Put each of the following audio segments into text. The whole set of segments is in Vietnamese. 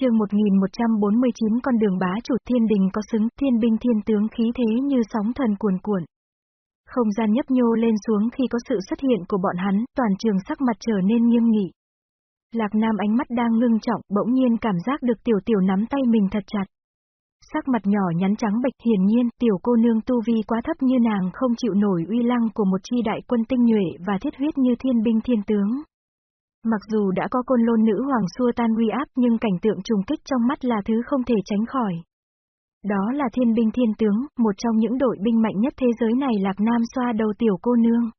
chương 1149 con đường bá chủ thiên đình có xứng, thiên binh thiên tướng khí thế như sóng thần cuồn cuộn. Không gian nhấp nhô lên xuống khi có sự xuất hiện của bọn hắn, toàn trường sắc mặt trở nên nghiêm nghị. Lạc Nam ánh mắt đang ngưng trọng, bỗng nhiên cảm giác được tiểu tiểu nắm tay mình thật chặt. Sắc mặt nhỏ nhắn trắng bệch hiển nhiên, tiểu cô nương tu vi quá thấp như nàng không chịu nổi uy lăng của một chi đại quân tinh nhuệ và thiết huyết như thiên binh thiên tướng. Mặc dù đã có côn lôn nữ hoàng xua tan uy áp nhưng cảnh tượng trùng kích trong mắt là thứ không thể tránh khỏi. Đó là thiên binh thiên tướng, một trong những đội binh mạnh nhất thế giới này Lạc Nam xoa đầu tiểu cô nương.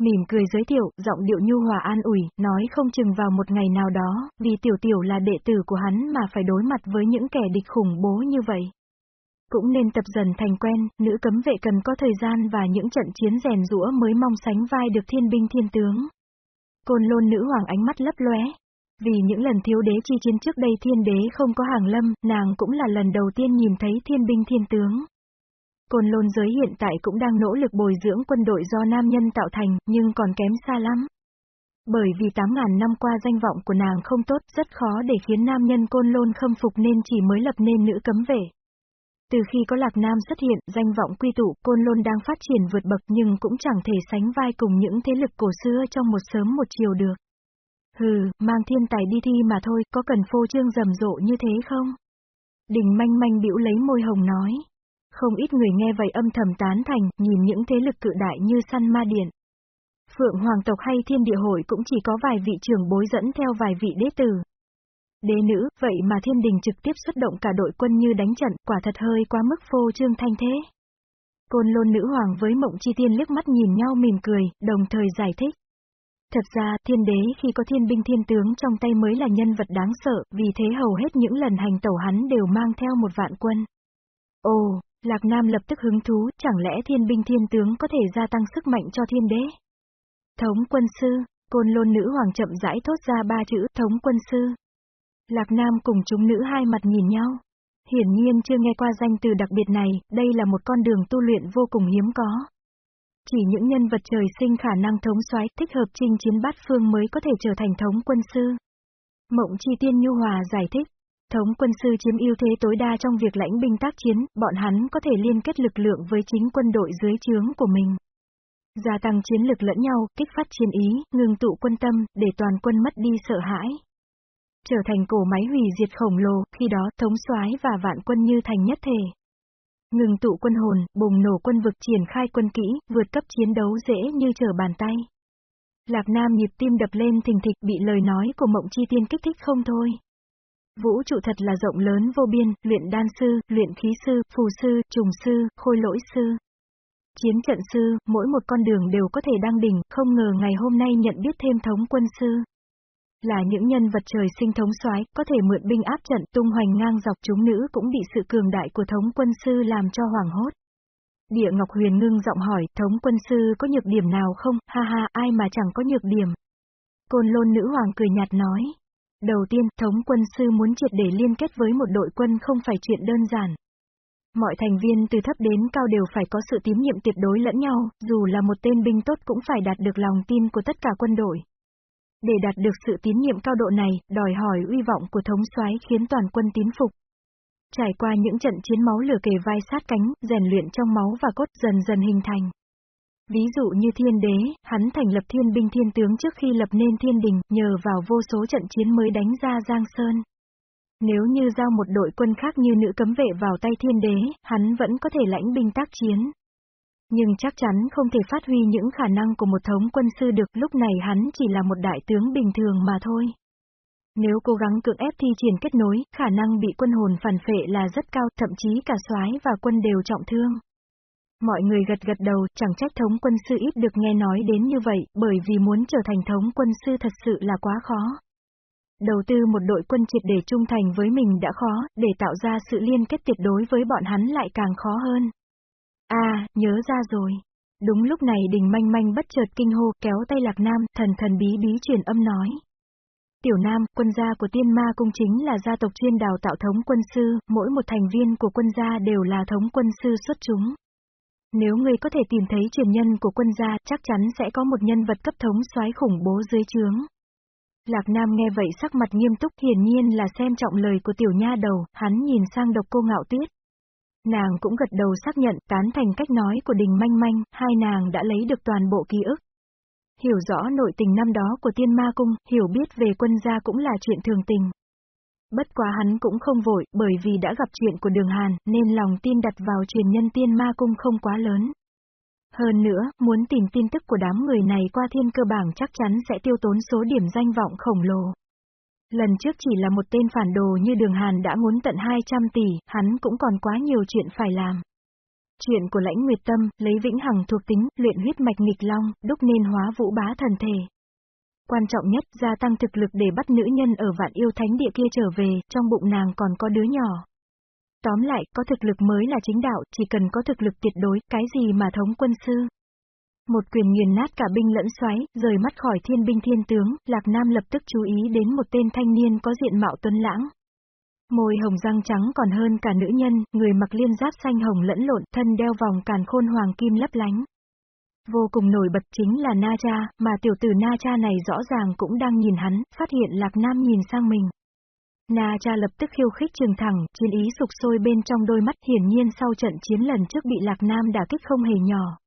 Mỉm cười giới thiệu, giọng điệu nhu hòa an ủi, nói không chừng vào một ngày nào đó, vì tiểu tiểu là đệ tử của hắn mà phải đối mặt với những kẻ địch khủng bố như vậy. Cũng nên tập dần thành quen, nữ cấm vệ cần có thời gian và những trận chiến rèn rũa mới mong sánh vai được thiên binh thiên tướng. Côn lôn nữ hoàng ánh mắt lấp lóe. Vì những lần thiếu đế chi chiến trước đây thiên đế không có hàng lâm, nàng cũng là lần đầu tiên nhìn thấy thiên binh thiên tướng. Côn lôn giới hiện tại cũng đang nỗ lực bồi dưỡng quân đội do nam nhân tạo thành, nhưng còn kém xa lắm. Bởi vì 8.000 năm qua danh vọng của nàng không tốt, rất khó để khiến nam nhân côn lôn khâm phục nên chỉ mới lập nên nữ cấm vệ. Từ khi có Lạc Nam xuất hiện, danh vọng quy tụ, Côn Lôn đang phát triển vượt bậc nhưng cũng chẳng thể sánh vai cùng những thế lực cổ xưa trong một sớm một chiều được. Hừ, mang thiên tài đi thi mà thôi, có cần phô trương rầm rộ như thế không? Đình manh manh biểu lấy môi hồng nói. Không ít người nghe vậy âm thầm tán thành, nhìn những thế lực cự đại như săn ma điện. Phượng Hoàng tộc hay thiên địa hội cũng chỉ có vài vị trưởng bối dẫn theo vài vị đế tử. Đế nữ, vậy mà thiên đình trực tiếp xuất động cả đội quân như đánh trận, quả thật hơi quá mức phô trương thanh thế. Côn lôn nữ hoàng với mộng chi tiên liếc mắt nhìn nhau mỉm cười, đồng thời giải thích. Thật ra, thiên đế khi có thiên binh thiên tướng trong tay mới là nhân vật đáng sợ, vì thế hầu hết những lần hành tẩu hắn đều mang theo một vạn quân. Ồ, Lạc Nam lập tức hứng thú, chẳng lẽ thiên binh thiên tướng có thể gia tăng sức mạnh cho thiên đế? Thống quân sư, côn lôn nữ hoàng chậm rãi thốt ra ba chữ, thống quân sư. Lạc Nam cùng chúng nữ hai mặt nhìn nhau. Hiển nhiên chưa nghe qua danh từ đặc biệt này, đây là một con đường tu luyện vô cùng hiếm có. Chỉ những nhân vật trời sinh khả năng thống soái thích hợp chinh chiến bát phương mới có thể trở thành thống quân sư. Mộng chi tiên nhu hòa giải thích. Thống quân sư chiếm ưu thế tối đa trong việc lãnh binh tác chiến, bọn hắn có thể liên kết lực lượng với chính quân đội dưới trướng của mình. Gia tăng chiến lực lẫn nhau, kích phát chiến ý, ngừng tụ quân tâm, để toàn quân mất đi sợ hãi trở thành cổ máy hủy diệt khổng lồ, khi đó thống soái và vạn quân như thành nhất thể. Ngừng tụ quân hồn, bùng nổ quân vực triển khai quân kỹ, vượt cấp chiến đấu dễ như trở bàn tay. Lạc Nam nhịp tim đập lên thình thịch bị lời nói của mộng chi tiên kích thích không thôi. Vũ trụ thật là rộng lớn vô biên, luyện đan sư, luyện khí sư, phù sư, trùng sư, khôi lỗi sư. Chiến trận sư, mỗi một con đường đều có thể đăng đỉnh, không ngờ ngày hôm nay nhận biết thêm thống quân sư. Là những nhân vật trời sinh thống soái, có thể mượn binh áp trận tung hoành ngang dọc chúng nữ cũng bị sự cường đại của thống quân sư làm cho hoảng hốt. Địa Ngọc Huyền ngưng giọng hỏi, thống quân sư có nhược điểm nào không, ha ha, ai mà chẳng có nhược điểm. Côn lôn nữ hoàng cười nhạt nói. Đầu tiên, thống quân sư muốn triệt để liên kết với một đội quân không phải chuyện đơn giản. Mọi thành viên từ thấp đến cao đều phải có sự tín nhiệm tuyệt đối lẫn nhau, dù là một tên binh tốt cũng phải đạt được lòng tin của tất cả quân đội. Để đạt được sự tín nhiệm cao độ này, đòi hỏi uy vọng của thống soái khiến toàn quân tín phục. Trải qua những trận chiến máu lửa kề vai sát cánh, rèn luyện trong máu và cốt dần dần hình thành. Ví dụ như thiên đế, hắn thành lập thiên binh thiên tướng trước khi lập nên thiên đình, nhờ vào vô số trận chiến mới đánh ra Giang Sơn. Nếu như giao một đội quân khác như nữ cấm vệ vào tay thiên đế, hắn vẫn có thể lãnh binh tác chiến. Nhưng chắc chắn không thể phát huy những khả năng của một thống quân sư được, lúc này hắn chỉ là một đại tướng bình thường mà thôi. Nếu cố gắng cưỡng ép thi triển kết nối, khả năng bị quân hồn phản phệ là rất cao, thậm chí cả soái và quân đều trọng thương. Mọi người gật gật đầu, chẳng trách thống quân sư ít được nghe nói đến như vậy, bởi vì muốn trở thành thống quân sư thật sự là quá khó. Đầu tư một đội quân triệt để trung thành với mình đã khó, để tạo ra sự liên kết tuyệt đối với bọn hắn lại càng khó hơn. À, nhớ ra rồi. Đúng lúc này đình manh manh bất chợt kinh hô kéo tay lạc nam, thần thần bí bí truyền âm nói. Tiểu Nam, quân gia của tiên ma cung chính là gia tộc chuyên đào tạo thống quân sư, mỗi một thành viên của quân gia đều là thống quân sư xuất chúng. Nếu ngươi có thể tìm thấy truyền nhân của quân gia, chắc chắn sẽ có một nhân vật cấp thống soái khủng bố dưới trướng. Lạc Nam nghe vậy sắc mặt nghiêm túc hiển nhiên là xem trọng lời của tiểu nha đầu, hắn nhìn sang độc cô ngạo tuyết. Nàng cũng gật đầu xác nhận tán thành cách nói của đình manh manh, hai nàng đã lấy được toàn bộ ký ức. Hiểu rõ nội tình năm đó của tiên ma cung, hiểu biết về quân gia cũng là chuyện thường tình. Bất quá hắn cũng không vội, bởi vì đã gặp chuyện của đường Hàn, nên lòng tin đặt vào truyền nhân tiên ma cung không quá lớn. Hơn nữa, muốn tìm tin tức của đám người này qua thiên cơ bảng chắc chắn sẽ tiêu tốn số điểm danh vọng khổng lồ. Lần trước chỉ là một tên phản đồ như đường Hàn đã muốn tận 200 tỷ, hắn cũng còn quá nhiều chuyện phải làm. Chuyện của lãnh nguyệt tâm, lấy vĩnh hằng thuộc tính, luyện huyết mạch nghịch long, đúc nên hóa vũ bá thần thể. Quan trọng nhất, gia tăng thực lực để bắt nữ nhân ở vạn yêu thánh địa kia trở về, trong bụng nàng còn có đứa nhỏ. Tóm lại, có thực lực mới là chính đạo, chỉ cần có thực lực tuyệt đối, cái gì mà thống quân sư. Một quyền nghiền nát cả binh lẫn xoáy, rời mắt khỏi thiên binh thiên tướng, Lạc Nam lập tức chú ý đến một tên thanh niên có diện mạo tuấn lãng. Môi hồng răng trắng còn hơn cả nữ nhân, người mặc liên giáp xanh hồng lẫn lộn, thân đeo vòng càn khôn hoàng kim lấp lánh. Vô cùng nổi bật chính là Na Cha, mà tiểu tử Na Cha này rõ ràng cũng đang nhìn hắn, phát hiện Lạc Nam nhìn sang mình. Na Cha lập tức khiêu khích trường thẳng, chiến ý sục sôi bên trong đôi mắt hiển nhiên sau trận chiến lần trước bị Lạc Nam đả kích không hề nhỏ.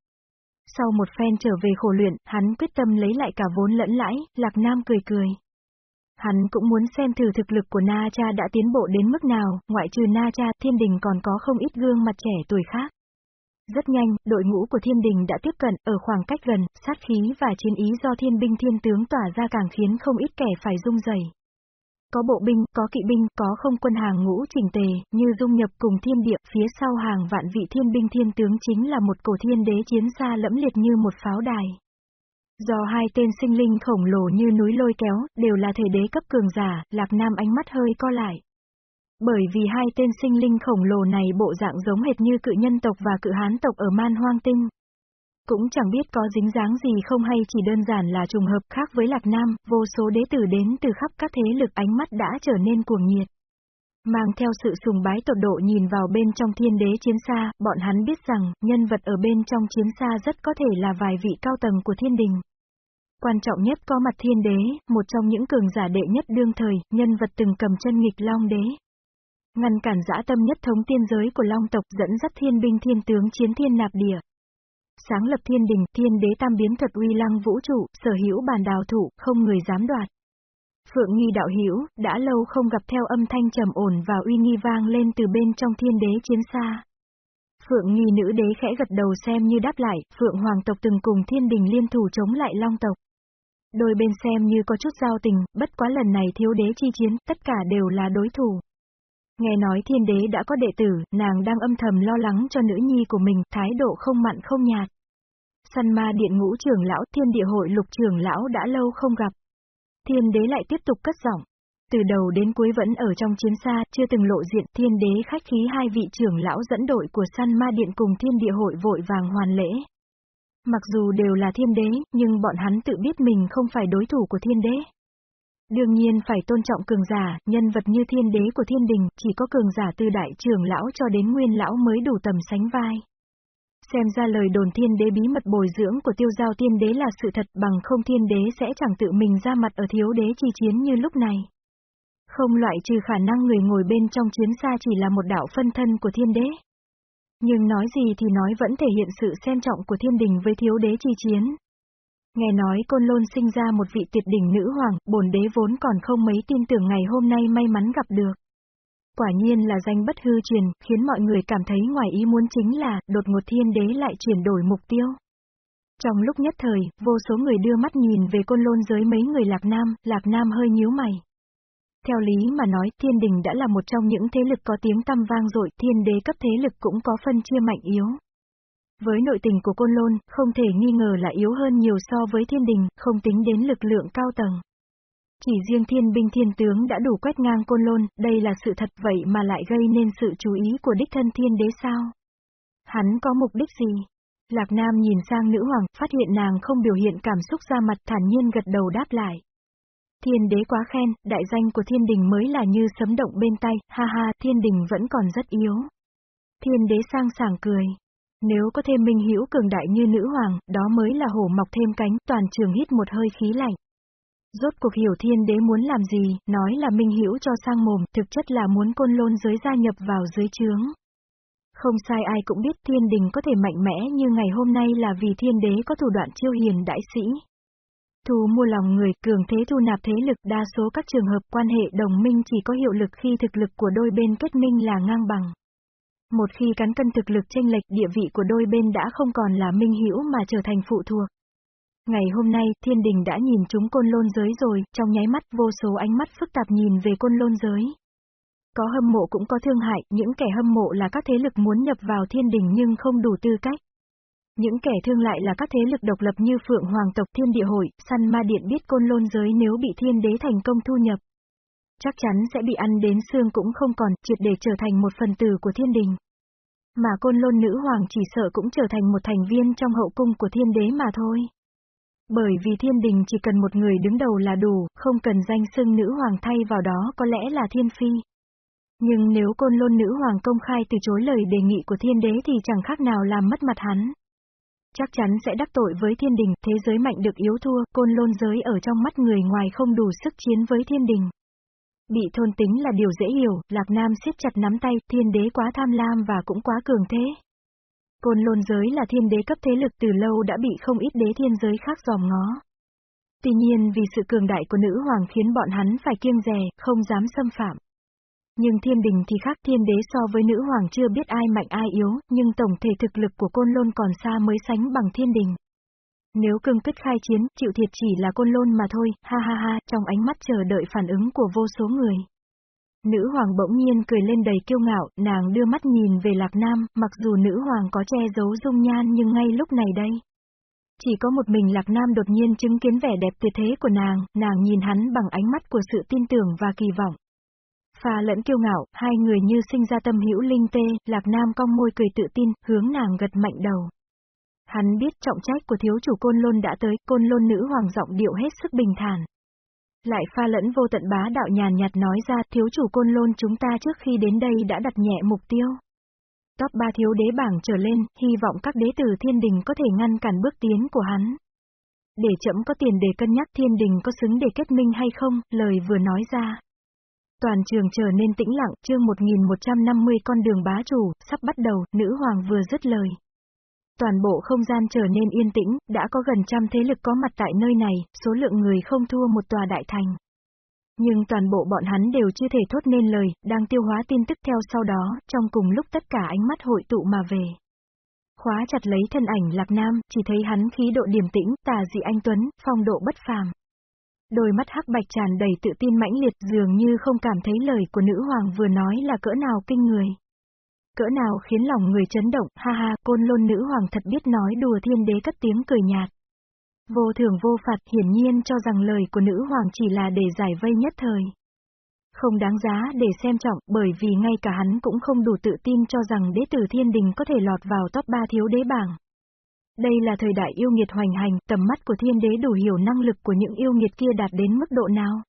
Sau một phen trở về khổ luyện, hắn quyết tâm lấy lại cả vốn lẫn lãi, Lạc Nam cười cười. Hắn cũng muốn xem thử thực lực của Na Cha đã tiến bộ đến mức nào, ngoại trừ Na Cha, thiên đình còn có không ít gương mặt trẻ tuổi khác. Rất nhanh, đội ngũ của thiên đình đã tiếp cận, ở khoảng cách gần, sát khí và chiến ý do thiên binh thiên tướng tỏa ra càng khiến không ít kẻ phải rung rẩy. Có bộ binh, có kỵ binh, có không quân hàng ngũ chỉnh tề, như dung nhập cùng thiên địa, phía sau hàng vạn vị thiên binh thiên tướng chính là một cổ thiên đế chiến xa lẫm liệt như một pháo đài. Do hai tên sinh linh khổng lồ như núi lôi kéo, đều là thể đế cấp cường giả, Lạc Nam ánh mắt hơi co lại. Bởi vì hai tên sinh linh khổng lồ này bộ dạng giống hệt như cự nhân tộc và cự hán tộc ở man hoang tinh. Cũng chẳng biết có dính dáng gì không hay chỉ đơn giản là trùng hợp khác với Lạc Nam, vô số đế tử đến từ khắp các thế lực ánh mắt đã trở nên cuồng nhiệt. Mang theo sự sùng bái tột độ nhìn vào bên trong thiên đế chiến xa, bọn hắn biết rằng, nhân vật ở bên trong chiến xa rất có thể là vài vị cao tầng của thiên đình. Quan trọng nhất có mặt thiên đế, một trong những cường giả đệ nhất đương thời, nhân vật từng cầm chân nghịch long đế. Ngăn cản dã tâm nhất thống tiên giới của long tộc dẫn dắt thiên binh thiên tướng chiến thiên nạp địa. Sáng lập thiên đình, thiên đế tam biến thuật uy lăng vũ trụ, sở hữu bàn đào thủ, không người dám đoạt. Phượng nghi đạo hữu đã lâu không gặp theo âm thanh trầm ổn và uy nghi vang lên từ bên trong thiên đế chiến xa. Phượng nghi nữ đế khẽ gật đầu xem như đáp lại, Phượng hoàng tộc từng cùng thiên đình liên thủ chống lại long tộc. Đôi bên xem như có chút giao tình, bất quá lần này thiếu đế chi chiến, tất cả đều là đối thủ. Nghe nói thiên đế đã có đệ tử, nàng đang âm thầm lo lắng cho nữ nhi của mình, thái độ không mặn không nhạt. Săn ma điện ngũ trưởng lão, thiên địa hội lục trưởng lão đã lâu không gặp. Thiên đế lại tiếp tục cất giọng. Từ đầu đến cuối vẫn ở trong chiến xa, chưa từng lộ diện thiên đế khách khí hai vị trưởng lão dẫn đội của săn ma điện cùng thiên địa hội vội vàng hoàn lễ. Mặc dù đều là thiên đế, nhưng bọn hắn tự biết mình không phải đối thủ của thiên đế. Đương nhiên phải tôn trọng cường giả, nhân vật như thiên đế của thiên đình, chỉ có cường giả từ đại trưởng lão cho đến nguyên lão mới đủ tầm sánh vai. Xem ra lời đồn thiên đế bí mật bồi dưỡng của tiêu giao thiên đế là sự thật bằng không thiên đế sẽ chẳng tự mình ra mặt ở thiếu đế chi chiến như lúc này. Không loại trừ khả năng người ngồi bên trong chiến xa chỉ là một đạo phân thân của thiên đế. Nhưng nói gì thì nói vẫn thể hiện sự xem trọng của thiên đình với thiếu đế chi chiến. Nghe nói Côn Lôn sinh ra một vị tuyệt đỉnh nữ hoàng, bổn đế vốn còn không mấy tin tưởng ngày hôm nay may mắn gặp được. Quả nhiên là danh bất hư truyền, khiến mọi người cảm thấy ngoài ý muốn chính là, đột ngột thiên đế lại chuyển đổi mục tiêu. Trong lúc nhất thời, vô số người đưa mắt nhìn về côn lôn giới mấy người Lạc Nam, Lạc Nam hơi nhíu mày. Theo lý mà nói, thiên đình đã là một trong những thế lực có tiếng tăm vang dội, thiên đế cấp thế lực cũng có phân chia mạnh yếu. Với nội tình của Côn Lôn, không thể nghi ngờ là yếu hơn nhiều so với thiên đình, không tính đến lực lượng cao tầng. Chỉ riêng thiên binh thiên tướng đã đủ quét ngang Côn Lôn, đây là sự thật vậy mà lại gây nên sự chú ý của đích thân thiên đế sao? Hắn có mục đích gì? Lạc Nam nhìn sang nữ hoàng, phát hiện nàng không biểu hiện cảm xúc ra mặt thản nhiên gật đầu đáp lại. Thiên đế quá khen, đại danh của thiên đình mới là như sấm động bên tay, ha ha, thiên đình vẫn còn rất yếu. Thiên đế sang sảng cười. Nếu có thêm minh hữu cường đại như nữ hoàng, đó mới là hổ mọc thêm cánh, toàn trường hít một hơi khí lạnh. Rốt cuộc hiểu thiên đế muốn làm gì, nói là minh hữu cho sang mồm, thực chất là muốn côn lôn giới gia nhập vào dưới trướng. Không sai ai cũng biết thiên đình có thể mạnh mẽ như ngày hôm nay là vì thiên đế có thủ đoạn chiêu hiền đại sĩ. Thu mua lòng người, cường thế thu nạp thế lực đa số các trường hợp quan hệ đồng minh chỉ có hiệu lực khi thực lực của đôi bên kết minh là ngang bằng. Một khi cán cân thực lực tranh lệch địa vị của đôi bên đã không còn là minh hữu mà trở thành phụ thuộc. Ngày hôm nay, thiên đình đã nhìn chúng côn lôn giới rồi, trong nháy mắt vô số ánh mắt phức tạp nhìn về côn lôn giới. Có hâm mộ cũng có thương hại, những kẻ hâm mộ là các thế lực muốn nhập vào thiên đình nhưng không đủ tư cách. Những kẻ thương lại là các thế lực độc lập như Phượng Hoàng tộc Thiên Địa Hội, Săn Ma Điện biết côn lôn giới nếu bị thiên đế thành công thu nhập. Chắc chắn sẽ bị ăn đến xương cũng không còn, triệt để trở thành một phần tử của thiên đình. Mà côn lôn nữ hoàng chỉ sợ cũng trở thành một thành viên trong hậu cung của thiên đế mà thôi. Bởi vì thiên đình chỉ cần một người đứng đầu là đủ, không cần danh xưng nữ hoàng thay vào đó có lẽ là thiên phi. Nhưng nếu côn lôn nữ hoàng công khai từ chối lời đề nghị của thiên đế thì chẳng khác nào làm mất mặt hắn. Chắc chắn sẽ đắc tội với thiên đình, thế giới mạnh được yếu thua, côn lôn giới ở trong mắt người ngoài không đủ sức chiến với thiên đình. Bị thôn tính là điều dễ hiểu, Lạc Nam siết chặt nắm tay, thiên đế quá tham lam và cũng quá cường thế. Côn lôn giới là thiên đế cấp thế lực từ lâu đã bị không ít đế thiên giới khác dòm ngó. Tuy nhiên vì sự cường đại của nữ hoàng khiến bọn hắn phải kiêng rè, không dám xâm phạm. Nhưng thiên đình thì khác thiên đế so với nữ hoàng chưa biết ai mạnh ai yếu, nhưng tổng thể thực lực của côn lôn còn xa mới sánh bằng thiên đình. Nếu cương quyết khai chiến, chịu thiệt chỉ là côn lôn mà thôi, ha ha ha, trong ánh mắt chờ đợi phản ứng của vô số người. Nữ hoàng bỗng nhiên cười lên đầy kiêu ngạo, nàng đưa mắt nhìn về Lạc Nam, mặc dù nữ hoàng có che giấu dung nhan nhưng ngay lúc này đây. Chỉ có một mình Lạc Nam đột nhiên chứng kiến vẻ đẹp tuyệt thế của nàng, nàng nhìn hắn bằng ánh mắt của sự tin tưởng và kỳ vọng. Pha lẫn kiêu ngạo, hai người như sinh ra tâm hữu linh tê, Lạc Nam cong môi cười tự tin, hướng nàng gật mạnh đầu. Hắn biết trọng trách của thiếu chủ côn lôn đã tới, côn lôn nữ hoàng giọng điệu hết sức bình thản. Lại pha lẫn vô tận bá đạo nhàn nhạt nói ra thiếu chủ côn lôn chúng ta trước khi đến đây đã đặt nhẹ mục tiêu. Top 3 thiếu đế bảng trở lên, hy vọng các đế tử thiên đình có thể ngăn cản bước tiến của hắn. Để chậm có tiền để cân nhắc thiên đình có xứng để kết minh hay không, lời vừa nói ra. Toàn trường trở nên tĩnh lặng, chương 1150 con đường bá chủ, sắp bắt đầu, nữ hoàng vừa dứt lời. Toàn bộ không gian trở nên yên tĩnh, đã có gần trăm thế lực có mặt tại nơi này, số lượng người không thua một tòa đại thành. Nhưng toàn bộ bọn hắn đều chưa thể thốt nên lời, đang tiêu hóa tin tức theo sau đó, trong cùng lúc tất cả ánh mắt hội tụ mà về. Khóa chặt lấy thân ảnh Lạc Nam, chỉ thấy hắn khí độ điềm tĩnh, tà dị anh Tuấn, phong độ bất phàm. Đôi mắt hắc bạch tràn đầy tự tin mãnh liệt dường như không cảm thấy lời của nữ hoàng vừa nói là cỡ nào kinh người. Cỡ nào khiến lòng người chấn động, ha ha, côn lôn nữ hoàng thật biết nói đùa thiên đế cất tiếng cười nhạt. Vô thưởng vô phạt hiển nhiên cho rằng lời của nữ hoàng chỉ là để giải vây nhất thời. Không đáng giá để xem trọng bởi vì ngay cả hắn cũng không đủ tự tin cho rằng đế tử thiên đình có thể lọt vào top 3 thiếu đế bảng. Đây là thời đại yêu nghiệt hoành hành, tầm mắt của thiên đế đủ hiểu năng lực của những yêu nghiệt kia đạt đến mức độ nào.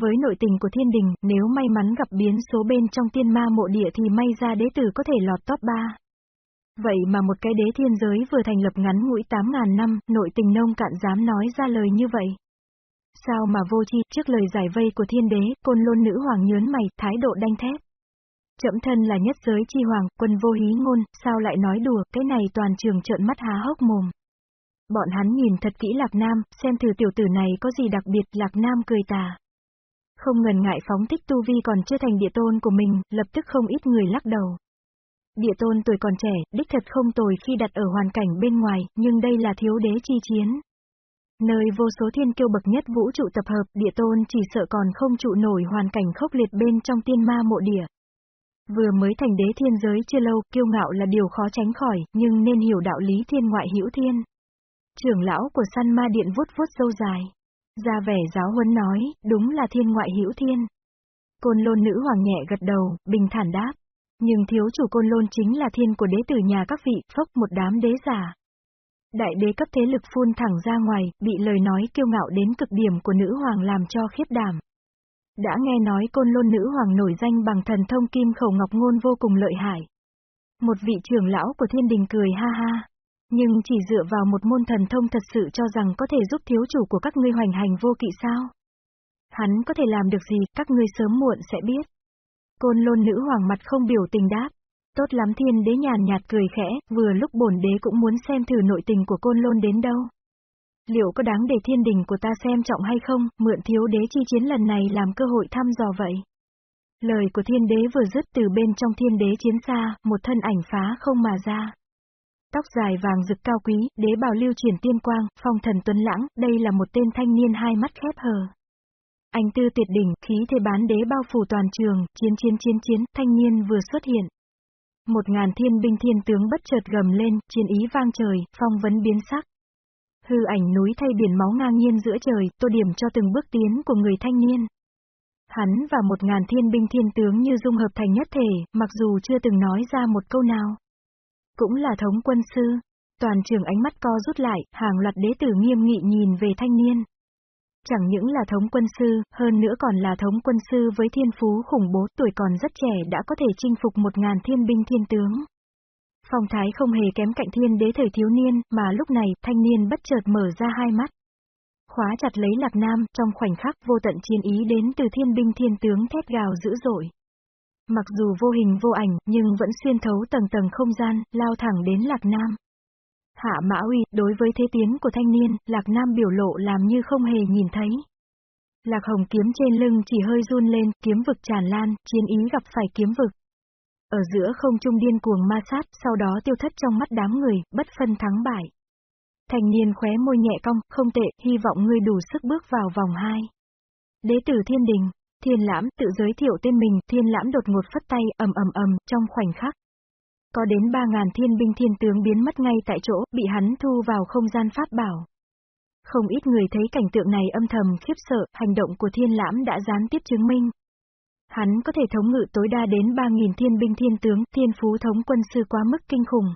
Với nội tình của thiên đình, nếu may mắn gặp biến số bên trong tiên ma mộ địa thì may ra đế tử có thể lọt top 3. Vậy mà một cái đế thiên giới vừa thành lập ngắn ngủi 8.000 năm, nội tình nông cạn dám nói ra lời như vậy. Sao mà vô chi, trước lời giải vây của thiên đế, côn lôn nữ hoàng nhớn mày, thái độ đanh thép. Chậm thân là nhất giới chi hoàng, quân vô hí ngôn, sao lại nói đùa, cái này toàn trường trợn mắt há hốc mồm. Bọn hắn nhìn thật kỹ Lạc Nam, xem thử tiểu tử này có gì đặc biệt, Lạc Nam cười tà. Không ngần ngại phóng thích tu vi còn chưa thành địa tôn của mình, lập tức không ít người lắc đầu. Địa tôn tuổi còn trẻ, đích thật không tồi khi đặt ở hoàn cảnh bên ngoài, nhưng đây là thiếu đế chi chiến. Nơi vô số thiên kiêu bậc nhất vũ trụ tập hợp, địa tôn chỉ sợ còn không trụ nổi hoàn cảnh khốc liệt bên trong tiên ma mộ địa. Vừa mới thành đế thiên giới chưa lâu, kiêu ngạo là điều khó tránh khỏi, nhưng nên hiểu đạo lý thiên ngoại hữu thiên. Trưởng lão của săn ma điện vuốt vuốt sâu dài. Ra vẻ giáo huấn nói, đúng là thiên ngoại hữu thiên. Côn lôn nữ hoàng nhẹ gật đầu, bình thản đáp. Nhưng thiếu chủ côn lôn chính là thiên của đế tử nhà các vị, phốc một đám đế giả. Đại đế cấp thế lực phun thẳng ra ngoài, bị lời nói kiêu ngạo đến cực điểm của nữ hoàng làm cho khiếp đảm. Đã nghe nói côn lôn nữ hoàng nổi danh bằng thần thông kim khẩu ngọc ngôn vô cùng lợi hại. Một vị trưởng lão của thiên đình cười ha ha. Nhưng chỉ dựa vào một môn thần thông thật sự cho rằng có thể giúp thiếu chủ của các ngươi hoành hành vô kỵ sao? Hắn có thể làm được gì, các ngươi sớm muộn sẽ biết. Côn lôn nữ hoàng mặt không biểu tình đáp. Tốt lắm thiên đế nhàn nhạt cười khẽ, vừa lúc bổn đế cũng muốn xem thử nội tình của côn lôn đến đâu. Liệu có đáng để thiên đình của ta xem trọng hay không, mượn thiếu đế chi chiến lần này làm cơ hội thăm dò vậy. Lời của thiên đế vừa dứt từ bên trong thiên đế chiến xa, một thân ảnh phá không mà ra. Tóc dài vàng rực cao quý, đế bào lưu triển tiên quang, phong thần tuấn lãng, đây là một tên thanh niên hai mắt khép hờ. Anh tư tuyệt đỉnh, khí thế bán đế bao phủ toàn trường, chiến chiến chiến chiến, thanh niên vừa xuất hiện. Một ngàn thiên binh thiên tướng bất chợt gầm lên, chiến ý vang trời, phong vấn biến sắc. Hư ảnh núi thay biển máu ngang nhiên giữa trời, tô điểm cho từng bước tiến của người thanh niên. Hắn và một ngàn thiên binh thiên tướng như dung hợp thành nhất thể, mặc dù chưa từng nói ra một câu nào. Cũng là thống quân sư. Toàn trường ánh mắt co rút lại, hàng loạt đế tử nghiêm nghị nhìn về thanh niên. Chẳng những là thống quân sư, hơn nữa còn là thống quân sư với thiên phú khủng bố tuổi còn rất trẻ đã có thể chinh phục một ngàn thiên binh thiên tướng. Phong thái không hề kém cạnh thiên đế thời thiếu niên, mà lúc này, thanh niên bất chợt mở ra hai mắt. Khóa chặt lấy Lạc Nam, trong khoảnh khắc vô tận chiến ý đến từ thiên binh thiên tướng thét gào dữ dội. Mặc dù vô hình vô ảnh, nhưng vẫn xuyên thấu tầng tầng không gian, lao thẳng đến Lạc Nam. Hạ Mã Uy, đối với thế tiến của thanh niên, Lạc Nam biểu lộ làm như không hề nhìn thấy. Lạc Hồng kiếm trên lưng chỉ hơi run lên, kiếm vực tràn lan, chiến ý gặp phải kiếm vực. Ở giữa không trung điên cuồng ma sát, sau đó tiêu thất trong mắt đám người, bất phân thắng bại. Thành niên khóe môi nhẹ cong, không tệ, hy vọng ngươi đủ sức bước vào vòng 2. Đế tử thiên đình, thiên lãm tự giới thiệu tên mình, thiên lãm đột ngột phất tay, ầm ầm ầm, trong khoảnh khắc. Có đến 3.000 thiên binh thiên tướng biến mất ngay tại chỗ, bị hắn thu vào không gian pháp bảo. Không ít người thấy cảnh tượng này âm thầm khiếp sợ, hành động của thiên lãm đã gián tiếp chứng minh. Hắn có thể thống ngự tối đa đến 3.000 thiên binh thiên tướng, thiên phú thống quân sư quá mức kinh khủng.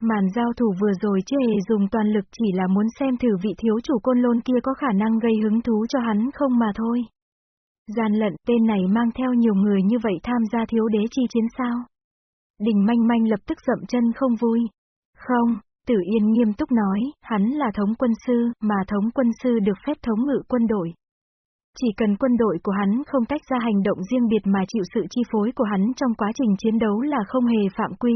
Màn giao thủ vừa rồi chưa hề dùng toàn lực chỉ là muốn xem thử vị thiếu chủ côn lôn kia có khả năng gây hứng thú cho hắn không mà thôi. Gian lận tên này mang theo nhiều người như vậy tham gia thiếu đế chi chiến sao? Đình manh manh lập tức dậm chân không vui. Không, Tử Yên nghiêm túc nói, hắn là thống quân sư, mà thống quân sư được phép thống ngự quân đội. Chỉ cần quân đội của hắn không tách ra hành động riêng biệt mà chịu sự chi phối của hắn trong quá trình chiến đấu là không hề phạm quy.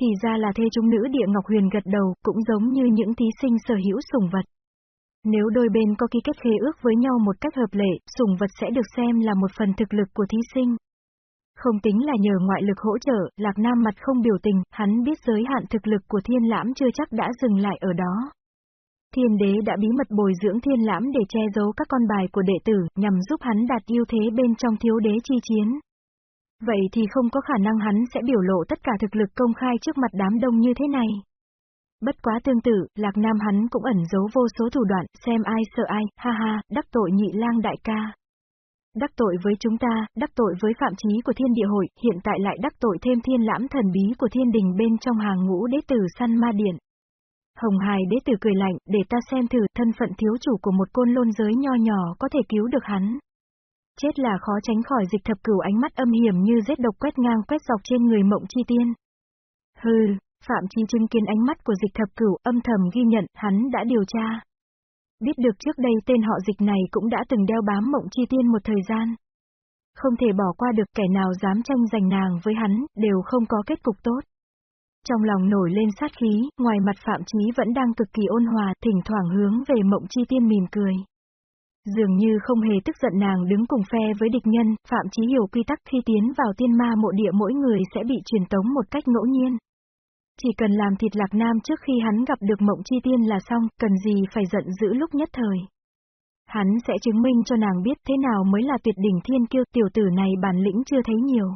Thì ra là thê chúng nữ địa Ngọc Huyền gật đầu, cũng giống như những thí sinh sở hữu sủng vật. Nếu đôi bên có ký kết khế ước với nhau một cách hợp lệ, sủng vật sẽ được xem là một phần thực lực của thí sinh. Không tính là nhờ ngoại lực hỗ trợ, Lạc Nam mặt không biểu tình, hắn biết giới hạn thực lực của thiên lãm chưa chắc đã dừng lại ở đó. Thiên đế đã bí mật bồi dưỡng thiên lãm để che giấu các con bài của đệ tử, nhằm giúp hắn đạt ưu thế bên trong thiếu đế chi chiến. Vậy thì không có khả năng hắn sẽ biểu lộ tất cả thực lực công khai trước mặt đám đông như thế này. Bất quá tương tự, Lạc Nam hắn cũng ẩn giấu vô số thủ đoạn, xem ai sợ ai, ha ha, đắc tội nhị lang đại ca. Đắc tội với chúng ta, đắc tội với phạm chí của thiên địa hội, hiện tại lại đắc tội thêm thiên lãm thần bí của thiên đình bên trong hàng ngũ đế tử săn ma điện. Hồng Hài đế tử cười lạnh, để ta xem thử thân phận thiếu chủ của một côn lôn giới nho nhỏ có thể cứu được hắn. Chết là khó tránh khỏi dịch thập cửu ánh mắt âm hiểm như rết độc quét ngang quét dọc trên người mộng chi tiên. Hừ, Phạm Chi chứng kiến ánh mắt của dịch thập cửu âm thầm ghi nhận hắn đã điều tra. Biết được trước đây tên họ dịch này cũng đã từng đeo bám mộng chi tiên một thời gian. Không thể bỏ qua được kẻ nào dám tranh giành nàng với hắn, đều không có kết cục tốt. Trong lòng nổi lên sát khí, ngoài mặt Phạm Chí vẫn đang cực kỳ ôn hòa, thỉnh thoảng hướng về mộng chi tiên mỉm cười. Dường như không hề tức giận nàng đứng cùng phe với địch nhân, Phạm Chí hiểu quy tắc khi tiến vào tiên ma mộ địa mỗi người sẽ bị truyền tống một cách ngẫu nhiên. Chỉ cần làm thịt lạc nam trước khi hắn gặp được mộng chi tiên là xong, cần gì phải giận dữ lúc nhất thời. Hắn sẽ chứng minh cho nàng biết thế nào mới là tuyệt đỉnh thiên kiêu tiểu tử này bản lĩnh chưa thấy nhiều.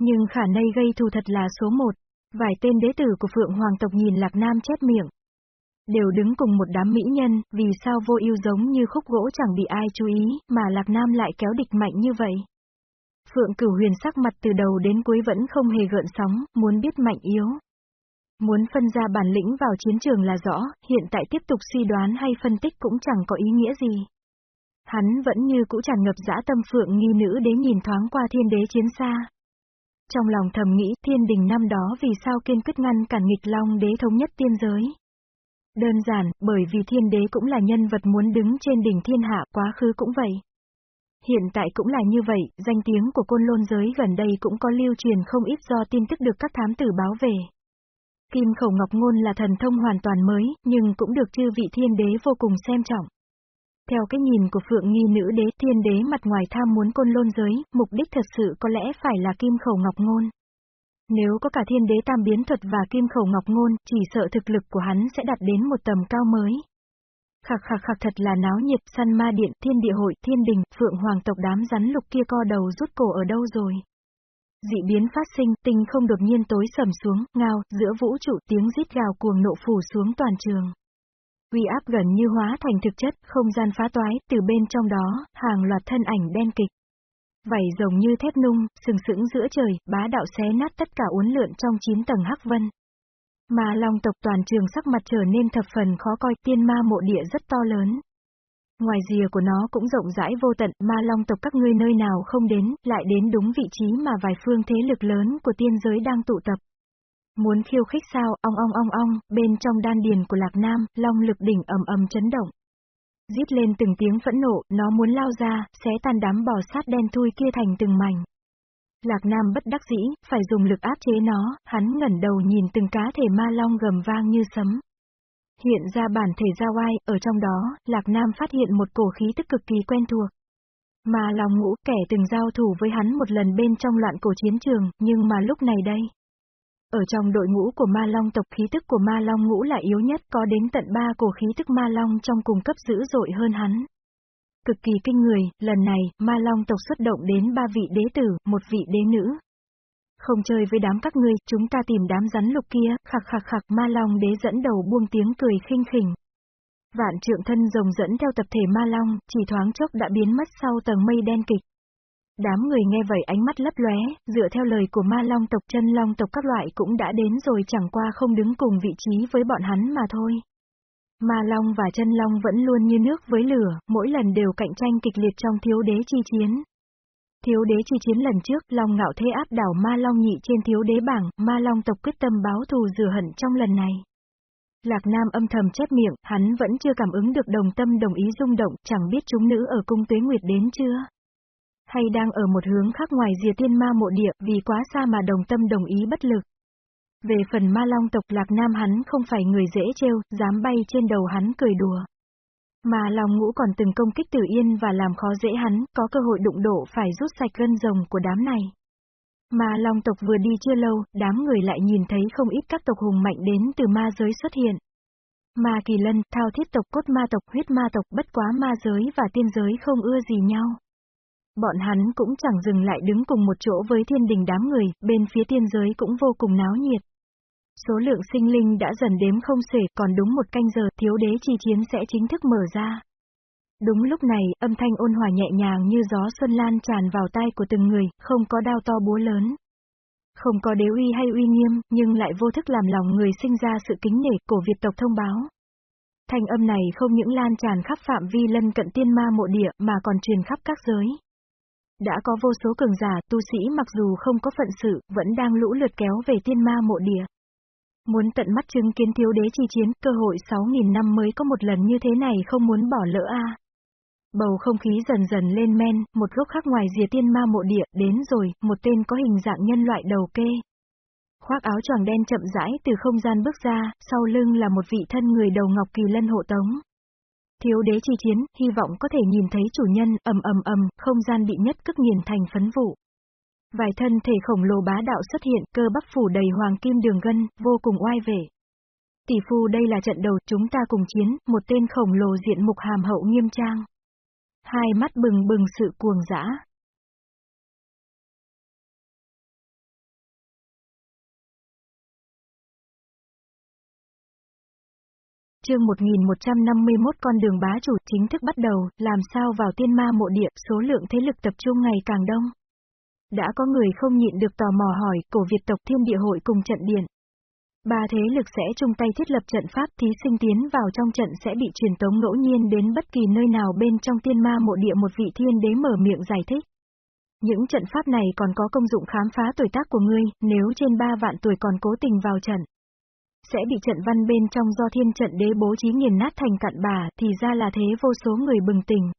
Nhưng khả nay gây thù thật là số một. Vài tên đế tử của Phượng Hoàng tộc nhìn Lạc Nam chép miệng. Đều đứng cùng một đám mỹ nhân, vì sao vô ưu giống như khúc gỗ chẳng bị ai chú ý, mà Lạc Nam lại kéo địch mạnh như vậy. Phượng cửu huyền sắc mặt từ đầu đến cuối vẫn không hề gợn sóng, muốn biết mạnh yếu. Muốn phân ra bản lĩnh vào chiến trường là rõ, hiện tại tiếp tục suy đoán hay phân tích cũng chẳng có ý nghĩa gì. Hắn vẫn như cũ tràn ngập dã tâm phượng nghi nữ đế nhìn thoáng qua thiên đế chiến xa. trong lòng thầm nghĩ thiên đình năm đó vì sao kiên quyết ngăn cản nghịch long đế thống nhất tiên giới. Đơn giản, bởi vì thiên đế cũng là nhân vật muốn đứng trên đỉnh thiên hạ, quá khứ cũng vậy. Hiện tại cũng là như vậy, danh tiếng của côn lôn giới gần đây cũng có lưu truyền không ít do tin tức được các thám tử báo về. Kim khẩu ngọc ngôn là thần thông hoàn toàn mới, nhưng cũng được chư vị thiên đế vô cùng xem trọng. Theo cái nhìn của phượng nghi nữ đế thiên đế mặt ngoài tham muốn côn lôn giới, mục đích thật sự có lẽ phải là kim khẩu ngọc ngôn. Nếu có cả thiên đế tam biến thuật và kim khẩu ngọc ngôn, chỉ sợ thực lực của hắn sẽ đạt đến một tầm cao mới. Khạc khạc khạc thật là náo nhiệt, săn ma điện, thiên địa hội, thiên đình, phượng hoàng tộc đám rắn lục kia co đầu rút cổ ở đâu rồi. Dị biến phát sinh, tinh không đột nhiên tối sầm xuống, ngao, giữa vũ trụ tiếng rít gào cuồng nộ phủ xuống toàn trường. Uy áp gần như hóa thành thực chất, không gian phá toái, từ bên trong đó, hàng loạt thân ảnh đen kịch. Vảy rồng như thép nung, sừng sững giữa trời, bá đạo xé nát tất cả uốn lượn trong chín tầng hắc vân. Mà long tộc toàn trường sắc mặt trở nên thập phần khó coi, tiên ma mộ địa rất to lớn. Ngoài rìa của nó cũng rộng rãi vô tận, ma long tộc các ngươi nơi nào không đến, lại đến đúng vị trí mà vài phương thế lực lớn của tiên giới đang tụ tập. Muốn khiêu khích sao, ong ong ong ong, bên trong đan điền của Lạc Nam, long lực đỉnh ầm ầm chấn động. Giết lên từng tiếng phẫn nộ, nó muốn lao ra, xé tan đám bò sát đen thui kia thành từng mảnh. Lạc Nam bất đắc dĩ, phải dùng lực áp chế nó, hắn ngẩn đầu nhìn từng cá thể ma long gầm vang như sấm. Hiện ra bản thể Giao oai, ở trong đó, Lạc Nam phát hiện một cổ khí tức cực kỳ quen thuộc. mà long ngũ kẻ từng giao thủ với hắn một lần bên trong loạn cổ chiến trường, nhưng mà lúc này đây. Ở trong đội ngũ của ma long tộc khí tức của ma long ngũ là yếu nhất có đến tận ba cổ khí tức ma long trong cùng cấp dữ dội hơn hắn. Cực kỳ kinh người, lần này, ma long tộc xuất động đến ba vị đế tử, một vị đế nữ. Không chơi với đám các ngươi, chúng ta tìm đám rắn lục kia, khạc khạc khạc ma long đế dẫn đầu buông tiếng cười khinh khỉnh. Vạn trượng thân rồng dẫn theo tập thể ma long, chỉ thoáng chốc đã biến mất sau tầng mây đen kịch. Đám người nghe vậy ánh mắt lấp lóe, dựa theo lời của ma long tộc chân long tộc các loại cũng đã đến rồi chẳng qua không đứng cùng vị trí với bọn hắn mà thôi. Ma long và chân long vẫn luôn như nước với lửa, mỗi lần đều cạnh tranh kịch liệt trong thiếu đế chi chiến. Thiếu đế chi chiến lần trước, long ngạo thế áp đảo ma long nhị trên thiếu đế bảng, ma long tộc quyết tâm báo thù rửa hận trong lần này. Lạc Nam âm thầm chép miệng, hắn vẫn chưa cảm ứng được đồng tâm đồng ý rung động, chẳng biết chúng nữ ở cung tuế nguyệt đến chưa hay đang ở một hướng khác ngoài rìa tiên ma mộ địa vì quá xa mà đồng tâm đồng ý bất lực. Về phần ma long tộc lạc nam hắn không phải người dễ trêu, dám bay trên đầu hắn cười đùa. Mà lòng ngũ còn từng công kích tử yên và làm khó dễ hắn, có cơ hội đụng độ phải rút sạch gân rồng của đám này. Mà long tộc vừa đi chưa lâu, đám người lại nhìn thấy không ít các tộc hùng mạnh đến từ ma giới xuất hiện. Ma kỳ lân, thao thiết tộc cốt ma tộc huyết ma tộc bất quá ma giới và tiên giới không ưa gì nhau. Bọn hắn cũng chẳng dừng lại đứng cùng một chỗ với thiên đình đám người, bên phía tiên giới cũng vô cùng náo nhiệt. Số lượng sinh linh đã dần đếm không xuể, còn đúng một canh giờ thiếu đế chi chiến sẽ chính thức mở ra. Đúng lúc này, âm thanh ôn hòa nhẹ nhàng như gió xuân lan tràn vào tai của từng người, không có đao to búa lớn. Không có đế uy hay uy nghiêm, nhưng lại vô thức làm lòng người sinh ra sự kính nể, cổ Việt tộc thông báo. Thanh âm này không những lan tràn khắp phạm vi lân cận tiên ma mộ địa mà còn truyền khắp các giới. Đã có vô số cường giả, tu sĩ mặc dù không có phận sự, vẫn đang lũ lượt kéo về tiên ma mộ địa. Muốn tận mắt chứng kiến thiếu đế chi chiến, cơ hội 6.000 năm mới có một lần như thế này không muốn bỏ lỡ a. Bầu không khí dần dần lên men, một gốc khác ngoài rìa tiên ma mộ địa, đến rồi, một tên có hình dạng nhân loại đầu kê. Khoác áo choàng đen chậm rãi từ không gian bước ra, sau lưng là một vị thân người đầu ngọc kỳ lân hộ tống. Thiếu đế chi chiến, hy vọng có thể nhìn thấy chủ nhân, ầm ầm ầm, không gian bị nhất cức nghiền thành phấn vụ. Vài thân thể khổng lồ bá đạo xuất hiện, cơ bắp phủ đầy hoàng kim đường gân, vô cùng oai vệ. Tỷ phu đây là trận đầu, chúng ta cùng chiến, một tên khổng lồ diện mục hàm hậu nghiêm trang. Hai mắt bừng bừng sự cuồng dã. chương 1151 con đường bá chủ chính thức bắt đầu, làm sao vào tiên ma mộ địa, số lượng thế lực tập trung ngày càng đông. Đã có người không nhịn được tò mò hỏi, cổ Việt tộc thiên địa hội cùng trận điện. Ba thế lực sẽ chung tay thiết lập trận pháp thí sinh tiến vào trong trận sẽ bị truyền tống ngẫu nhiên đến bất kỳ nơi nào bên trong tiên ma mộ địa một vị thiên đế mở miệng giải thích. Những trận pháp này còn có công dụng khám phá tuổi tác của ngươi, nếu trên ba vạn tuổi còn cố tình vào trận. Sẽ bị trận văn bên trong do thiên trận đế bố trí nghiền nát thành cặn bà, thì ra là thế vô số người bừng tỉnh.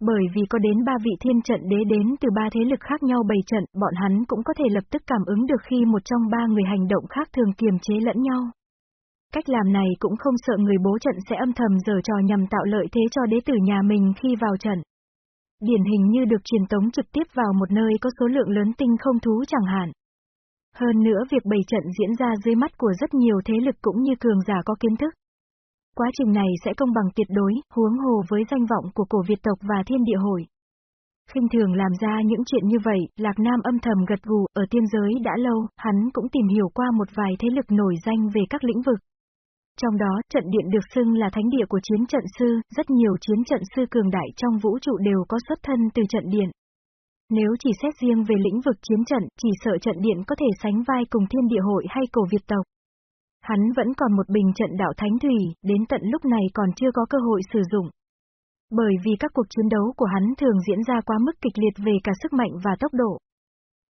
Bởi vì có đến ba vị thiên trận đế đến từ ba thế lực khác nhau bày trận, bọn hắn cũng có thể lập tức cảm ứng được khi một trong ba người hành động khác thường kiềm chế lẫn nhau. Cách làm này cũng không sợ người bố trận sẽ âm thầm giở trò nhằm tạo lợi thế cho đế tử nhà mình khi vào trận. Điển hình như được truyền tống trực tiếp vào một nơi có số lượng lớn tinh không thú chẳng hạn. Hơn nữa việc bày trận diễn ra dưới mắt của rất nhiều thế lực cũng như cường giả có kiến thức. Quá trình này sẽ công bằng tuyệt đối, huống hồ với danh vọng của cổ Việt tộc và thiên địa hội. khinh thường làm ra những chuyện như vậy, Lạc Nam âm thầm gật gù, ở tiên giới đã lâu, hắn cũng tìm hiểu qua một vài thế lực nổi danh về các lĩnh vực. Trong đó, trận điện được xưng là thánh địa của chiến trận sư, rất nhiều chiến trận sư cường đại trong vũ trụ đều có xuất thân từ trận điện. Nếu chỉ xét riêng về lĩnh vực chiến trận, chỉ sợ trận điện có thể sánh vai cùng thiên địa hội hay cổ Việt tộc. Hắn vẫn còn một bình trận đạo thánh thủy, đến tận lúc này còn chưa có cơ hội sử dụng. Bởi vì các cuộc chiến đấu của hắn thường diễn ra quá mức kịch liệt về cả sức mạnh và tốc độ.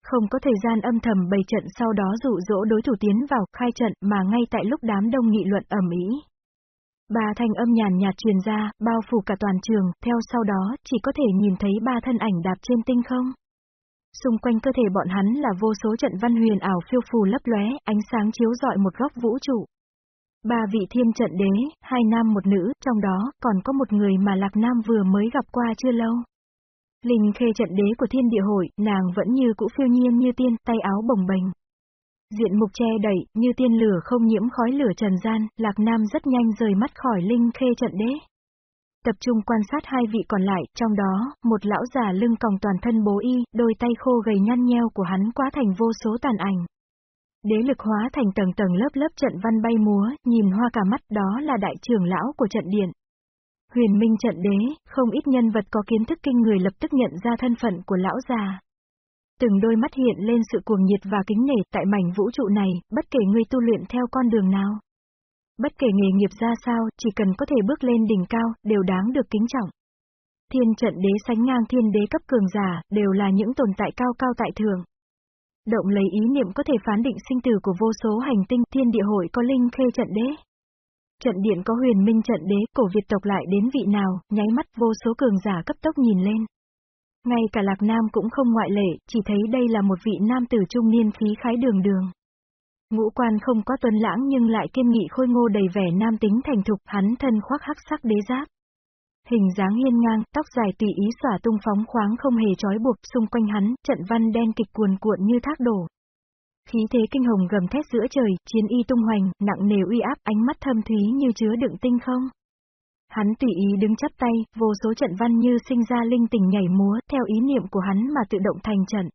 Không có thời gian âm thầm bày trận sau đó dụ dỗ đối thủ tiến vào khai trận mà ngay tại lúc đám đông nghị luận ẩm ý. Ba thanh âm nhàn nhạt truyền ra, bao phủ cả toàn trường, theo sau đó, chỉ có thể nhìn thấy ba thân ảnh đạp trên tinh không. Xung quanh cơ thể bọn hắn là vô số trận văn huyền ảo phiêu phù lấp lóe, ánh sáng chiếu rọi một góc vũ trụ. Ba vị thiên trận đế, hai nam một nữ, trong đó còn có một người mà Lạc Nam vừa mới gặp qua chưa lâu. Linh khê trận đế của thiên địa hội, nàng vẫn như cũ phiêu nhiên như tiên, tay áo bồng bềnh. Diện mục che đẩy, như tiên lửa không nhiễm khói lửa trần gian, Lạc Nam rất nhanh rời mắt khỏi Linh khê trận đế. Tập trung quan sát hai vị còn lại, trong đó, một lão già lưng còng toàn thân bố y, đôi tay khô gầy nhăn nheo của hắn quá thành vô số tàn ảnh. Đế lực hóa thành tầng tầng lớp lớp trận văn bay múa, nhìn hoa cả mắt đó là đại trưởng lão của trận điện. Huyền Minh trận đế, không ít nhân vật có kiến thức kinh người lập tức nhận ra thân phận của lão già. Từng đôi mắt hiện lên sự cuồng nhiệt và kính nể tại mảnh vũ trụ này, bất kể ngươi tu luyện theo con đường nào. Bất kể nghề nghiệp ra sao, chỉ cần có thể bước lên đỉnh cao, đều đáng được kính trọng. Thiên trận đế sánh ngang thiên đế cấp cường giả, đều là những tồn tại cao cao tại thường. Động lấy ý niệm có thể phán định sinh tử của vô số hành tinh thiên địa hội có linh khê trận đế. Trận điện có huyền minh trận đế, cổ Việt tộc lại đến vị nào, nháy mắt vô số cường giả cấp tốc nhìn lên. Ngay cả Lạc Nam cũng không ngoại lệ, chỉ thấy đây là một vị nam tử trung niên khí khái đường đường. Ngũ quan không có tuấn lãng nhưng lại kiên nghị khôi ngô đầy vẻ nam tính thành thục, hắn thân khoác hắc sắc đế giáp. Hình dáng hiên ngang, tóc dài tùy ý xỏa tung phóng khoáng không hề trói buộc, xung quanh hắn, trận văn đen kịch cuồn cuộn như thác đổ. Khí thế kinh hồng gầm thét giữa trời, chiến y tung hoành, nặng nề uy áp, ánh mắt thâm thúy như chứa đựng tinh không. Hắn tùy ý đứng chắp tay, vô số trận văn như sinh ra linh tình nhảy múa, theo ý niệm của hắn mà tự động thành trận.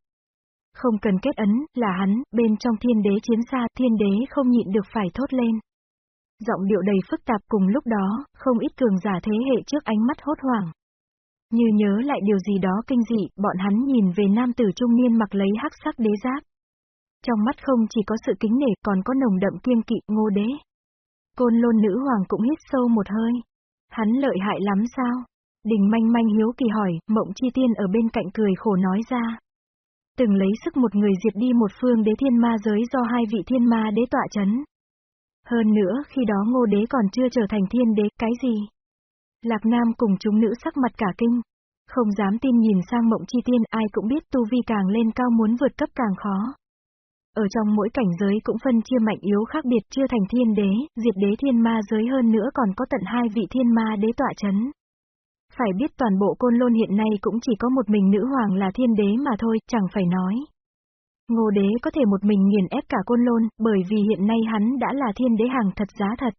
Không cần kết ấn, là hắn, bên trong thiên đế chiến xa, thiên đế không nhịn được phải thốt lên. Giọng điệu đầy phức tạp cùng lúc đó, không ít cường giả thế hệ trước ánh mắt hốt hoảng. Như nhớ lại điều gì đó kinh dị, bọn hắn nhìn về nam tử trung niên mặc lấy hắc sắc đế giáp. Trong mắt không chỉ có sự kính nể còn có nồng đậm kiêng kỵ ngô đế. Côn lôn nữ hoàng cũng hít sâu một hơi. Hắn lợi hại lắm sao? Đình manh manh hiếu kỳ hỏi, mộng chi tiên ở bên cạnh cười khổ nói ra. Từng lấy sức một người diệt đi một phương đế thiên ma giới do hai vị thiên ma đế tọa chấn. Hơn nữa, khi đó ngô đế còn chưa trở thành thiên đế, cái gì? Lạc Nam cùng chúng nữ sắc mặt cả kinh. Không dám tin nhìn sang mộng chi tiên, ai cũng biết tu vi càng lên cao muốn vượt cấp càng khó. Ở trong mỗi cảnh giới cũng phân chia mạnh yếu khác biệt chưa thành thiên đế, diệt đế thiên ma giới hơn nữa còn có tận hai vị thiên ma đế tọa chấn. Phải biết toàn bộ côn lôn hiện nay cũng chỉ có một mình nữ hoàng là thiên đế mà thôi, chẳng phải nói. Ngô đế có thể một mình nghiền ép cả côn lôn, bởi vì hiện nay hắn đã là thiên đế hàng thật giá thật.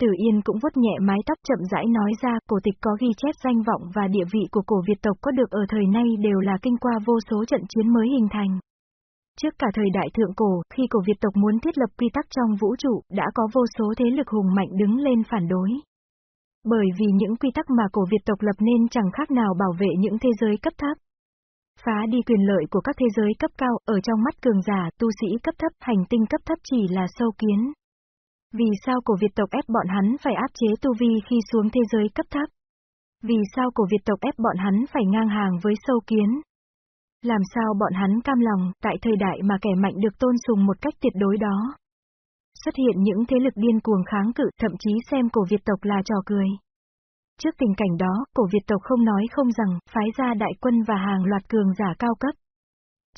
Tử Yên cũng vuốt nhẹ mái tóc chậm rãi nói ra, cổ tịch có ghi chép danh vọng và địa vị của cổ Việt tộc có được ở thời nay đều là kinh qua vô số trận chiến mới hình thành. Trước cả thời đại thượng cổ, khi cổ Việt tộc muốn thiết lập quy tắc trong vũ trụ, đã có vô số thế lực hùng mạnh đứng lên phản đối. Bởi vì những quy tắc mà cổ Việt tộc lập nên chẳng khác nào bảo vệ những thế giới cấp thấp. Phá đi quyền lợi của các thế giới cấp cao, ở trong mắt cường giả, tu sĩ cấp thấp, hành tinh cấp thấp chỉ là sâu kiến. Vì sao cổ Việt tộc ép bọn hắn phải áp chế tu vi khi xuống thế giới cấp thấp? Vì sao cổ Việt tộc ép bọn hắn phải ngang hàng với sâu kiến? Làm sao bọn hắn cam lòng, tại thời đại mà kẻ mạnh được tôn sùng một cách tuyệt đối đó. Xuất hiện những thế lực điên cuồng kháng cự, thậm chí xem cổ Việt tộc là trò cười. Trước tình cảnh đó, cổ Việt tộc không nói không rằng, phái ra đại quân và hàng loạt cường giả cao cấp.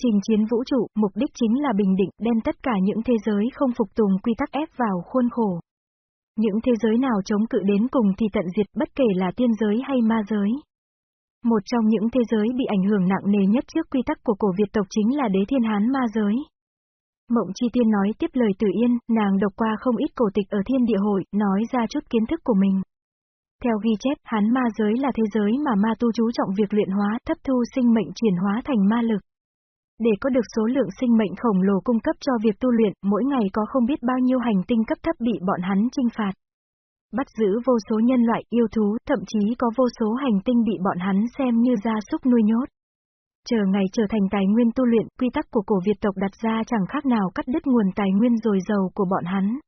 Trình chiến vũ trụ, mục đích chính là bình định, đem tất cả những thế giới không phục tùng quy tắc ép vào khuôn khổ. Những thế giới nào chống cự đến cùng thì tận diệt bất kể là tiên giới hay ma giới. Một trong những thế giới bị ảnh hưởng nặng nề nhất trước quy tắc của cổ Việt tộc chính là đế thiên hán ma giới. Mộng Chi Tiên nói tiếp lời Tử Yên, nàng đọc qua không ít cổ tịch ở thiên địa hội, nói ra chút kiến thức của mình. Theo ghi chép, hán ma giới là thế giới mà ma tu chú trọng việc luyện hóa, thấp thu sinh mệnh chuyển hóa thành ma lực. Để có được số lượng sinh mệnh khổng lồ cung cấp cho việc tu luyện, mỗi ngày có không biết bao nhiêu hành tinh cấp thấp bị bọn hắn trinh phạt. Bắt giữ vô số nhân loại yêu thú, thậm chí có vô số hành tinh bị bọn hắn xem như gia súc nuôi nhốt. Chờ ngày trở thành tài nguyên tu luyện, quy tắc của cổ Việt tộc đặt ra chẳng khác nào cắt đứt nguồn tài nguyên dồi dầu của bọn hắn.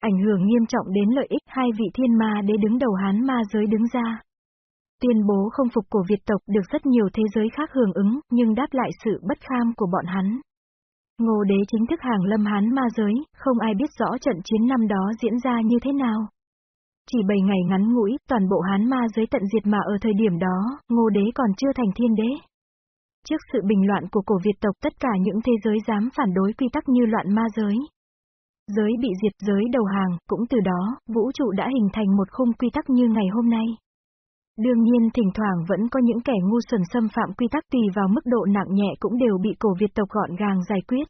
Ảnh hưởng nghiêm trọng đến lợi ích hai vị thiên ma đế đứng đầu hán ma giới đứng ra. Tuyên bố không phục của Việt tộc được rất nhiều thế giới khác hưởng ứng, nhưng đáp lại sự bất kham của bọn hắn. Ngô đế chính thức hàng lâm hán ma giới, không ai biết rõ trận chiến năm đó diễn ra như thế nào. Chỉ 7 ngày ngắn ngủi, toàn bộ hán ma giới tận diệt mà ở thời điểm đó, ngô đế còn chưa thành thiên đế. Trước sự bình loạn của cổ Việt tộc tất cả những thế giới dám phản đối quy tắc như loạn ma giới. Giới bị diệt giới đầu hàng, cũng từ đó, vũ trụ đã hình thành một khung quy tắc như ngày hôm nay. Đương nhiên thỉnh thoảng vẫn có những kẻ ngu xuẩn xâm phạm quy tắc tùy vào mức độ nặng nhẹ cũng đều bị cổ Việt tộc gọn gàng giải quyết.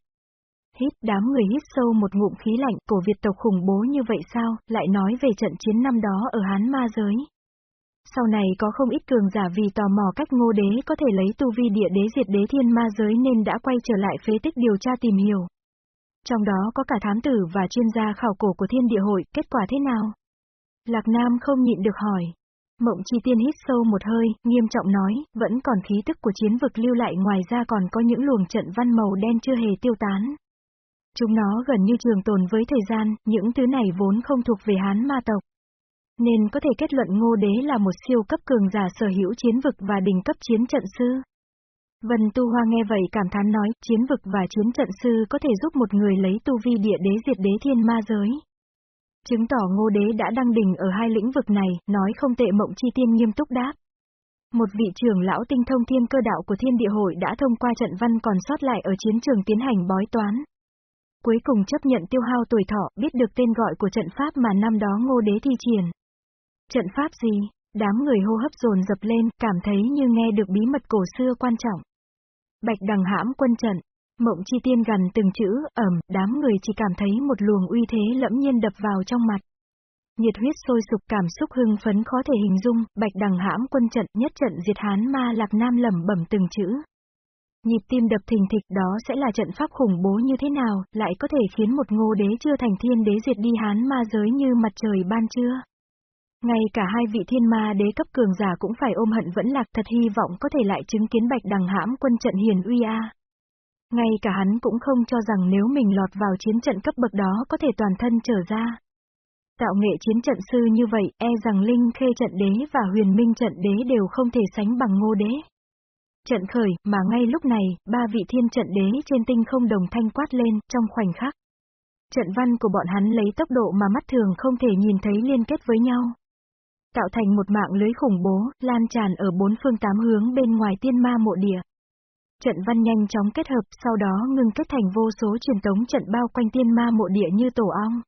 Hít đám người hít sâu một ngụm khí lạnh, cổ Việt tộc khủng bố như vậy sao, lại nói về trận chiến năm đó ở Hán Ma Giới. Sau này có không ít cường giả vì tò mò cách ngô đế có thể lấy tu vi địa đế diệt đế thiên ma giới nên đã quay trở lại phế tích điều tra tìm hiểu. Trong đó có cả thám tử và chuyên gia khảo cổ của thiên địa hội, kết quả thế nào? Lạc Nam không nhịn được hỏi. Mộng chi tiên hít sâu một hơi, nghiêm trọng nói, vẫn còn khí tức của chiến vực lưu lại ngoài ra còn có những luồng trận văn màu đen chưa hề tiêu tán. Chúng nó gần như trường tồn với thời gian, những thứ này vốn không thuộc về hán ma tộc. Nên có thể kết luận ngô đế là một siêu cấp cường giả sở hữu chiến vực và đỉnh cấp chiến trận sư. Vân Tu Hoa nghe vậy cảm thán nói, chiến vực và chiến trận sư có thể giúp một người lấy tu vi địa đế diệt đế thiên ma giới. Chứng tỏ ngô đế đã đăng đỉnh ở hai lĩnh vực này, nói không tệ mộng chi tiên nghiêm túc đáp. Một vị trưởng lão tinh thông thiên cơ đạo của thiên địa hội đã thông qua trận văn còn sót lại ở chiến trường tiến hành bói toán. Cuối cùng chấp nhận tiêu hao tuổi thọ, biết được tên gọi của trận pháp mà năm đó ngô đế thi triển. Trận pháp gì? Đám người hô hấp dồn dập lên, cảm thấy như nghe được bí mật cổ xưa quan trọng. Bạch đằng hãm quân trận. Mộng chi tiên gần từng chữ, ẩm, đám người chỉ cảm thấy một luồng uy thế lẫm nhiên đập vào trong mặt. Nhiệt huyết sôi sục cảm xúc hưng phấn khó thể hình dung, bạch đằng hãm quân trận nhất trận diệt hán ma lạc nam lẩm bẩm từng chữ. Nhịp tim đập thình thịch đó sẽ là trận pháp khủng bố như thế nào, lại có thể khiến một ngô đế chưa thành thiên đế diệt đi hán ma giới như mặt trời ban trưa. Ngay cả hai vị thiên ma đế cấp cường giả cũng phải ôm hận vẫn lạc thật hy vọng có thể lại chứng kiến bạch đằng hãm quân trận hiền uy a. Ngay cả hắn cũng không cho rằng nếu mình lọt vào chiến trận cấp bậc đó có thể toàn thân trở ra. Tạo nghệ chiến trận sư như vậy, e rằng Linh Khê trận đế và huyền minh trận đế đều không thể sánh bằng ngô đế. Trận khởi, mà ngay lúc này, ba vị thiên trận đế trên tinh không đồng thanh quát lên, trong khoảnh khắc. Trận văn của bọn hắn lấy tốc độ mà mắt thường không thể nhìn thấy liên kết với nhau. Tạo thành một mạng lưới khủng bố, lan tràn ở bốn phương tám hướng bên ngoài tiên ma mộ địa. Trận văn nhanh chóng kết hợp, sau đó ngưng kết thành vô số truyền tống trận bao quanh tiên ma mộ địa như tổ ong.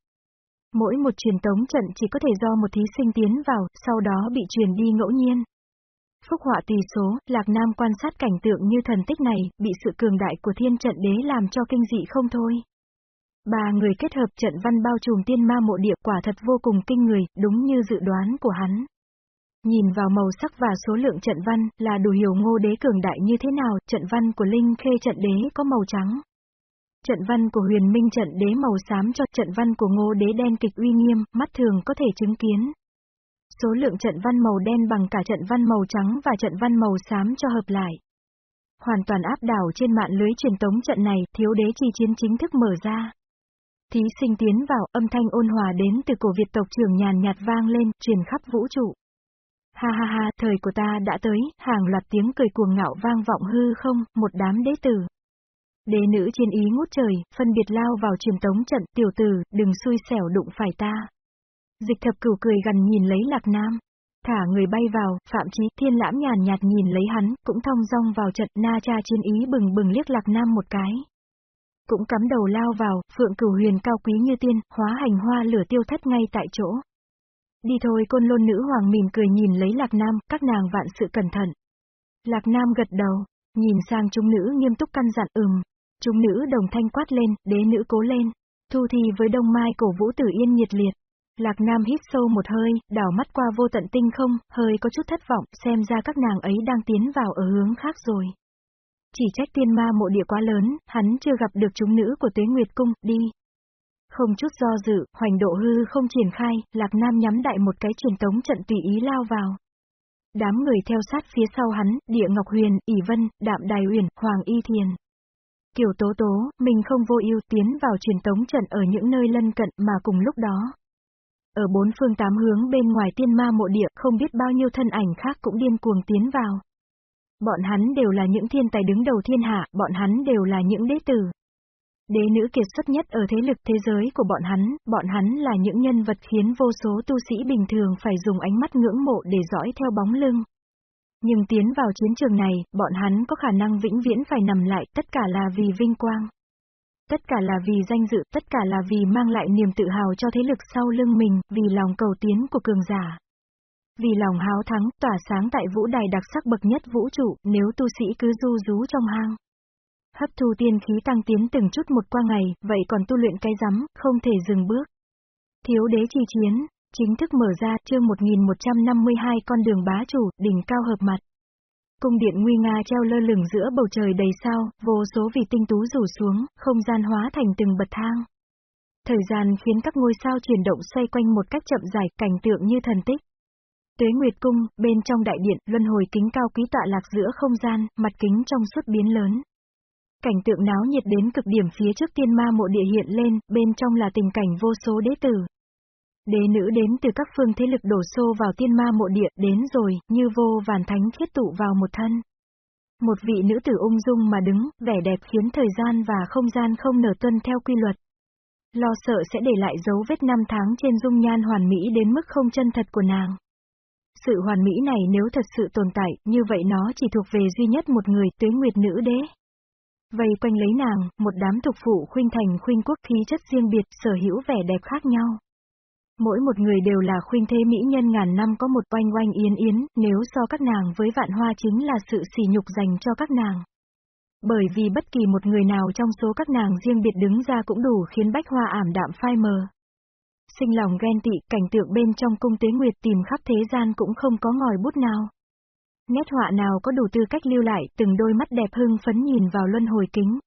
Mỗi một truyền tống trận chỉ có thể do một thí sinh tiến vào, sau đó bị truyền đi ngẫu nhiên. Phúc họa tùy số, Lạc Nam quan sát cảnh tượng như thần tích này, bị sự cường đại của thiên trận đế làm cho kinh dị không thôi. Ba người kết hợp trận văn bao trùm tiên ma mộ địa quả thật vô cùng kinh người, đúng như dự đoán của hắn. Nhìn vào màu sắc và số lượng trận văn, là đủ hiểu ngô đế cường đại như thế nào, trận văn của Linh Khê trận đế có màu trắng. Trận văn của huyền minh trận đế màu xám cho trận văn của ngô đế đen kịch uy nghiêm, mắt thường có thể chứng kiến. Số lượng trận văn màu đen bằng cả trận văn màu trắng và trận văn màu xám cho hợp lại. Hoàn toàn áp đảo trên mạng lưới truyền tống trận này, thiếu đế chi chiến chính thức mở ra. Thí sinh tiến vào, âm thanh ôn hòa đến từ cổ Việt tộc trưởng nhàn nhạt vang lên, truyền khắp vũ trụ. Ha ha ha, thời của ta đã tới, hàng loạt tiếng cười cuồng ngạo vang vọng hư không, một đám đế tử. Đế nữ chiến ý ngút trời, phân biệt lao vào truyền tống trận, tiểu tử, đừng xui xẻo đụng phải ta. Dịch thập cửu cười gần nhìn lấy lạc nam. Thả người bay vào, phạm chí thiên lãm nhàn nhạt nhìn lấy hắn, cũng thong dong vào trận na cha chiến ý bừng bừng liếc lạc nam một cái. Cũng cắm đầu lao vào, phượng cửu huyền cao quý như tiên, hóa hành hoa lửa tiêu thất ngay tại chỗ. Đi thôi côn lôn nữ hoàng mỉm cười nhìn lấy lạc nam, các nàng vạn sự cẩn thận. Lạc nam gật đầu, nhìn sang trung nữ nghiêm túc căn dặn ừm. Trung nữ đồng thanh quát lên, đế nữ cố lên. Thu thì với đông mai cổ vũ tử yên nhiệt liệt. Lạc Nam hít sâu một hơi, đảo mắt qua vô tận tinh không, hơi có chút thất vọng, xem ra các nàng ấy đang tiến vào ở hướng khác rồi. Chỉ trách tiên ma mộ địa quá lớn, hắn chưa gặp được chúng nữ của Tuế Nguyệt Cung, đi. Không chút do dự, hoành độ hư không triển khai, Lạc Nam nhắm đại một cái truyền tống trận tùy ý lao vào. Đám người theo sát phía sau hắn, Địa Ngọc Huyền, ỷ Vân, Đạm Đài Huyền, Hoàng Y Thiền. Kiều Tố Tố, mình không vô ưu tiến vào truyền tống trận ở những nơi lân cận mà cùng lúc đó. Ở bốn phương tám hướng bên ngoài tiên ma mộ địa không biết bao nhiêu thân ảnh khác cũng điên cuồng tiến vào. Bọn hắn đều là những thiên tài đứng đầu thiên hạ, bọn hắn đều là những đế tử. Đế nữ kiệt xuất nhất ở thế lực thế giới của bọn hắn, bọn hắn là những nhân vật khiến vô số tu sĩ bình thường phải dùng ánh mắt ngưỡng mộ để dõi theo bóng lưng. Nhưng tiến vào chiến trường này, bọn hắn có khả năng vĩnh viễn phải nằm lại, tất cả là vì vinh quang. Tất cả là vì danh dự, tất cả là vì mang lại niềm tự hào cho thế lực sau lưng mình, vì lòng cầu tiến của cường giả. Vì lòng háo thắng, tỏa sáng tại vũ đài đặc sắc bậc nhất vũ trụ, nếu tu sĩ cứ du rú trong hang. Hấp thu tiên khí tăng tiến từng chút một qua ngày, vậy còn tu luyện cái rắm, không thể dừng bước. Thiếu đế chi chiến, chính thức mở ra chương 1152 con đường bá chủ, đỉnh cao hợp mặt. Cung điện nguy nga treo lơ lửng giữa bầu trời đầy sao, vô số vì tinh tú rủ xuống, không gian hóa thành từng bậc thang. Thời gian khiến các ngôi sao chuyển động xoay quanh một cách chậm dài, cảnh tượng như thần tích. Tuế Nguyệt Cung, bên trong đại điện, luân hồi kính cao quý tọa lạc giữa không gian, mặt kính trong suốt biến lớn. Cảnh tượng náo nhiệt đến cực điểm phía trước tiên ma mộ địa hiện lên, bên trong là tình cảnh vô số đế tử. Đế nữ đến từ các phương thế lực đổ xô vào tiên ma mộ địa, đến rồi, như vô vàn thánh thiết tụ vào một thân. Một vị nữ tử ung dung mà đứng, vẻ đẹp khiến thời gian và không gian không nở tuân theo quy luật. Lo sợ sẽ để lại dấu vết năm tháng trên dung nhan hoàn mỹ đến mức không chân thật của nàng. Sự hoàn mỹ này nếu thật sự tồn tại, như vậy nó chỉ thuộc về duy nhất một người, tuế nguyệt nữ đế. Vây quanh lấy nàng, một đám thuộc phụ khuynh thành khuynh quốc khí chất riêng biệt, sở hữu vẻ đẹp khác nhau. Mỗi một người đều là khuynh thế mỹ nhân ngàn năm có một oanh oanh yến yến, nếu so các nàng với vạn hoa chính là sự sỉ nhục dành cho các nàng. Bởi vì bất kỳ một người nào trong số các nàng riêng biệt đứng ra cũng đủ khiến bách hoa ảm đạm phai mờ. Sinh lòng ghen tị, cảnh tượng bên trong cung tế nguyệt tìm khắp thế gian cũng không có ngòi bút nào. Nét họa nào có đủ tư cách lưu lại, từng đôi mắt đẹp hưng phấn nhìn vào luân hồi kính.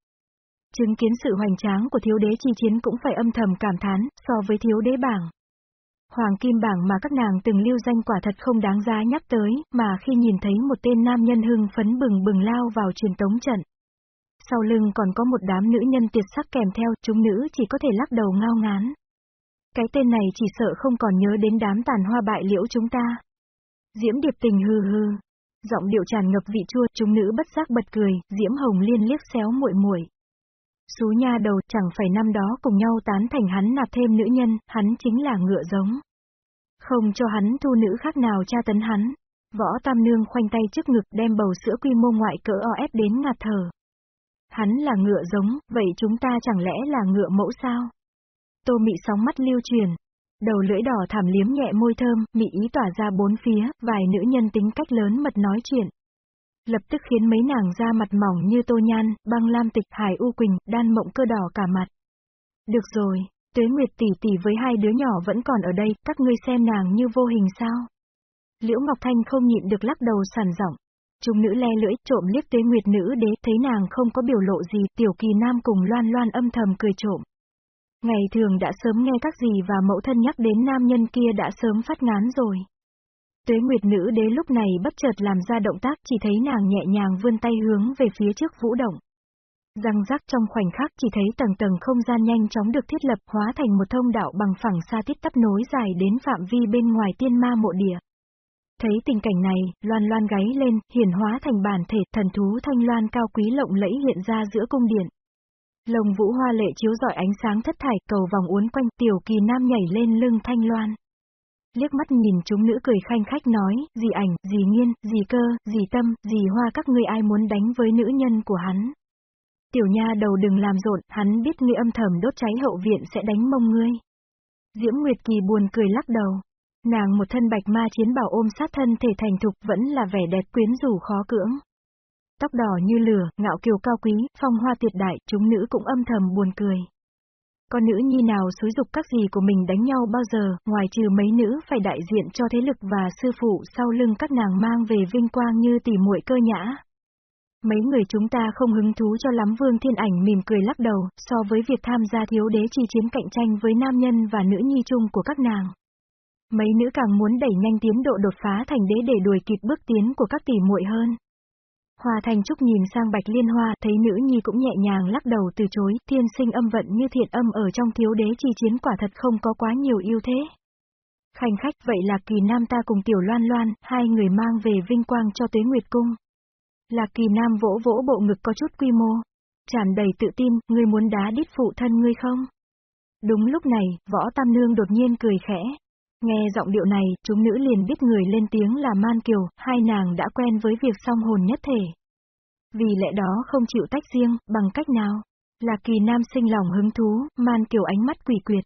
Chứng kiến sự hoành tráng của thiếu đế chi chiến cũng phải âm thầm cảm thán, so với thiếu đế bảng. Hoàng kim bảng mà các nàng từng lưu danh quả thật không đáng giá nhắc tới, mà khi nhìn thấy một tên nam nhân hưng phấn bừng bừng lao vào truyền tống trận. Sau lưng còn có một đám nữ nhân tuyệt sắc kèm theo, chúng nữ chỉ có thể lắc đầu ngao ngán. Cái tên này chỉ sợ không còn nhớ đến đám tàn hoa bại liễu chúng ta. Diễm điệp tình hư hư. Giọng điệu tràn ngập vị chua, chúng nữ bất giác bật cười, Diễm Hồng liên liếc xéo muội muội. Xú nha đầu, chẳng phải năm đó cùng nhau tán thành hắn nạp thêm nữ nhân, hắn chính là ngựa giống. Không cho hắn thu nữ khác nào tra tấn hắn. Võ Tam Nương khoanh tay trước ngực đem bầu sữa quy mô ngoại cỡ o ép đến ngạt thở. Hắn là ngựa giống, vậy chúng ta chẳng lẽ là ngựa mẫu sao? Tô mị sóng mắt lưu truyền. Đầu lưỡi đỏ thảm liếm nhẹ môi thơm, mị ý tỏa ra bốn phía, vài nữ nhân tính cách lớn mật nói chuyện. Lập tức khiến mấy nàng da mặt mỏng như tô nhan, băng lam tịch, hải u quỳnh, đan mộng cơ đỏ cả mặt. Được rồi, tuế nguyệt tỷ tỷ với hai đứa nhỏ vẫn còn ở đây, các ngươi xem nàng như vô hình sao. Liễu Ngọc Thanh không nhịn được lắc đầu sàn giọng. Trung nữ le lưỡi, trộm liếc tuế nguyệt nữ đế, thấy nàng không có biểu lộ gì, tiểu kỳ nam cùng loan loan âm thầm cười trộm. Ngày thường đã sớm nghe các gì và mẫu thân nhắc đến nam nhân kia đã sớm phát ngán rồi. Tuế Nguyệt nữ đế lúc này bất chợt làm ra động tác chỉ thấy nàng nhẹ nhàng vươn tay hướng về phía trước vũ động. Răng rắc trong khoảnh khắc chỉ thấy tầng tầng không gian nhanh chóng được thiết lập hóa thành một thông đạo bằng phẳng xa thiết tắp nối dài đến phạm vi bên ngoài tiên ma mộ địa. Thấy tình cảnh này, loan loan gáy lên, hiển hóa thành bản thể thần thú thanh loan cao quý lộng lẫy hiện ra giữa cung điện. Lồng vũ hoa lệ chiếu rọi ánh sáng thất thải, cầu vòng uốn quanh, tiểu kỳ nam nhảy lên lưng thanh loan. Liếc mắt nhìn chúng nữ cười khanh khách nói, gì ảnh, gì nghiên, gì cơ, gì tâm, gì hoa các ngươi ai muốn đánh với nữ nhân của hắn. Tiểu nha đầu đừng làm rộn, hắn biết ngươi âm thầm đốt cháy hậu viện sẽ đánh mông ngươi. Diễm Nguyệt Kỳ buồn cười lắc đầu. Nàng một thân bạch ma chiến bảo ôm sát thân thể thành thục vẫn là vẻ đẹp quyến rũ khó cưỡng. Tóc đỏ như lửa, ngạo kiều cao quý, phong hoa tuyệt đại, chúng nữ cũng âm thầm buồn cười. Con nữ nhi nào xúi dục các gì của mình đánh nhau bao giờ, ngoài trừ mấy nữ phải đại diện cho thế lực và sư phụ sau lưng các nàng mang về vinh quang như tỉ muội cơ nhã. Mấy người chúng ta không hứng thú cho lắm Vương Thiên Ảnh mỉm cười lắc đầu, so với việc tham gia thiếu đế chi chiến cạnh tranh với nam nhân và nữ nhi chung của các nàng. Mấy nữ càng muốn đẩy nhanh tiến độ đột phá thành đế để đuổi kịp bước tiến của các tỷ muội hơn. Hoa Thành Trúc nhìn sang Bạch Liên Hoa, thấy nữ nhi cũng nhẹ nhàng lắc đầu từ chối, thiên sinh âm vận như thiện âm ở trong thiếu đế chi chiến quả thật không có quá nhiều yêu thế. Khanh khách vậy là kỳ nam ta cùng tiểu loan loan, hai người mang về vinh quang cho Tế nguyệt cung. Lạc kỳ nam vỗ vỗ bộ ngực có chút quy mô. Tràn đầy tự tin, ngươi muốn đá đít phụ thân ngươi không? Đúng lúc này, võ tam nương đột nhiên cười khẽ. Nghe giọng điệu này, chúng nữ liền biết người lên tiếng là Man Kiều, hai nàng đã quen với việc song hồn nhất thể. Vì lẽ đó không chịu tách riêng, bằng cách nào? là kỳ nam sinh lòng hứng thú, Man Kiều ánh mắt quỷ quyệt.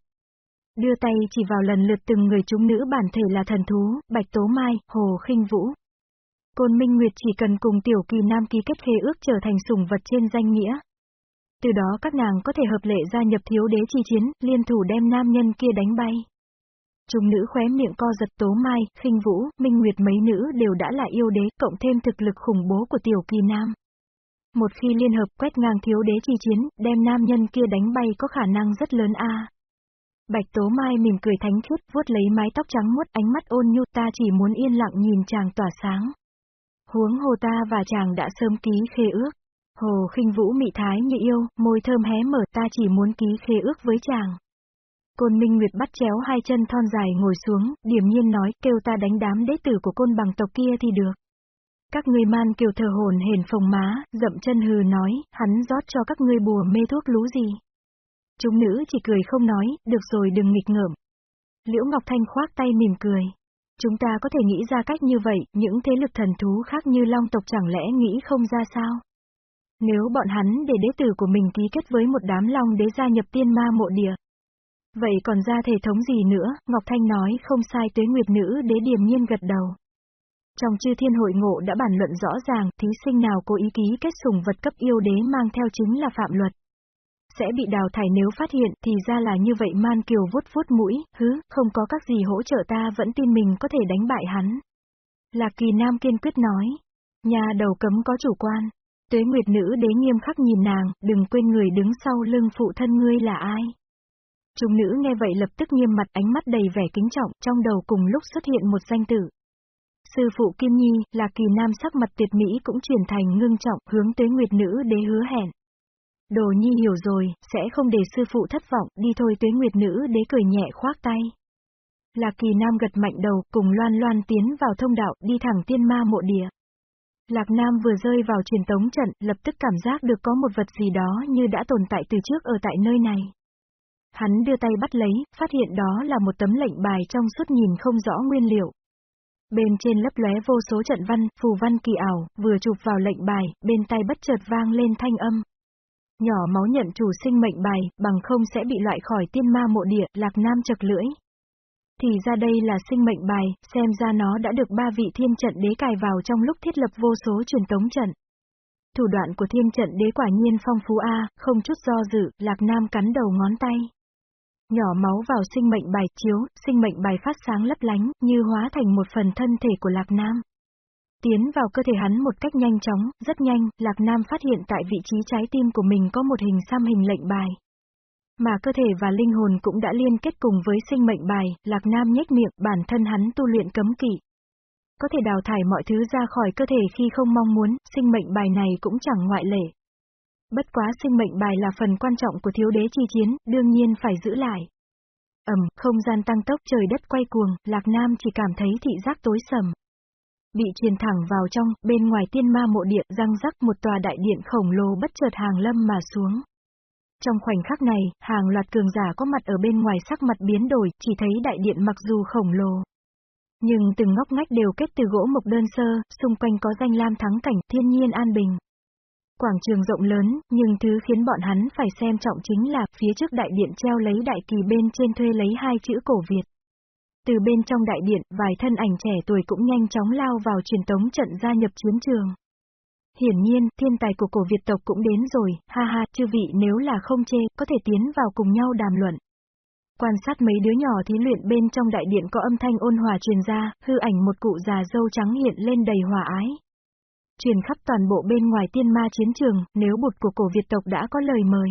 Đưa tay chỉ vào lần lượt từng người chúng nữ bản thể là thần thú, Bạch Tố Mai, Hồ khinh Vũ, Côn Minh Nguyệt chỉ cần cùng Tiểu Kỳ Nam ký kết khế ước trở thành sủng vật trên danh nghĩa. Từ đó các nàng có thể hợp lệ gia nhập thiếu đế chi chiến, liên thủ đem nam nhân kia đánh bay. Trung nữ khóe miệng co giật tố mai, khinh vũ, minh nguyệt mấy nữ đều đã là yêu đế, cộng thêm thực lực khủng bố của tiểu kỳ nam. Một khi liên hợp quét ngang thiếu đế chi chiến, đem nam nhân kia đánh bay có khả năng rất lớn a. Bạch Tố Mai mỉm cười thánh khiết, vuốt lấy mái tóc trắng muốt ánh mắt ôn nhu ta chỉ muốn yên lặng nhìn chàng tỏa sáng. Huống hồ ta và chàng đã sớm ký khê ước. Hồ khinh vũ mị thái như yêu, môi thơm hé mở ta chỉ muốn ký khê ước với chàng. Côn Minh Nguyệt bắt chéo hai chân thon dài ngồi xuống, điểm nhiên nói kêu ta đánh đám đế tử của côn bằng tộc kia thì được. Các ngươi man kiều thờ hồn hền phồng má, dậm chân hừ nói, hắn rót cho các ngươi bùa mê thuốc lú gì. Chúng nữ chỉ cười không nói, được rồi đừng nghịch ngợm. Liễu Ngọc Thanh khoác tay mỉm cười. Chúng ta có thể nghĩ ra cách như vậy, những thế lực thần thú khác như long tộc chẳng lẽ nghĩ không ra sao? Nếu bọn hắn để đế tử của mình ký kết với một đám long đế gia nhập tiên ma mộ địa. Vậy còn ra thể thống gì nữa, Ngọc Thanh nói không sai tuế nguyệt nữ đế điềm nhiên gật đầu. Trong chư thiên hội ngộ đã bản luận rõ ràng, thí sinh nào cố ý ký kết sùng vật cấp yêu đế mang theo chính là phạm luật sẽ bị đào thải nếu phát hiện, thì ra là như vậy Man Kiều vuốt vuốt mũi, hứ, không có các gì hỗ trợ ta vẫn tin mình có thể đánh bại hắn. Lạc Kỳ Nam kiên quyết nói, nhà đầu cấm có chủ quan. Tuế Nguyệt nữ đế nghiêm khắc nhìn nàng, đừng quên người đứng sau lưng phụ thân ngươi là ai. Trung nữ nghe vậy lập tức nghiêm mặt ánh mắt đầy vẻ kính trọng, trong đầu cùng lúc xuất hiện một danh tử. Sư phụ Kim Nhi, là kỳ nam sắc mặt tuyệt mỹ cũng chuyển thành ngưng trọng, hướng tới nguyệt nữ đế hứa hẹn. Đồ nhi hiểu rồi, sẽ không để sư phụ thất vọng, đi thôi tới nguyệt nữ đế cười nhẹ khoác tay. Lạc kỳ nam gật mạnh đầu, cùng loan loan tiến vào thông đạo, đi thẳng tiên ma mộ địa. Lạc Nam vừa rơi vào truyền tống trận, lập tức cảm giác được có một vật gì đó như đã tồn tại từ trước ở tại nơi này. Hắn đưa tay bắt lấy, phát hiện đó là một tấm lệnh bài trong suốt nhìn không rõ nguyên liệu. Bên trên lấp lóe vô số trận văn, phù văn kỳ ảo, vừa chụp vào lệnh bài, bên tay bất chợt vang lên thanh âm. Nhỏ máu nhận chủ sinh mệnh bài, bằng không sẽ bị loại khỏi tiên ma mộ địa, lạc nam chật lưỡi. Thì ra đây là sinh mệnh bài, xem ra nó đã được ba vị thiên trận đế cài vào trong lúc thiết lập vô số truyền tống trận. Thủ đoạn của thiên trận đế quả nhiên phong phú A, không chút do dự, lạc nam cắn đầu ngón tay. Nhỏ máu vào sinh mệnh bài chiếu, sinh mệnh bài phát sáng lấp lánh, như hóa thành một phần thân thể của lạc nam. Tiến vào cơ thể hắn một cách nhanh chóng, rất nhanh, Lạc Nam phát hiện tại vị trí trái tim của mình có một hình xăm hình lệnh bài. Mà cơ thể và linh hồn cũng đã liên kết cùng với sinh mệnh bài, Lạc Nam nhếch miệng, bản thân hắn tu luyện cấm kỵ. Có thể đào thải mọi thứ ra khỏi cơ thể khi không mong muốn, sinh mệnh bài này cũng chẳng ngoại lệ. Bất quá sinh mệnh bài là phần quan trọng của thiếu đế chi chiến, đương nhiên phải giữ lại. Ẩm, không gian tăng tốc trời đất quay cuồng, Lạc Nam chỉ cảm thấy thị giác tối sầm. Bị truyền thẳng vào trong, bên ngoài tiên ma mộ điện răng rắc một tòa đại điện khổng lồ bất chợt hàng lâm mà xuống. Trong khoảnh khắc này, hàng loạt cường giả có mặt ở bên ngoài sắc mặt biến đổi, chỉ thấy đại điện mặc dù khổng lồ. Nhưng từng ngóc ngách đều kết từ gỗ mộc đơn sơ, xung quanh có danh lam thắng cảnh, thiên nhiên an bình. Quảng trường rộng lớn, nhưng thứ khiến bọn hắn phải xem trọng chính là, phía trước đại điện treo lấy đại kỳ bên trên thuê lấy hai chữ cổ Việt. Từ bên trong đại điện, vài thân ảnh trẻ tuổi cũng nhanh chóng lao vào truyền tống trận gia nhập chiến trường. Hiển nhiên, thiên tài của cổ Việt tộc cũng đến rồi, ha ha, chư vị nếu là không chê, có thể tiến vào cùng nhau đàm luận. Quan sát mấy đứa nhỏ thí luyện bên trong đại điện có âm thanh ôn hòa truyền ra, hư ảnh một cụ già dâu trắng hiện lên đầy hòa ái. Truyền khắp toàn bộ bên ngoài tiên ma chiến trường, nếu bụt của cổ Việt tộc đã có lời mời.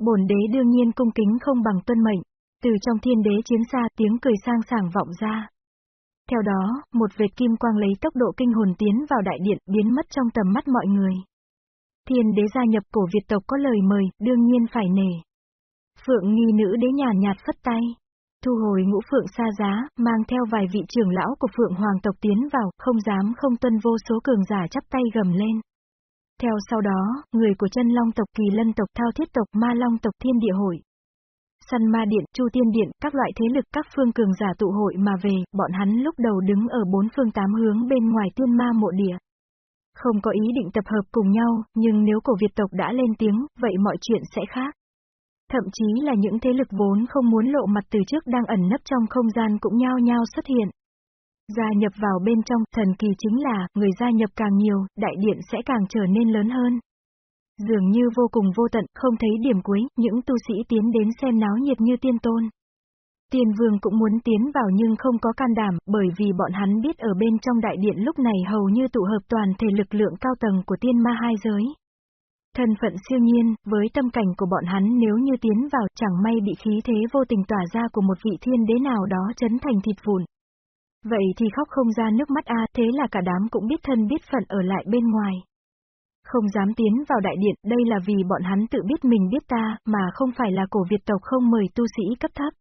Bổn đế đương nhiên cung kính không bằng tuân mệnh, từ trong thiên đế chiến xa tiếng cười sang sảng vọng ra. Theo đó, một vệt kim quang lấy tốc độ kinh hồn tiến vào đại điện, biến mất trong tầm mắt mọi người. Thiên đế gia nhập cổ Việt tộc có lời mời, đương nhiên phải nể. Phượng nghi nữ đế nhàn nhạt phất tay. Thu hồi ngũ phượng xa giá, mang theo vài vị trưởng lão của phượng hoàng tộc tiến vào, không dám không tuân vô số cường giả chắp tay gầm lên. Theo sau đó, người của chân long tộc kỳ lân tộc thao thiết tộc ma long tộc thiên địa hội. Săn ma điện, chu tiên điện, các loại thế lực các phương cường giả tụ hội mà về, bọn hắn lúc đầu đứng ở bốn phương tám hướng bên ngoài tiên ma mộ địa. Không có ý định tập hợp cùng nhau, nhưng nếu cổ Việt tộc đã lên tiếng, vậy mọi chuyện sẽ khác. Thậm chí là những thế lực vốn không muốn lộ mặt từ trước đang ẩn nấp trong không gian cũng nhao nhao xuất hiện. Gia nhập vào bên trong, thần kỳ chính là, người gia nhập càng nhiều, đại điện sẽ càng trở nên lớn hơn. Dường như vô cùng vô tận, không thấy điểm cuối, những tu sĩ tiến đến xem náo nhiệt như tiên tôn. Tiên vương cũng muốn tiến vào nhưng không có can đảm, bởi vì bọn hắn biết ở bên trong đại điện lúc này hầu như tụ hợp toàn thể lực lượng cao tầng của tiên ma hai giới. Thân phận siêu nhiên, với tâm cảnh của bọn hắn nếu như tiến vào chẳng may bị khí thế vô tình tỏa ra của một vị thiên đế nào đó chấn thành thịt vụn. Vậy thì khóc không ra nước mắt a thế là cả đám cũng biết thân biết phận ở lại bên ngoài. Không dám tiến vào đại điện, đây là vì bọn hắn tự biết mình biết ta, mà không phải là cổ Việt tộc không mời tu sĩ cấp thấp.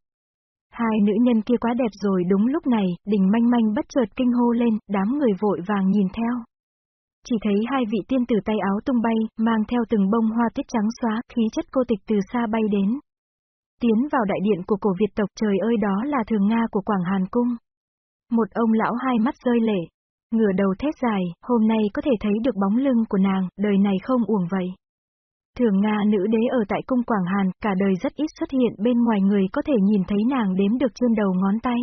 Hai nữ nhân kia quá đẹp rồi đúng lúc này, đình manh manh bất chợt kinh hô lên, đám người vội vàng nhìn theo. Chỉ thấy hai vị tiên tử tay áo tung bay, mang theo từng bông hoa tuyết trắng xóa, khí chất cô tịch từ xa bay đến. Tiến vào đại điện của cổ Việt tộc trời ơi đó là thường Nga của Quảng Hàn Cung. Một ông lão hai mắt rơi lệ, ngửa đầu thét dài, hôm nay có thể thấy được bóng lưng của nàng, đời này không uổng vậy. Thường Nga nữ đế ở tại cung Quảng Hàn, cả đời rất ít xuất hiện bên ngoài người có thể nhìn thấy nàng đếm được trên đầu ngón tay.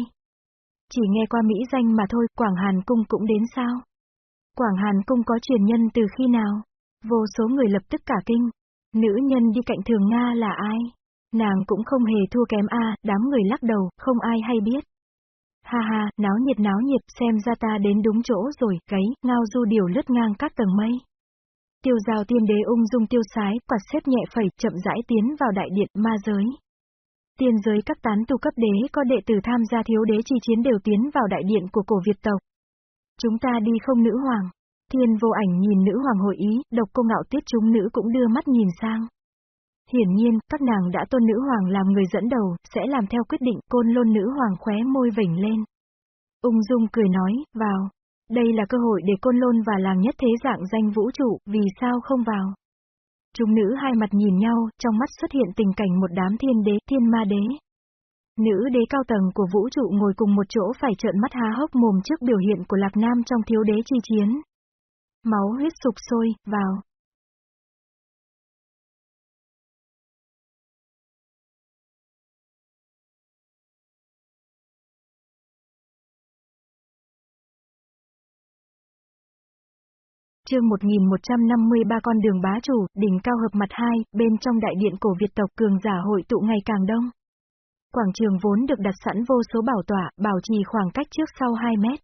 Chỉ nghe qua mỹ danh mà thôi, Quảng Hàn cung cũng đến sao? Quảng Hàn cung có truyền nhân từ khi nào? Vô số người lập tức cả kinh. Nữ nhân đi cạnh Thường Nga là ai? Nàng cũng không hề thua kém a, đám người lắc đầu, không ai hay biết. Ha ha, náo nhiệt náo nhiệt, xem ra ta đến đúng chỗ rồi, gáy, ngao du điều lướt ngang các tầng mây. Tiêu giao tiên đế ung dung tiêu sái, quạt xếp nhẹ phẩy, chậm rãi tiến vào đại điện ma giới. Tiên giới các tán tu cấp đế có đệ tử tham gia thiếu đế chi chiến đều tiến vào đại điện của cổ Việt tộc. Chúng ta đi không nữ hoàng. Thiên vô ảnh nhìn nữ hoàng hội ý, độc cô ngạo tuyết chúng nữ cũng đưa mắt nhìn sang. Hiển nhiên, các nàng đã tôn nữ hoàng làm người dẫn đầu, sẽ làm theo quyết định, côn lôn nữ hoàng khóe môi vểnh lên. Ung dung cười nói, vào. Đây là cơ hội để côn lôn và làng nhất thế dạng danh vũ trụ, vì sao không vào? Chúng nữ hai mặt nhìn nhau, trong mắt xuất hiện tình cảnh một đám thiên đế, thiên ma đế. Nữ đế cao tầng của vũ trụ ngồi cùng một chỗ phải trợn mắt há hốc mồm trước biểu hiện của Lạc Nam trong thiếu đế chi chiến. Máu huyết sục sôi, vào. chương 1153 con đường bá chủ, đỉnh cao hợp mặt hai, bên trong đại điện cổ Việt tộc cường giả hội tụ ngày càng đông. Quảng trường vốn được đặt sẵn vô số bảo tỏa, bảo trì khoảng cách trước sau 2 mét.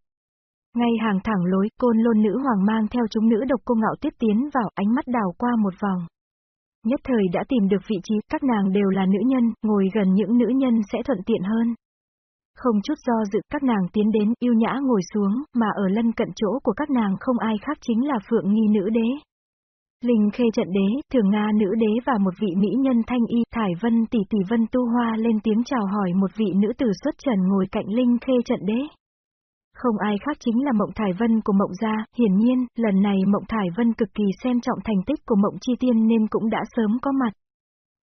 Ngay hàng thẳng lối, côn lôn nữ hoàng mang theo chúng nữ độc cô ngạo tuyết tiến vào, ánh mắt đào qua một vòng. Nhất thời đã tìm được vị trí, các nàng đều là nữ nhân, ngồi gần những nữ nhân sẽ thuận tiện hơn. Không chút do dự, các nàng tiến đến, yêu nhã ngồi xuống, mà ở lân cận chỗ của các nàng không ai khác chính là Phượng Nghi nữ đế. Linh khê trận đế, thường Nga nữ đế và một vị mỹ nhân thanh y, Thải Vân tỷ tỷ Vân Tu Hoa lên tiếng chào hỏi một vị nữ tử xuất trần ngồi cạnh Linh khê trận đế. Không ai khác chính là Mộng Thải Vân của Mộng Gia, hiển nhiên, lần này Mộng Thải Vân cực kỳ xem trọng thành tích của Mộng Chi Tiên nên cũng đã sớm có mặt.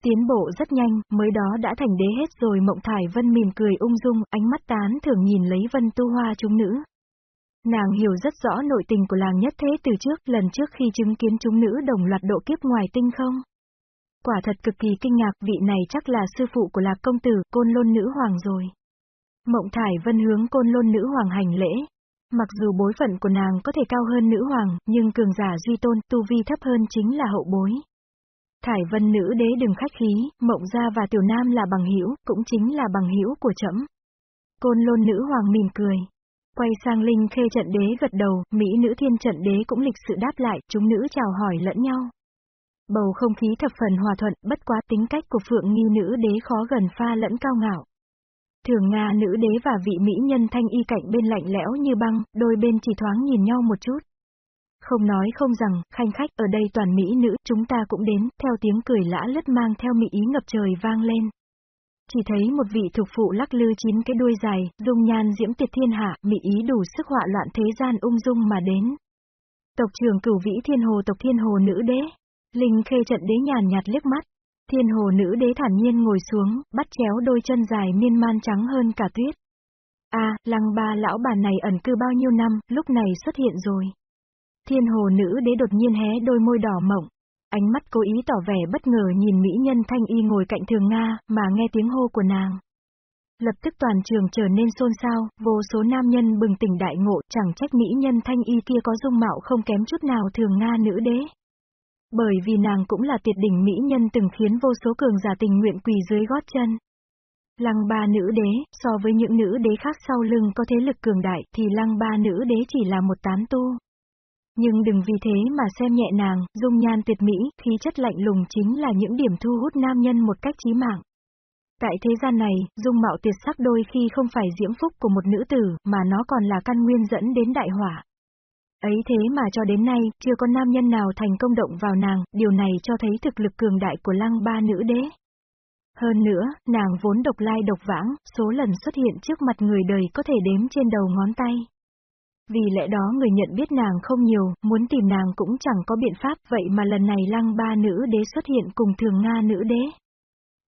Tiến bộ rất nhanh, mới đó đã thành đế hết rồi Mộng Thải Vân mỉm cười ung dung, ánh mắt tán thường nhìn lấy Vân Tu Hoa chúng nữ. Nàng hiểu rất rõ nội tình của làng nhất thế từ trước, lần trước khi chứng kiến chúng nữ đồng loạt độ kiếp ngoài tinh không. Quả thật cực kỳ kinh ngạc, vị này chắc là sư phụ của lạc công tử, côn lôn nữ hoàng rồi. Mộng Thải Vân hướng côn lôn nữ hoàng hành lễ. Mặc dù bối phận của nàng có thể cao hơn nữ hoàng, nhưng cường giả duy tôn, tu vi thấp hơn chính là hậu bối. Thải Vân nữ đế đừng khách khí, Mộng gia và Tiểu Nam là bằng hữu, cũng chính là bằng hữu của trẫm. Côn lôn nữ hoàng mỉm cười. Quay sang Linh Khê trận đế gật đầu, Mỹ nữ thiên trận đế cũng lịch sự đáp lại, chúng nữ chào hỏi lẫn nhau. Bầu không khí thập phần hòa thuận, bất quá tính cách của Phượng Nghi nữ đế khó gần pha lẫn cao ngạo. Thường Nga nữ đế và vị mỹ nhân thanh y cạnh bên lạnh lẽo như băng, đôi bên chỉ thoáng nhìn nhau một chút. Không nói không rằng, khanh khách ở đây toàn mỹ nữ, chúng ta cũng đến, theo tiếng cười lã lướt mang theo mỹ ý ngập trời vang lên. Chỉ thấy một vị thuộc phụ lắc lư chín cái đuôi dài, dung nhan diễm tiệt thiên hạ, mỹ ý đủ sức họa loạn thế gian ung dung mà đến. Tộc trưởng cửu vĩ thiên hồ tộc thiên hồ nữ đế. Linh khê trận đế nhàn nhạt liếc mắt. Thiên hồ nữ đế thản nhiên ngồi xuống, bắt chéo đôi chân dài miên man trắng hơn cả tuyết. a lăng ba lão bà này ẩn cư bao nhiêu năm, lúc này xuất hiện rồi. Thiên hồ nữ đế đột nhiên hé đôi môi đỏ mộng. Ánh mắt cố ý tỏ vẻ bất ngờ nhìn mỹ nhân thanh y ngồi cạnh thường Nga, mà nghe tiếng hô của nàng. Lập tức toàn trường trở nên xôn xao, vô số nam nhân bừng tỉnh đại ngộ, chẳng trách mỹ nhân thanh y kia có dung mạo không kém chút nào thường Nga nữ đế. Bởi vì nàng cũng là tuyệt đỉnh mỹ nhân từng khiến vô số cường giả tình nguyện quỳ dưới gót chân. Lăng ba nữ đế, so với những nữ đế khác sau lưng có thế lực cường đại thì lăng ba nữ đế chỉ là một tán tu. Nhưng đừng vì thế mà xem nhẹ nàng, dung nhan tuyệt mỹ, khí chất lạnh lùng chính là những điểm thu hút nam nhân một cách chí mạng. Tại thế gian này, dung mạo tuyệt sắc đôi khi không phải diễm phúc của một nữ tử, mà nó còn là căn nguyên dẫn đến đại hỏa. Ấy thế mà cho đến nay, chưa có nam nhân nào thành công động vào nàng, điều này cho thấy thực lực cường đại của lăng ba nữ đế. Hơn nữa, nàng vốn độc lai độc vãng, số lần xuất hiện trước mặt người đời có thể đếm trên đầu ngón tay. Vì lẽ đó người nhận biết nàng không nhiều, muốn tìm nàng cũng chẳng có biện pháp, vậy mà lần này lăng ba nữ đế xuất hiện cùng thường Nga nữ đế.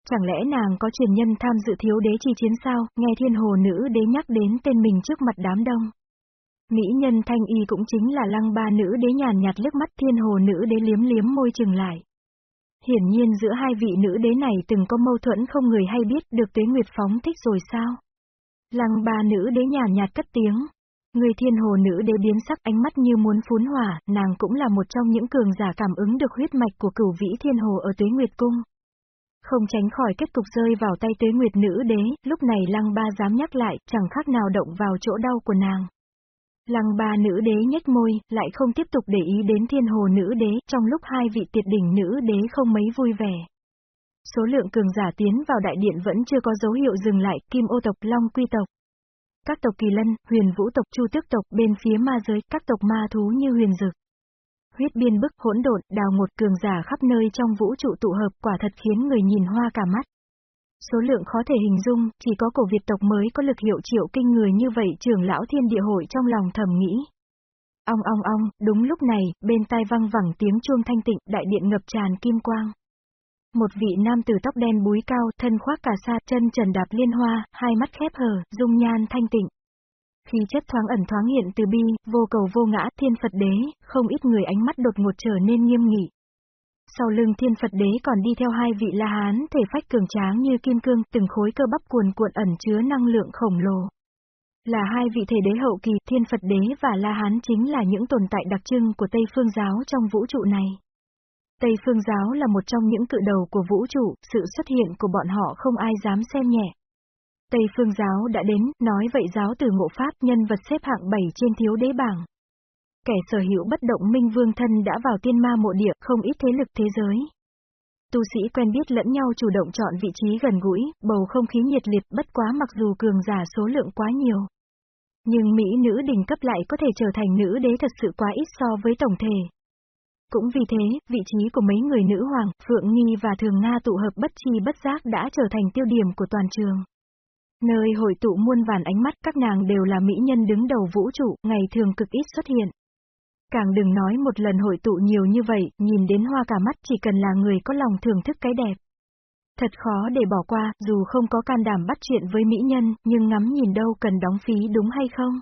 Chẳng lẽ nàng có truyền nhân tham dự thiếu đế chi chiến sao, nghe thiên hồ nữ đế nhắc đến tên mình trước mặt đám đông. Mỹ nhân thanh y cũng chính là lăng ba nữ đế nhàn nhạt liếc mắt thiên hồ nữ đế liếm liếm môi chừng lại. Hiển nhiên giữa hai vị nữ đế này từng có mâu thuẫn không người hay biết được tế nguyệt phóng thích rồi sao. Lăng ba nữ đế nhàn nhạt cất tiếng. Người thiên hồ nữ đế biến sắc ánh mắt như muốn phún hỏa, nàng cũng là một trong những cường giả cảm ứng được huyết mạch của cửu vĩ thiên hồ ở tuế nguyệt cung. Không tránh khỏi kết cục rơi vào tay tuế nguyệt nữ đế, lúc này lăng ba dám nhắc lại, chẳng khác nào động vào chỗ đau của nàng. Lăng ba nữ đế nhếch môi, lại không tiếp tục để ý đến thiên hồ nữ đế, trong lúc hai vị tiệt đỉnh nữ đế không mấy vui vẻ. Số lượng cường giả tiến vào đại điện vẫn chưa có dấu hiệu dừng lại, kim ô tộc, long quy tộc. Các tộc kỳ lân, huyền vũ tộc, chu tước tộc, bên phía ma giới, các tộc ma thú như huyền dực. Huyết biên bức hỗn độn, đào một cường giả khắp nơi trong vũ trụ tụ hợp quả thật khiến người nhìn hoa cả mắt. Số lượng khó thể hình dung, chỉ có cổ Việt tộc mới có lực hiệu triệu kinh người như vậy trưởng lão thiên địa hội trong lòng thầm nghĩ. Ong ong ong, đúng lúc này, bên tai văng vẳng tiếng chuông thanh tịnh, đại điện ngập tràn kim quang. Một vị nam tử tóc đen búi cao, thân khoác cà sa, chân trần đạp liên hoa, hai mắt khép hờ, dung nhan thanh tịnh. Khi chất thoáng ẩn thoáng hiện từ bi, vô cầu vô ngã, thiên Phật đế, không ít người ánh mắt đột ngột trở nên nghiêm nghị. Sau lưng thiên Phật đế còn đi theo hai vị La Hán thể phách cường tráng như kim cương, từng khối cơ bắp cuồn cuộn ẩn chứa năng lượng khổng lồ. Là hai vị thể đế hậu kỳ, thiên Phật đế và La Hán chính là những tồn tại đặc trưng của Tây Phương giáo trong vũ trụ này. Tây Phương giáo là một trong những cự đầu của vũ trụ, sự xuất hiện của bọn họ không ai dám xem nhẹ. Tây Phương giáo đã đến, nói vậy giáo từ ngộ pháp nhân vật xếp hạng 7 trên thiếu đế bảng kẻ sở hữu bất động minh vương thân đã vào tiên ma mộ địa, không ít thế lực thế giới. Tu sĩ quen biết lẫn nhau chủ động chọn vị trí gần gũi, bầu không khí nhiệt liệt bất quá mặc dù cường giả số lượng quá nhiều. Nhưng Mỹ nữ đỉnh cấp lại có thể trở thành nữ đế thật sự quá ít so với tổng thể. Cũng vì thế, vị trí của mấy người nữ hoàng, Phượng nhi và Thường Nga tụ hợp bất chi bất giác đã trở thành tiêu điểm của toàn trường. Nơi hội tụ muôn vàn ánh mắt các nàng đều là mỹ nhân đứng đầu vũ trụ, ngày thường cực ít xuất hiện. Càng đừng nói một lần hội tụ nhiều như vậy, nhìn đến hoa cả mắt chỉ cần là người có lòng thưởng thức cái đẹp. Thật khó để bỏ qua, dù không có can đảm bắt chuyện với mỹ nhân, nhưng ngắm nhìn đâu cần đóng phí đúng hay không?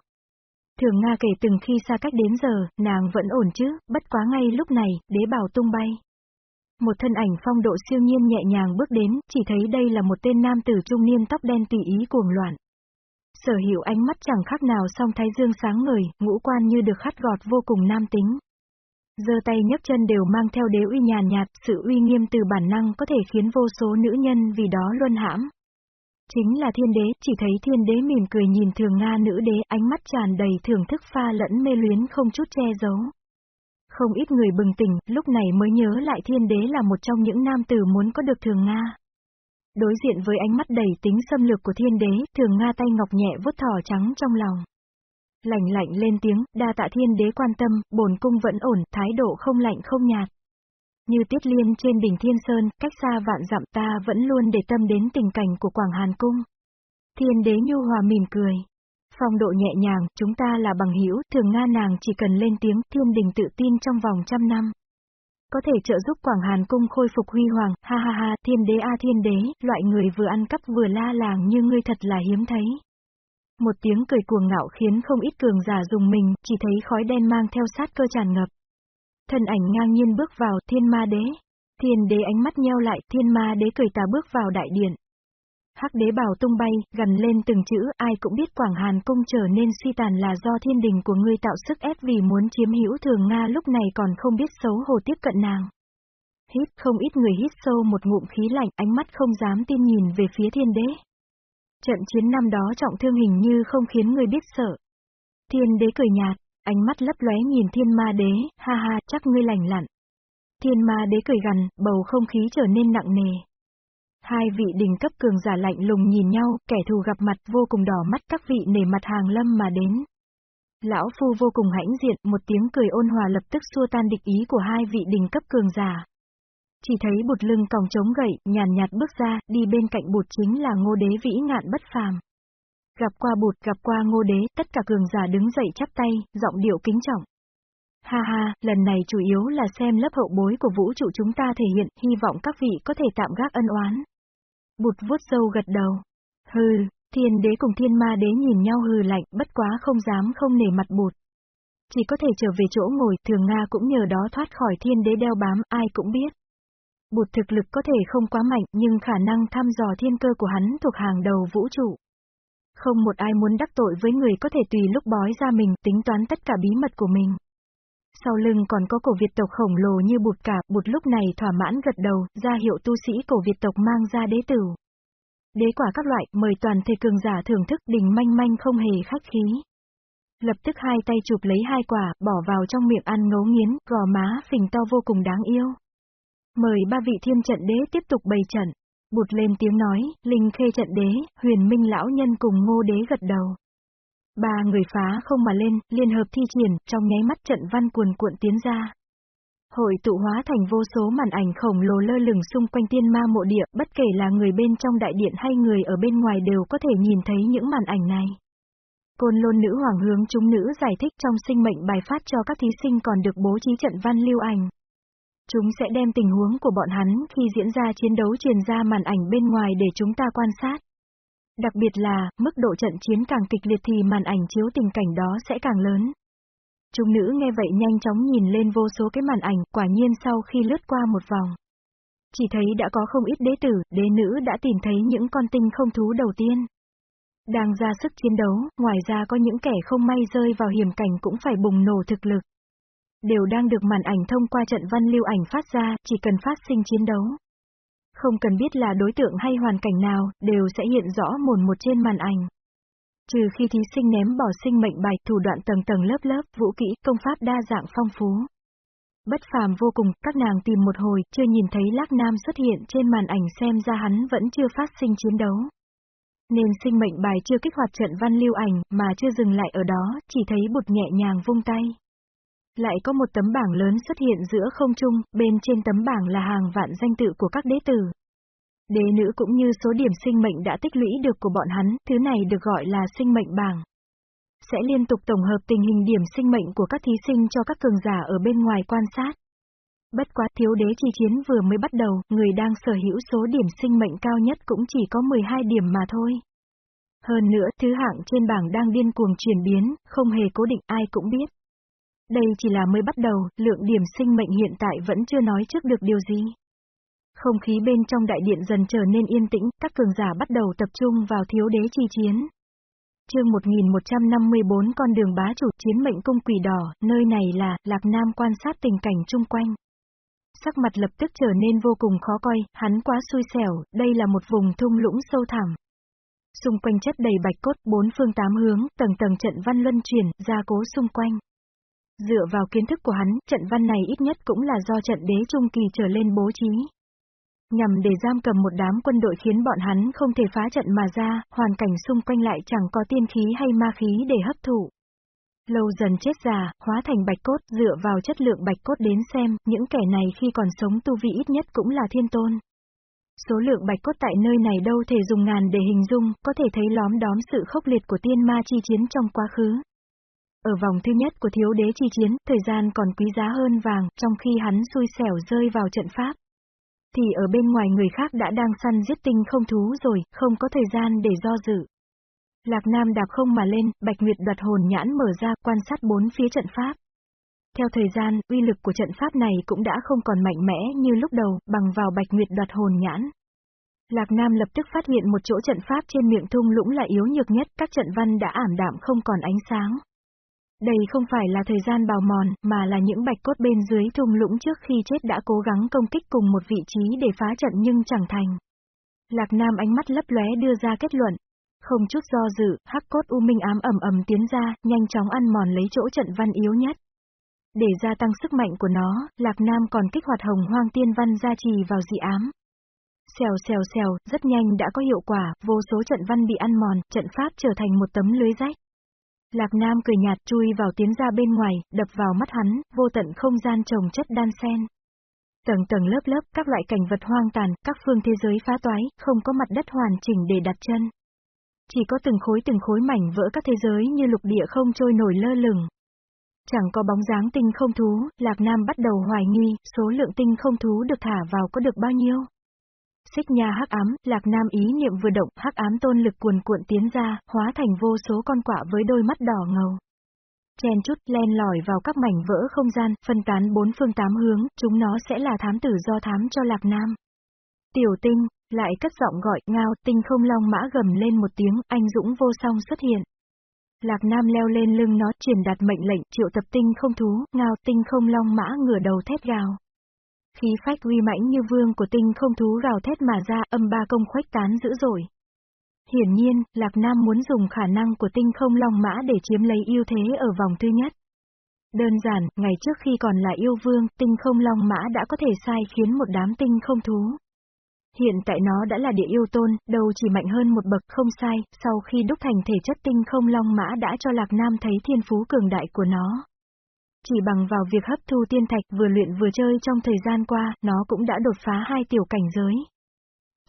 Thường Nga kể từng khi xa cách đến giờ, nàng vẫn ổn chứ, bất quá ngay lúc này, đế bảo tung bay. Một thân ảnh phong độ siêu nhiên nhẹ nhàng bước đến, chỉ thấy đây là một tên nam tử trung niên tóc đen tùy ý cuồng loạn. Sở hữu ánh mắt chẳng khác nào song thái dương sáng ngời, ngũ quan như được khát gọt vô cùng nam tính. Giơ tay nhấc chân đều mang theo đế uy nhàn nhạt, sự uy nghiêm từ bản năng có thể khiến vô số nữ nhân vì đó luân hãm. Chính là thiên đế, chỉ thấy thiên đế mỉm cười nhìn thường Nga nữ đế, ánh mắt tràn đầy thưởng thức pha lẫn mê luyến không chút che giấu. Không ít người bừng tỉnh, lúc này mới nhớ lại thiên đế là một trong những nam tử muốn có được thường Nga. Đối diện với ánh mắt đầy tính xâm lược của thiên đế, thường Nga tay ngọc nhẹ vuốt thỏ trắng trong lòng. Lạnh lạnh lên tiếng, đa tạ thiên đế quan tâm, bổn cung vẫn ổn, thái độ không lạnh không nhạt. Như tiết liên trên đỉnh Thiên Sơn, cách xa vạn dặm ta vẫn luôn để tâm đến tình cảnh của Quảng Hàn Cung. Thiên đế nhu hòa mỉm cười. Phong độ nhẹ nhàng, chúng ta là bằng hữu thường Nga nàng chỉ cần lên tiếng, thiên đình tự tin trong vòng trăm năm. Có thể trợ giúp Quảng Hàn Cung khôi phục huy hoàng, ha ha ha, thiên đế a thiên đế, loại người vừa ăn cắp vừa la làng như ngươi thật là hiếm thấy. Một tiếng cười cuồng ngạo khiến không ít cường giả dùng mình, chỉ thấy khói đen mang theo sát cơ tràn ngập. Thân ảnh ngang nhiên bước vào, thiên ma đế. Thiên đế ánh mắt nheo lại, thiên ma đế cười tà bước vào đại điện. Hắc đế bảo tung bay, gần lên từng chữ, ai cũng biết Quảng Hàn cung trở nên suy tàn là do thiên đình của ngươi tạo sức ép vì muốn chiếm hữu thường Nga lúc này còn không biết xấu hổ tiếp cận nàng. Hít không ít người hít sâu một ngụm khí lạnh, ánh mắt không dám tin nhìn về phía thiên đế. Trận chiến năm đó trọng thương hình như không khiến người biết sợ. Thiên đế cười nhạt, ánh mắt lấp lóe nhìn thiên ma đế, ha ha, chắc ngươi lành lặn. Thiên ma đế cười gằn, bầu không khí trở nên nặng nề. Hai vị đỉnh cấp cường giả lạnh lùng nhìn nhau, kẻ thù gặp mặt vô cùng đỏ mắt các vị nể mặt hàng lâm mà đến. Lão Phu vô cùng hãnh diện, một tiếng cười ôn hòa lập tức xua tan địch ý của hai vị đỉnh cấp cường giả. Chỉ thấy bụt lưng còng trống gậy, nhàn nhạt bước ra, đi bên cạnh bụt chính là ngô đế vĩ ngạn bất phàm. Gặp qua bụt, gặp qua ngô đế, tất cả cường giả đứng dậy chắp tay, giọng điệu kính trọng. Ha ha, lần này chủ yếu là xem lớp hậu bối của vũ trụ chúng ta thể hiện, hy vọng các vị có thể tạm gác ân oán. Bụt vuốt sâu gật đầu. Hừ, thiên đế cùng thiên ma đế nhìn nhau hừ lạnh, bất quá không dám không nể mặt bụt. Chỉ có thể trở về chỗ ngồi, thường Nga cũng nhờ đó thoát khỏi thiên đế đeo bám, ai cũng biết. Bụt thực lực có thể không quá mạnh, nhưng khả năng thăm dò thiên cơ của hắn thuộc hàng đầu vũ trụ. Không một ai muốn đắc tội với người có thể tùy lúc bói ra mình, tính toán tất cả bí mật của mình. Sau lưng còn có cổ Việt tộc khổng lồ như bụt cả, bụt lúc này thỏa mãn gật đầu, ra hiệu tu sĩ cổ Việt tộc mang ra đế tử. Đế quả các loại, mời toàn thể cường giả thưởng thức đình manh manh không hề khách khí. Lập tức hai tay chụp lấy hai quả, bỏ vào trong miệng ăn ngấu nghiến, gò má phình to vô cùng đáng yêu. Mời ba vị thiên trận đế tiếp tục bày trận. Bụt lên tiếng nói, linh khê trận đế, huyền minh lão nhân cùng ngô đế gật đầu. Ba người phá không mà lên, liên hợp thi triển, trong nháy mắt trận văn cuồn cuộn tiến ra. Hội tụ hóa thành vô số màn ảnh khổng lồ lơ lửng xung quanh tiên ma mộ địa, bất kể là người bên trong đại điện hay người ở bên ngoài đều có thể nhìn thấy những màn ảnh này. Côn lôn nữ hoàng hướng chúng nữ giải thích trong sinh mệnh bài phát cho các thí sinh còn được bố trí trận văn lưu ảnh. Chúng sẽ đem tình huống của bọn hắn khi diễn ra chiến đấu truyền ra màn ảnh bên ngoài để chúng ta quan sát. Đặc biệt là, mức độ trận chiến càng kịch liệt thì màn ảnh chiếu tình cảnh đó sẽ càng lớn. Trung nữ nghe vậy nhanh chóng nhìn lên vô số cái màn ảnh, quả nhiên sau khi lướt qua một vòng. Chỉ thấy đã có không ít đế tử, đế nữ đã tìm thấy những con tinh không thú đầu tiên. Đang ra sức chiến đấu, ngoài ra có những kẻ không may rơi vào hiểm cảnh cũng phải bùng nổ thực lực. Đều đang được màn ảnh thông qua trận văn lưu ảnh phát ra, chỉ cần phát sinh chiến đấu. Không cần biết là đối tượng hay hoàn cảnh nào, đều sẽ hiện rõ mồn một trên màn ảnh. Trừ khi thí sinh ném bỏ sinh mệnh bài, thủ đoạn tầng tầng lớp lớp, vũ kỹ, công pháp đa dạng phong phú. Bất phàm vô cùng, các nàng tìm một hồi, chưa nhìn thấy Lác Nam xuất hiện trên màn ảnh xem ra hắn vẫn chưa phát sinh chiến đấu. Nên sinh mệnh bài chưa kích hoạt trận văn lưu ảnh, mà chưa dừng lại ở đó, chỉ thấy bụt nhẹ nhàng vung tay. Lại có một tấm bảng lớn xuất hiện giữa không trung, bên trên tấm bảng là hàng vạn danh tự của các đế tử. Đế nữ cũng như số điểm sinh mệnh đã tích lũy được của bọn hắn, thứ này được gọi là sinh mệnh bảng. Sẽ liên tục tổng hợp tình hình điểm sinh mệnh của các thí sinh cho các cường giả ở bên ngoài quan sát. Bất quá thiếu đế chi chiến vừa mới bắt đầu, người đang sở hữu số điểm sinh mệnh cao nhất cũng chỉ có 12 điểm mà thôi. Hơn nữa, thứ hạng trên bảng đang điên cuồng chuyển biến, không hề cố định ai cũng biết. Đây chỉ là mới bắt đầu, lượng điểm sinh mệnh hiện tại vẫn chưa nói trước được điều gì. Không khí bên trong đại điện dần trở nên yên tĩnh, các cường giả bắt đầu tập trung vào thiếu đế chi chiến. Chương 1154 con đường bá chủ chiến mệnh cung quỷ đỏ, nơi này là, Lạc Nam quan sát tình cảnh chung quanh. Sắc mặt lập tức trở nên vô cùng khó coi, hắn quá xui xẻo, đây là một vùng thung lũng sâu thẳm. Xung quanh chất đầy bạch cốt, bốn phương tám hướng, tầng tầng trận văn luân chuyển, gia cố xung quanh. Dựa vào kiến thức của hắn, trận văn này ít nhất cũng là do trận đế trung kỳ trở lên bố trí. Nhằm để giam cầm một đám quân đội khiến bọn hắn không thể phá trận mà ra, hoàn cảnh xung quanh lại chẳng có tiên khí hay ma khí để hấp thụ. Lâu dần chết già, hóa thành bạch cốt, dựa vào chất lượng bạch cốt đến xem, những kẻ này khi còn sống tu vi ít nhất cũng là thiên tôn. Số lượng bạch cốt tại nơi này đâu thể dùng ngàn để hình dung, có thể thấy lóm đóm sự khốc liệt của tiên ma chi chiến trong quá khứ. Ở vòng thứ nhất của thiếu đế chi chiến, thời gian còn quý giá hơn vàng, trong khi hắn xui xẻo rơi vào trận pháp. Thì ở bên ngoài người khác đã đang săn giết tinh không thú rồi, không có thời gian để do dự. Lạc Nam đạp không mà lên, Bạch Nguyệt đoạt hồn nhãn mở ra, quan sát bốn phía trận pháp. Theo thời gian, uy lực của trận pháp này cũng đã không còn mạnh mẽ như lúc đầu, bằng vào Bạch Nguyệt đoạt hồn nhãn. Lạc Nam lập tức phát hiện một chỗ trận pháp trên miệng thung lũng là yếu nhược nhất, các trận văn đã ảm đạm không còn ánh sáng. Đây không phải là thời gian bào mòn, mà là những bạch cốt bên dưới thung lũng trước khi chết đã cố gắng công kích cùng một vị trí để phá trận nhưng chẳng thành. Lạc Nam ánh mắt lấp lóe đưa ra kết luận. Không chút do dự, hắc cốt u minh ám ầm ầm tiến ra, nhanh chóng ăn mòn lấy chỗ trận văn yếu nhất. Để gia tăng sức mạnh của nó, Lạc Nam còn kích hoạt hồng hoang tiên văn gia trì vào dị ám. Xèo xèo xèo, rất nhanh đã có hiệu quả, vô số trận văn bị ăn mòn, trận pháp trở thành một tấm lưới rách. Lạc Nam cười nhạt chui vào tiến ra bên ngoài, đập vào mắt hắn, vô tận không gian trồng chất đan sen. Tầng tầng lớp lớp, các loại cảnh vật hoang tàn, các phương thế giới phá toái, không có mặt đất hoàn chỉnh để đặt chân. Chỉ có từng khối từng khối mảnh vỡ các thế giới như lục địa không trôi nổi lơ lửng. Chẳng có bóng dáng tinh không thú, Lạc Nam bắt đầu hoài nghi, số lượng tinh không thú được thả vào có được bao nhiêu. Xích nha hắc ám, Lạc Nam ý niệm vừa động, hắc ám tôn lực cuồn cuộn tiến ra, hóa thành vô số con quạ với đôi mắt đỏ ngầu. Chen chút len lỏi vào các mảnh vỡ không gian, phân tán bốn phương tám hướng, chúng nó sẽ là thám tử do thám cho Lạc Nam. Tiểu tinh, lại cất giọng gọi, ngao, tinh không long mã gầm lên một tiếng, anh dũng vô song xuất hiện. Lạc Nam leo lên lưng nó, truyền đạt mệnh lệnh, triệu tập tinh không thú, ngao, tinh không long mã ngửa đầu thét gào. Khí phách uy mãnh như vương của tinh không thú gào thét mà ra, âm ba công khuếch tán dữ dội. Hiển nhiên, Lạc Nam muốn dùng khả năng của tinh không long mã để chiếm lấy ưu thế ở vòng thứ nhất. Đơn giản, ngày trước khi còn là yêu vương, tinh không long mã đã có thể sai khiến một đám tinh không thú. Hiện tại nó đã là địa yêu tôn, đầu chỉ mạnh hơn một bậc không sai, sau khi đúc thành thể chất tinh không long mã đã cho Lạc Nam thấy thiên phú cường đại của nó. Chỉ bằng vào việc hấp thu tiên thạch vừa luyện vừa chơi trong thời gian qua, nó cũng đã đột phá hai tiểu cảnh giới.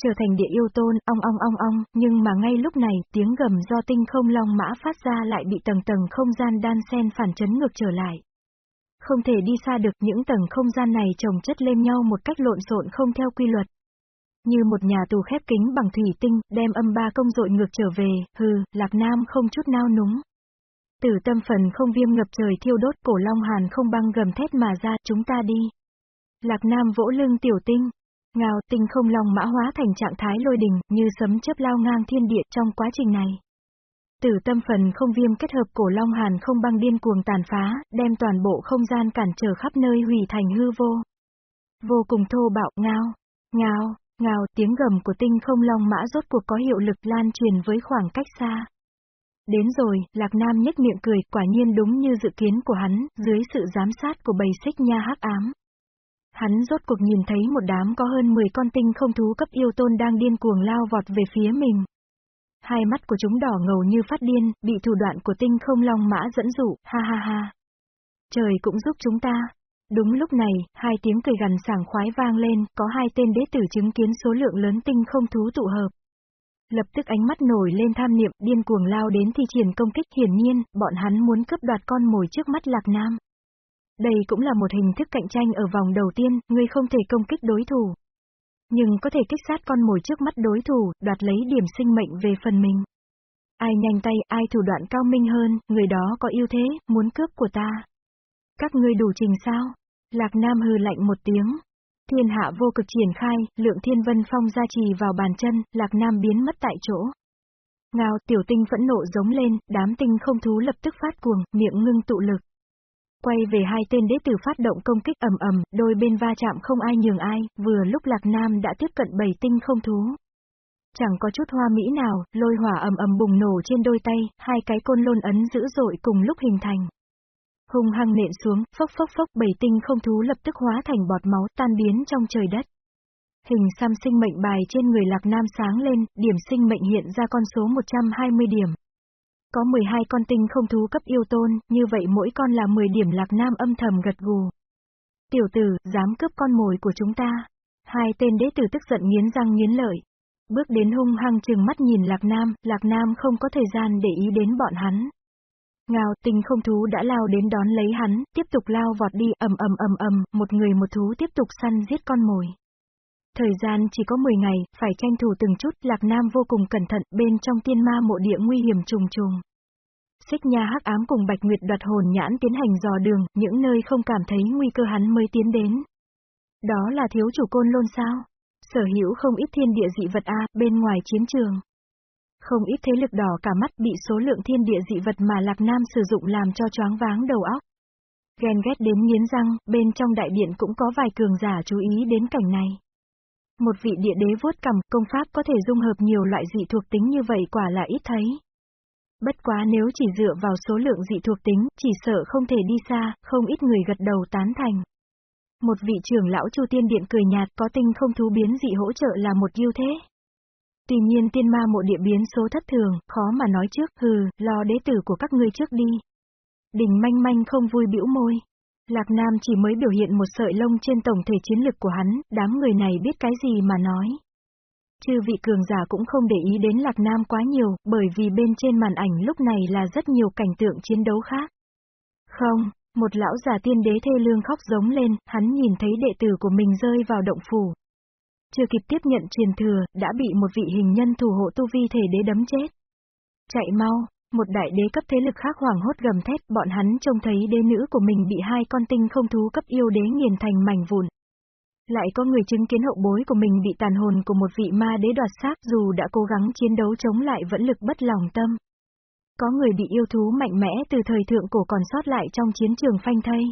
Trở thành địa yêu tôn, ong ong ong ong, nhưng mà ngay lúc này, tiếng gầm do tinh không long mã phát ra lại bị tầng tầng không gian đan sen phản chấn ngược trở lại. Không thể đi xa được những tầng không gian này chồng chất lên nhau một cách lộn xộn không theo quy luật. Như một nhà tù khép kính bằng thủy tinh, đem âm ba công dội ngược trở về, hừ, Lạc Nam không chút nao núng. Tử tâm phần không viêm ngập trời thiêu đốt cổ long hàn không băng gầm thét mà ra, chúng ta đi. Lạc Nam vỗ lưng tiểu tinh. Ngào tinh không long mã hóa thành trạng thái lôi đình, như sấm chớp lao ngang thiên địa trong quá trình này. Tử tâm phần không viêm kết hợp cổ long hàn không băng điên cuồng tàn phá, đem toàn bộ không gian cản trở khắp nơi hủy thành hư vô. Vô cùng thô bạo, ngao, ngao, ngao, tiếng gầm của tinh không long mã rốt cuộc có hiệu lực lan truyền với khoảng cách xa. Đến rồi, Lạc Nam nhếch miệng cười, quả nhiên đúng như dự kiến của hắn, dưới sự giám sát của bầy xích nha hắc ám. Hắn rốt cuộc nhìn thấy một đám có hơn 10 con tinh không thú cấp yêu tôn đang điên cuồng lao vọt về phía mình. Hai mắt của chúng đỏ ngầu như phát điên, bị thủ đoạn của tinh không long mã dẫn dụ, ha ha ha. Trời cũng giúp chúng ta. Đúng lúc này, hai tiếng cười gần sảng khoái vang lên, có hai tên đế tử chứng kiến số lượng lớn tinh không thú tụ hợp. Lập tức ánh mắt nổi lên tham niệm, điên cuồng lao đến thi triển công kích hiển nhiên, bọn hắn muốn cướp đoạt con mồi trước mắt Lạc Nam. Đây cũng là một hình thức cạnh tranh ở vòng đầu tiên, ngươi không thể công kích đối thủ. Nhưng có thể kích sát con mồi trước mắt đối thủ, đoạt lấy điểm sinh mệnh về phần mình. Ai nhanh tay, ai thủ đoạn cao minh hơn, người đó có ưu thế, muốn cướp của ta. Các ngươi đủ trình sao? Lạc Nam hừ lạnh một tiếng. Thiên hạ vô cực triển khai, lượng thiên vân phong ra trì vào bàn chân, Lạc Nam biến mất tại chỗ. Ngao tiểu tinh phẫn nộ giống lên, đám tinh không thú lập tức phát cuồng, miệng ngưng tụ lực. Quay về hai tên đế tử phát động công kích ầm ầm, đôi bên va chạm không ai nhường ai, vừa lúc Lạc Nam đã tiếp cận bảy tinh không thú. Chẳng có chút hoa mỹ nào, lôi hỏa ầm ầm bùng nổ trên đôi tay, hai cái côn lôn ấn dữ dội cùng lúc hình thành. Hung hăng nện xuống, phốc phốc phốc bảy tinh không thú lập tức hóa thành bọt máu tan biến trong trời đất. Hình xăm sinh mệnh bài trên người Lạc Nam sáng lên, điểm sinh mệnh hiện ra con số 120 điểm. Có 12 con tinh không thú cấp yêu tôn, như vậy mỗi con là 10 điểm Lạc Nam âm thầm gật gù. Tiểu tử, dám cướp con mồi của chúng ta. Hai tên đế tử tức giận nghiến răng nghiến lợi. Bước đến hung hăng chừng mắt nhìn Lạc Nam, Lạc Nam không có thời gian để ý đến bọn hắn. Ngao, tinh không thú đã lao đến đón lấy hắn, tiếp tục lao vọt đi, ầm ầm ầm ầm, một người một thú tiếp tục săn giết con mồi. Thời gian chỉ có 10 ngày, phải tranh thủ từng chút, Lạc Nam vô cùng cẩn thận, bên trong tiên ma mộ địa nguy hiểm trùng trùng. Xích nha hắc ám cùng Bạch Nguyệt đoạt hồn nhãn tiến hành dò đường, những nơi không cảm thấy nguy cơ hắn mới tiến đến. Đó là thiếu chủ côn lôn sao? Sở hữu không ít thiên địa dị vật A, bên ngoài chiến trường. Không ít thế lực đỏ cả mắt bị số lượng thiên địa dị vật mà Lạc Nam sử dụng làm cho choáng váng đầu óc. Ghen ghét đến nghiến răng, bên trong đại điện cũng có vài cường giả chú ý đến cảnh này. Một vị địa đế vuốt cầm, công pháp có thể dung hợp nhiều loại dị thuộc tính như vậy quả là ít thấy. Bất quá nếu chỉ dựa vào số lượng dị thuộc tính, chỉ sợ không thể đi xa, không ít người gật đầu tán thành. Một vị trưởng lão Chu Tiên Điện cười nhạt có tinh không thú biến dị hỗ trợ là một ưu thế. Tuy nhiên tiên ma mộ địa biến số thất thường, khó mà nói trước, hừ, lo đế tử của các ngươi trước đi. Đình manh manh không vui bĩu môi. Lạc Nam chỉ mới biểu hiện một sợi lông trên tổng thể chiến lực của hắn, đám người này biết cái gì mà nói. Chư vị cường giả cũng không để ý đến Lạc Nam quá nhiều, bởi vì bên trên màn ảnh lúc này là rất nhiều cảnh tượng chiến đấu khác. Không, một lão già tiên đế thê lương khóc giống lên, hắn nhìn thấy đệ tử của mình rơi vào động phủ. Chưa kịp tiếp nhận truyền thừa, đã bị một vị hình nhân thủ hộ tu vi thể đế đấm chết. Chạy mau, một đại đế cấp thế lực khác hoảng hốt gầm thét, bọn hắn trông thấy đế nữ của mình bị hai con tinh không thú cấp yêu đế nghiền thành mảnh vụn. Lại có người chứng kiến hậu bối của mình bị tàn hồn của một vị ma đế đoạt xác dù đã cố gắng chiến đấu chống lại vẫn lực bất lòng tâm. Có người bị yêu thú mạnh mẽ từ thời thượng cổ còn sót lại trong chiến trường phanh thây.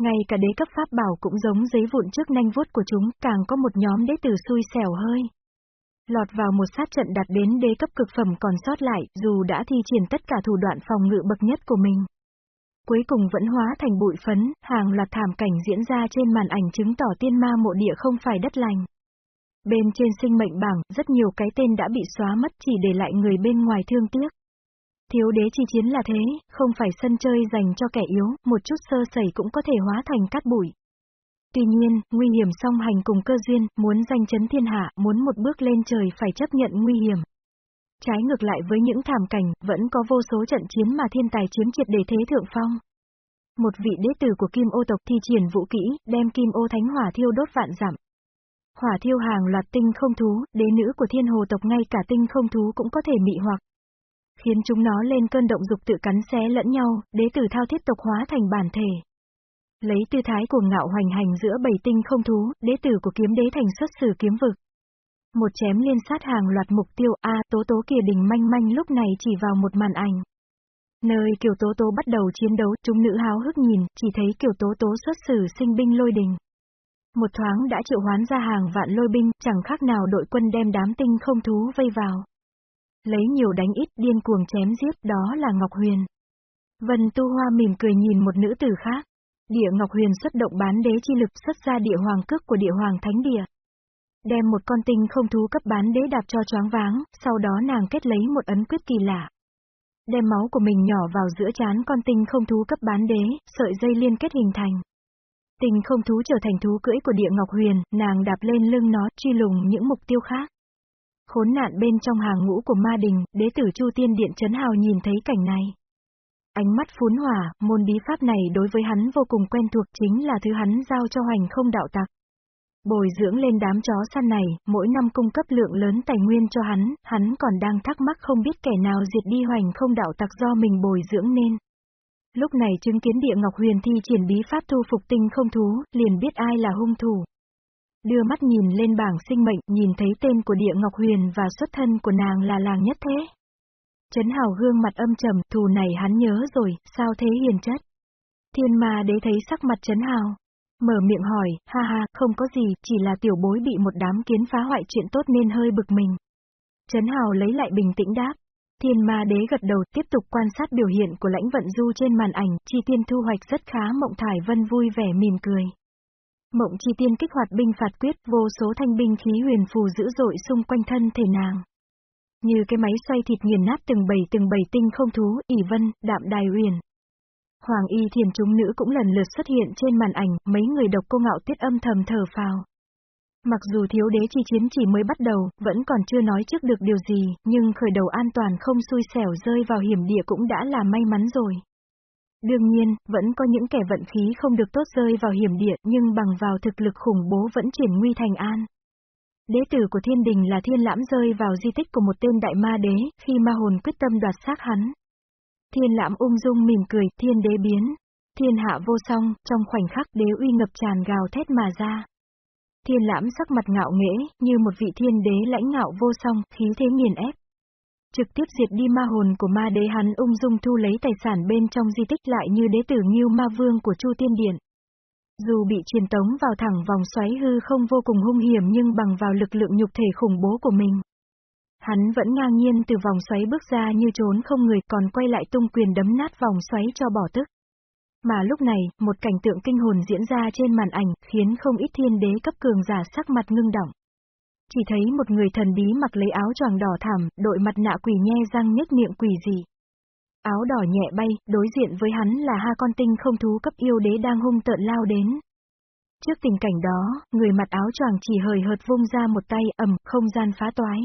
Ngay cả đế cấp pháp bảo cũng giống giấy vụn trước nanh vuốt của chúng, càng có một nhóm đế tử xui xẻo hơi. Lọt vào một sát trận đạt đến đế cấp cực phẩm còn sót lại, dù đã thi triển tất cả thủ đoạn phòng ngự bậc nhất của mình. Cuối cùng vẫn hóa thành bụi phấn, hàng loạt thảm cảnh diễn ra trên màn ảnh chứng tỏ tiên ma mộ địa không phải đất lành. Bên trên sinh mệnh bảng, rất nhiều cái tên đã bị xóa mất chỉ để lại người bên ngoài thương tiếc. Thiếu đế chi chiến là thế, không phải sân chơi dành cho kẻ yếu, một chút sơ sẩy cũng có thể hóa thành cát bụi. Tuy nhiên, nguy hiểm song hành cùng cơ duyên, muốn danh chấn thiên hạ, muốn một bước lên trời phải chấp nhận nguy hiểm. Trái ngược lại với những thảm cảnh, vẫn có vô số trận chiến mà thiên tài chiếm triệt để thế thượng phong. Một vị đế tử của kim ô tộc thi triển vũ kỹ, đem kim ô thánh hỏa thiêu đốt vạn dặm. Hỏa thiêu hàng loạt tinh không thú, đế nữ của thiên hồ tộc ngay cả tinh không thú cũng có thể mị hoặc. Khiến chúng nó lên cơn động dục tự cắn xé lẫn nhau, đế tử thao thiết tộc hóa thành bản thể. Lấy tư thái của ngạo hoành hành giữa bảy tinh không thú, đế tử của kiếm đế thành xuất sử kiếm vực. Một chém liên sát hàng loạt mục tiêu A tố tố kia đình manh manh lúc này chỉ vào một màn ảnh. Nơi Kiều Tố Tố bắt đầu chiến đấu, chúng nữ háo hức nhìn, chỉ thấy Kiều Tố Tố xuất sử sinh binh lôi đình. Một thoáng đã triệu hoán ra hàng vạn lôi binh, chẳng khác nào đội quân đem đám tinh không thú vây vào. Lấy nhiều đánh ít, điên cuồng chém giết, đó là Ngọc Huyền. Vân Tu Hoa mỉm cười nhìn một nữ tử khác. Địa Ngọc Huyền xuất động bán đế chi lực xuất ra địa hoàng cước của địa hoàng thánh địa. Đem một con tinh không thú cấp bán đế đạp cho choáng váng, sau đó nàng kết lấy một ấn quyết kỳ lạ. Đem máu của mình nhỏ vào giữa chán con tinh không thú cấp bán đế, sợi dây liên kết hình thành. Tinh không thú trở thành thú cưỡi của địa Ngọc Huyền, nàng đạp lên lưng nó, truy lùng những mục tiêu khác. Khốn nạn bên trong hàng ngũ của ma đình, đế tử Chu Tiên Điện Trấn Hào nhìn thấy cảnh này. Ánh mắt phún hỏa, môn bí pháp này đối với hắn vô cùng quen thuộc chính là thứ hắn giao cho hoành không đạo tặc. Bồi dưỡng lên đám chó săn này, mỗi năm cung cấp lượng lớn tài nguyên cho hắn, hắn còn đang thắc mắc không biết kẻ nào diệt đi hoành không đạo tặc do mình bồi dưỡng nên. Lúc này chứng kiến địa Ngọc Huyền thi triển bí pháp thu phục tinh không thú, liền biết ai là hung thủ. Đưa mắt nhìn lên bảng sinh mệnh, nhìn thấy tên của địa Ngọc Huyền và xuất thân của nàng là làng nhất thế. Trấn Hào gương mặt âm trầm, thù này hắn nhớ rồi, sao thế hiền chất? Thiên ma đế thấy sắc mặt Trấn Hào. Mở miệng hỏi, ha ha, không có gì, chỉ là tiểu bối bị một đám kiến phá hoại chuyện tốt nên hơi bực mình. Trấn Hào lấy lại bình tĩnh đáp. Thiên ma đế gật đầu tiếp tục quan sát biểu hiện của lãnh vận du trên màn ảnh, chi tiên thu hoạch rất khá mộng thải vân vui vẻ mỉm cười. Mộng chi tiên kích hoạt binh phạt quyết vô số thanh binh khí huyền phù dữ dội xung quanh thân thể nàng. Như cái máy xoay thịt nghiền nát từng bầy từng bầy tinh không thú, ỉ vân, đạm đài huyền. Hoàng y thiền chúng nữ cũng lần lượt xuất hiện trên màn ảnh, mấy người độc cô ngạo tiết âm thầm thở phào. Mặc dù thiếu đế chi chiến chỉ mới bắt đầu, vẫn còn chưa nói trước được điều gì, nhưng khởi đầu an toàn không xui xẻo rơi vào hiểm địa cũng đã là may mắn rồi. Đương nhiên, vẫn có những kẻ vận khí không được tốt rơi vào hiểm địa nhưng bằng vào thực lực khủng bố vẫn chuyển nguy thành an. Đế tử của thiên đình là thiên lãm rơi vào di tích của một tên đại ma đế, khi ma hồn quyết tâm đoạt xác hắn. Thiên lãm ung dung mỉm cười, thiên đế biến. Thiên hạ vô song, trong khoảnh khắc đế uy ngập tràn gào thét mà ra. Thiên lãm sắc mặt ngạo nghễ, như một vị thiên đế lãnh ngạo vô song, khí thế nghiền ép. Trực tiếp diệt đi ma hồn của ma đế hắn ung dung thu lấy tài sản bên trong di tích lại như đế tử nghiêu ma vương của Chu Tiên Điện. Dù bị truyền tống vào thẳng vòng xoáy hư không vô cùng hung hiểm nhưng bằng vào lực lượng nhục thể khủng bố của mình. Hắn vẫn ngang nhiên từ vòng xoáy bước ra như trốn không người còn quay lại tung quyền đấm nát vòng xoáy cho bỏ tức. Mà lúc này, một cảnh tượng kinh hồn diễn ra trên màn ảnh, khiến không ít thiên đế cấp cường giả sắc mặt ngưng động. Chỉ thấy một người thần bí mặc lấy áo choàng đỏ thảm đội mặt nạ quỷ nhe răng nhếch miệng quỷ gì. Áo đỏ nhẹ bay, đối diện với hắn là hai con tinh không thú cấp yêu đế đang hung tợn lao đến. Trước tình cảnh đó, người mặt áo choàng chỉ hời hợt vung ra một tay ầm, không gian phá toái.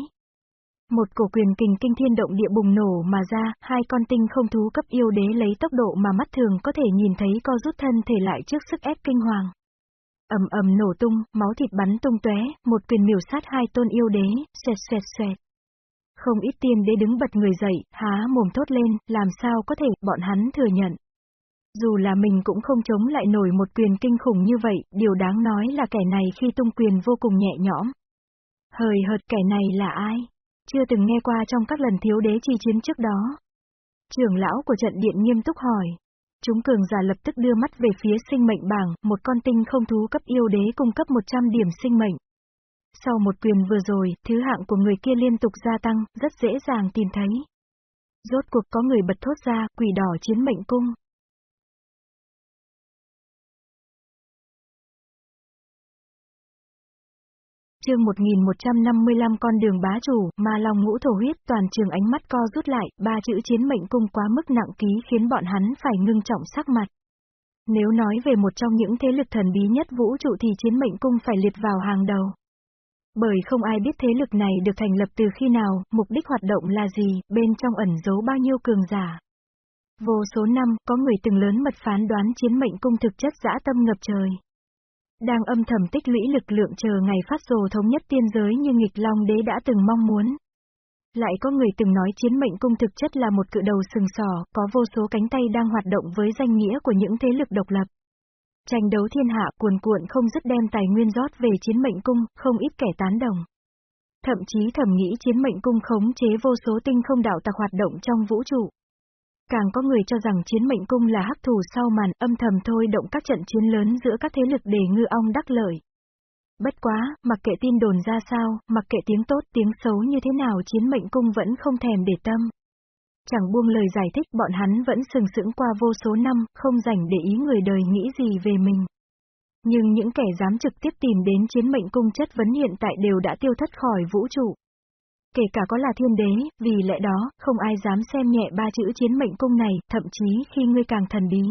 Một cổ quyền kình kinh thiên động địa bùng nổ mà ra, hai con tinh không thú cấp yêu đế lấy tốc độ mà mắt thường có thể nhìn thấy co rút thân thể lại trước sức ép kinh hoàng ầm ầm nổ tung, máu thịt bắn tung tóe, một quyền miểu sát hai tôn yêu đế, xoẹt xoẹt xoẹt. Không ít tiên đế đứng bật người dậy, há mồm thốt lên, làm sao có thể, bọn hắn thừa nhận. Dù là mình cũng không chống lại nổi một quyền kinh khủng như vậy, điều đáng nói là kẻ này khi tung quyền vô cùng nhẹ nhõm. Hời hợt kẻ này là ai? Chưa từng nghe qua trong các lần thiếu đế chi chiến trước đó. Trưởng lão của trận điện nghiêm túc hỏi. Chúng cường giả lập tức đưa mắt về phía sinh mệnh bảng, một con tinh không thú cấp yêu đế cung cấp 100 điểm sinh mệnh. Sau một quyền vừa rồi, thứ hạng của người kia liên tục gia tăng, rất dễ dàng tìm thấy. Rốt cuộc có người bật thốt ra, quỷ đỏ chiến mệnh cung. Chương 1155 con đường bá chủ, ma long ngũ thổ huyết, toàn trường ánh mắt co rút lại, ba chữ chiến mệnh cung quá mức nặng ký khiến bọn hắn phải ngưng trọng sắc mặt. Nếu nói về một trong những thế lực thần bí nhất vũ trụ thì chiến mệnh cung phải liệt vào hàng đầu. Bởi không ai biết thế lực này được thành lập từ khi nào, mục đích hoạt động là gì, bên trong ẩn giấu bao nhiêu cường giả. Vô số năm, có người từng lớn mật phán đoán chiến mệnh cung thực chất dã tâm ngập trời đang âm thầm tích lũy lực lượng chờ ngày phát rồ thống nhất tiên giới như nghịch long đế đã từng mong muốn. Lại có người từng nói chiến mệnh cung thực chất là một cự đầu sừng sỏ, có vô số cánh tay đang hoạt động với danh nghĩa của những thế lực độc lập. Tranh đấu thiên hạ cuồn cuộn không dứt đem tài nguyên rót về chiến mệnh cung, không ít kẻ tán đồng. Thậm chí thầm nghĩ chiến mệnh cung khống chế vô số tinh không đạo tặc hoạt động trong vũ trụ. Càng có người cho rằng chiến mệnh cung là hấp thủ sau màn âm thầm thôi động các trận chiến lớn giữa các thế lực để ngư ong đắc lợi. Bất quá, mặc kệ tin đồn ra sao, mặc kệ tiếng tốt tiếng xấu như thế nào chiến mệnh cung vẫn không thèm để tâm. Chẳng buông lời giải thích bọn hắn vẫn sừng sững qua vô số năm, không rảnh để ý người đời nghĩ gì về mình. Nhưng những kẻ dám trực tiếp tìm đến chiến mệnh cung chất vấn hiện tại đều đã tiêu thất khỏi vũ trụ. Kể cả có là thiên đế, vì lẽ đó, không ai dám xem nhẹ ba chữ chiến mệnh cung này, thậm chí khi ngươi càng thần bí.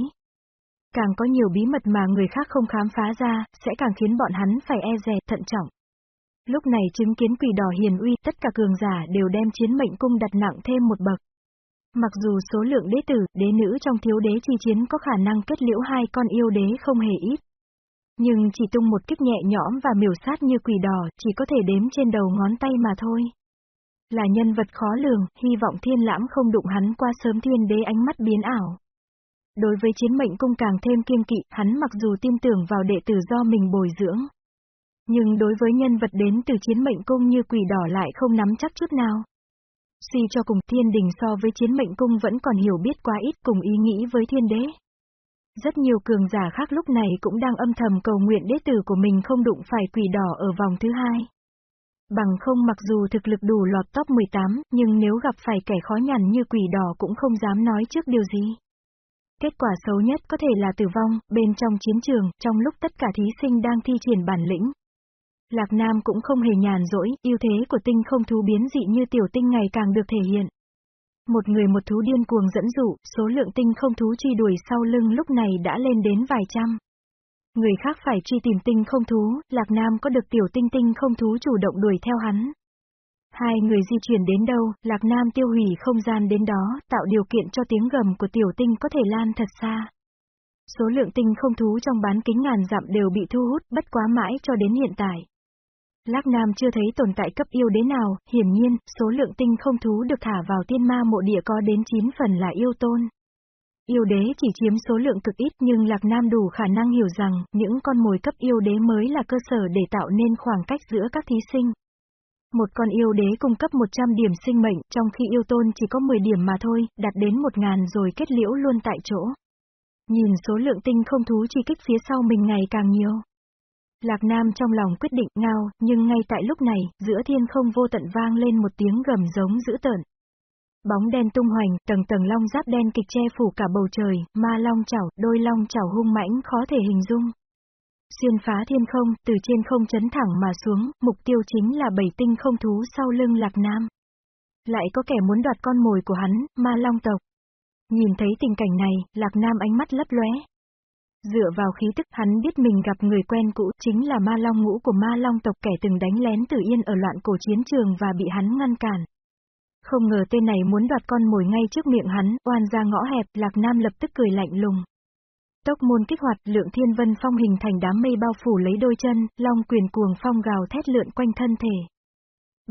Càng có nhiều bí mật mà người khác không khám phá ra, sẽ càng khiến bọn hắn phải e dè, thận trọng. Lúc này chứng kiến quỷ đỏ hiền uy, tất cả cường giả đều đem chiến mệnh cung đặt nặng thêm một bậc. Mặc dù số lượng đế tử, đế nữ trong thiếu đế chi chiến có khả năng kết liễu hai con yêu đế không hề ít. Nhưng chỉ tung một kích nhẹ nhõm và miểu sát như quỷ đỏ, chỉ có thể đếm trên đầu ngón tay mà thôi. Là nhân vật khó lường, hy vọng thiên lãm không đụng hắn qua sớm thiên đế ánh mắt biến ảo. Đối với chiến mệnh cung càng thêm kiên kỵ, hắn mặc dù tin tưởng vào đệ tử do mình bồi dưỡng. Nhưng đối với nhân vật đến từ chiến mệnh cung như quỷ đỏ lại không nắm chắc chút nào. Suy cho cùng thiên đình so với chiến mệnh cung vẫn còn hiểu biết quá ít cùng ý nghĩ với thiên đế. Rất nhiều cường giả khác lúc này cũng đang âm thầm cầu nguyện đế tử của mình không đụng phải quỷ đỏ ở vòng thứ hai. Bằng không mặc dù thực lực đủ lọt top 18, nhưng nếu gặp phải kẻ khó nhằn như quỷ đỏ cũng không dám nói trước điều gì. Kết quả xấu nhất có thể là tử vong, bên trong chiến trường, trong lúc tất cả thí sinh đang thi triển bản lĩnh. Lạc Nam cũng không hề nhàn rỗi, ưu thế của tinh không thú biến dị như tiểu tinh ngày càng được thể hiện. Một người một thú điên cuồng dẫn dụ, số lượng tinh không thú truy đuổi sau lưng lúc này đã lên đến vài trăm. Người khác phải truy tìm tinh không thú, Lạc Nam có được tiểu tinh tinh không thú chủ động đuổi theo hắn. Hai người di chuyển đến đâu, Lạc Nam tiêu hủy không gian đến đó, tạo điều kiện cho tiếng gầm của tiểu tinh có thể lan thật xa. Số lượng tinh không thú trong bán kính ngàn dặm đều bị thu hút, bất quá mãi cho đến hiện tại. Lạc Nam chưa thấy tồn tại cấp yêu đế nào, hiển nhiên, số lượng tinh không thú được thả vào tiên ma mộ địa có đến 9 phần là yêu tôn. Yêu đế chỉ chiếm số lượng cực ít nhưng Lạc Nam đủ khả năng hiểu rằng, những con mồi cấp yêu đế mới là cơ sở để tạo nên khoảng cách giữa các thí sinh. Một con yêu đế cung cấp 100 điểm sinh mệnh, trong khi yêu tôn chỉ có 10 điểm mà thôi, đạt đến 1.000 rồi kết liễu luôn tại chỗ. Nhìn số lượng tinh không thú chi kích phía sau mình ngày càng nhiều. Lạc Nam trong lòng quyết định ngao, nhưng ngay tại lúc này, giữa thiên không vô tận vang lên một tiếng gầm giống dữ tợn. Bóng đen tung hoành, tầng tầng long giáp đen kịch che phủ cả bầu trời, ma long chảo, đôi long chảo hung mãnh khó thể hình dung. Xuyên phá thiên không, từ trên không chấn thẳng mà xuống, mục tiêu chính là bảy tinh không thú sau lưng Lạc Nam. Lại có kẻ muốn đoạt con mồi của hắn, ma long tộc. Nhìn thấy tình cảnh này, Lạc Nam ánh mắt lấp lóe. Dựa vào khí tức hắn biết mình gặp người quen cũ chính là ma long ngũ của ma long tộc kẻ từng đánh lén tử yên ở loạn cổ chiến trường và bị hắn ngăn cản. Không ngờ tên này muốn đoạt con mồi ngay trước miệng hắn, oan ra ngõ hẹp, Lạc Nam lập tức cười lạnh lùng. Tốc môn kích hoạt, lượng thiên vân phong hình thành đám mây bao phủ lấy đôi chân, long quyền cuồng phong gào thét lượn quanh thân thể.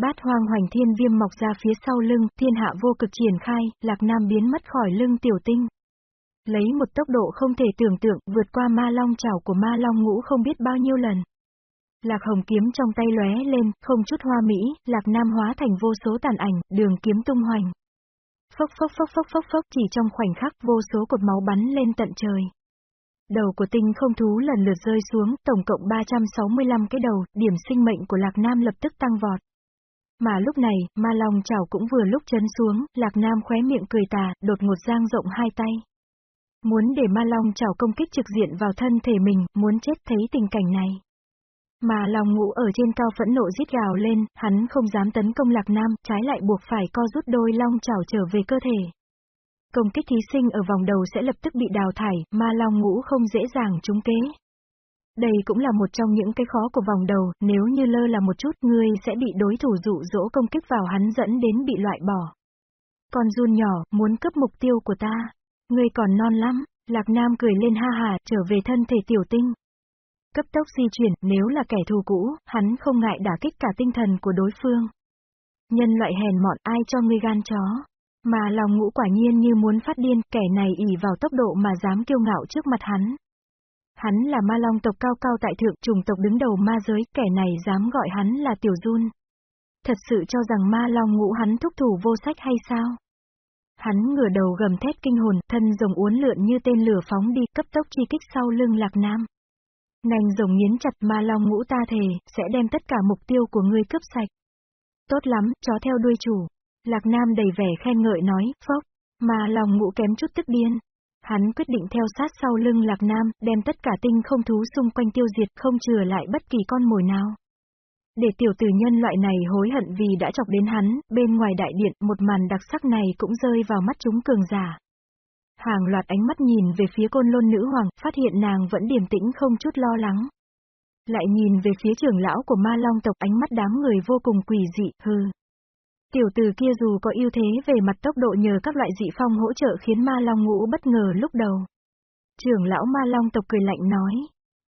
Bát hoang hoành thiên viêm mọc ra phía sau lưng, thiên hạ vô cực triển khai, lạc nam biến mất khỏi lưng tiểu tinh. Lấy một tốc độ không thể tưởng tượng, vượt qua ma long chảo của ma long ngũ không biết bao nhiêu lần. Lạc hồng kiếm trong tay lóe lên, không chút hoa mỹ, lạc nam hóa thành vô số tàn ảnh, đường kiếm tung hoành. Phốc phốc phốc phốc phốc phốc chỉ trong khoảnh khắc vô số cột máu bắn lên tận trời. Đầu của tinh không thú lần lượt rơi xuống, tổng cộng 365 cái đầu, điểm sinh mệnh của Lạc Nam lập tức tăng vọt. Mà lúc này, ma long chảo cũng vừa lúc chấn xuống, Lạc Nam khóe miệng cười tà, đột ngột giang rộng hai tay. Muốn để ma long chảo công kích trực diện vào thân thể mình, muốn chết thấy tình cảnh này. Mà lòng ngũ ở trên cao phẫn nộ giết gào lên, hắn không dám tấn công Lạc Nam, trái lại buộc phải co rút đôi long chảo trở về cơ thể. Công kích thí sinh ở vòng đầu sẽ lập tức bị đào thải, mà long ngũ không dễ dàng trúng kế. Đây cũng là một trong những cái khó của vòng đầu, nếu như lơ là một chút ngươi sẽ bị đối thủ dụ dỗ công kích vào hắn dẫn đến bị loại bỏ. Con run nhỏ, muốn cướp mục tiêu của ta. Ngươi còn non lắm, Lạc Nam cười lên ha hà, trở về thân thể tiểu tinh. Cấp tốc di chuyển, nếu là kẻ thù cũ, hắn không ngại đả kích cả tinh thần của đối phương. Nhân loại hèn mọn ai cho ngươi gan chó. Mà lòng ngũ quả nhiên như muốn phát điên, kẻ này ỉ vào tốc độ mà dám kiêu ngạo trước mặt hắn. Hắn là ma long tộc cao cao tại thượng trùng tộc đứng đầu ma giới, kẻ này dám gọi hắn là tiểu run. Thật sự cho rằng ma long ngũ hắn thúc thủ vô sách hay sao? Hắn ngửa đầu gầm thét kinh hồn, thân rồng uốn lượn như tên lửa phóng đi, cấp tốc chi kích sau lưng lạc nam. Nành rồng nghiến chặt ma long ngũ ta thề, sẽ đem tất cả mục tiêu của ngươi cướp sạch. Tốt lắm, chó theo đuôi chủ. Lạc Nam đầy vẻ khen ngợi nói, phốc, mà lòng ngũ kém chút tức điên. Hắn quyết định theo sát sau lưng Lạc Nam, đem tất cả tinh không thú xung quanh tiêu diệt không chừa lại bất kỳ con mồi nào. Để tiểu tử nhân loại này hối hận vì đã chọc đến hắn, bên ngoài đại điện một màn đặc sắc này cũng rơi vào mắt chúng cường giả. Hàng loạt ánh mắt nhìn về phía côn lôn nữ hoàng, phát hiện nàng vẫn điềm tĩnh không chút lo lắng. Lại nhìn về phía trưởng lão của ma long tộc ánh mắt đám người vô cùng quỷ dị, hừ. Tiểu tử kia dù có ưu thế về mặt tốc độ nhờ các loại dị phong hỗ trợ khiến ma long ngũ bất ngờ lúc đầu. Trưởng lão ma long tộc cười lạnh nói.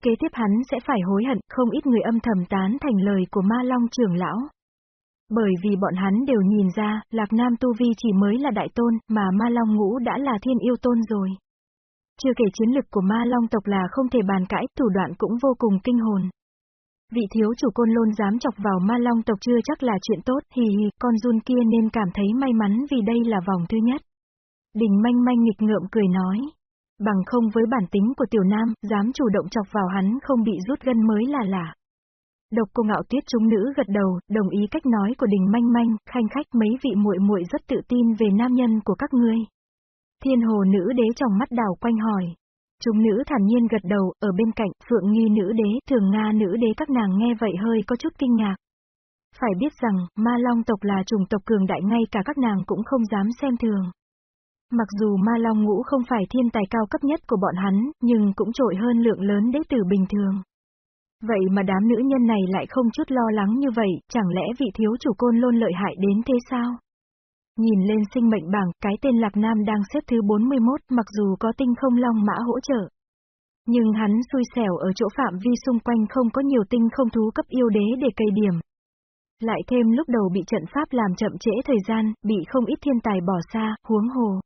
Kế tiếp hắn sẽ phải hối hận, không ít người âm thầm tán thành lời của ma long trưởng lão. Bởi vì bọn hắn đều nhìn ra, Lạc Nam Tu Vi chỉ mới là đại tôn, mà Ma Long Ngũ đã là thiên yêu tôn rồi. Chưa kể chiến lực của Ma Long tộc là không thể bàn cãi, thủ đoạn cũng vô cùng kinh hồn. Vị thiếu chủ côn lôn dám chọc vào Ma Long tộc chưa chắc là chuyện tốt, hì hì, con run kia nên cảm thấy may mắn vì đây là vòng thứ nhất. Đình manh manh nghịch ngợm cười nói. Bằng không với bản tính của tiểu nam, dám chủ động chọc vào hắn không bị rút gân mới là lạ. Độc cô ngạo tuyết chúng nữ gật đầu, đồng ý cách nói của đình manh manh, khanh khách mấy vị muội muội rất tự tin về nam nhân của các ngươi. Thiên hồ nữ đế trong mắt đảo quanh hỏi. Chúng nữ thản nhiên gật đầu, ở bên cạnh, phượng nghi nữ đế, thường Nga nữ đế các nàng nghe vậy hơi có chút kinh ngạc. Phải biết rằng, ma long tộc là chủng tộc cường đại ngay cả các nàng cũng không dám xem thường. Mặc dù ma long ngũ không phải thiên tài cao cấp nhất của bọn hắn, nhưng cũng trội hơn lượng lớn đế tử bình thường. Vậy mà đám nữ nhân này lại không chút lo lắng như vậy, chẳng lẽ vị thiếu chủ côn lôn lợi hại đến thế sao? Nhìn lên sinh mệnh bảng, cái tên Lạc Nam đang xếp thứ 41, mặc dù có tinh không long mã hỗ trợ. Nhưng hắn xui xẻo ở chỗ phạm vi xung quanh không có nhiều tinh không thú cấp yêu đế để cây điểm. Lại thêm lúc đầu bị trận pháp làm chậm trễ thời gian, bị không ít thiên tài bỏ xa, huống hồ.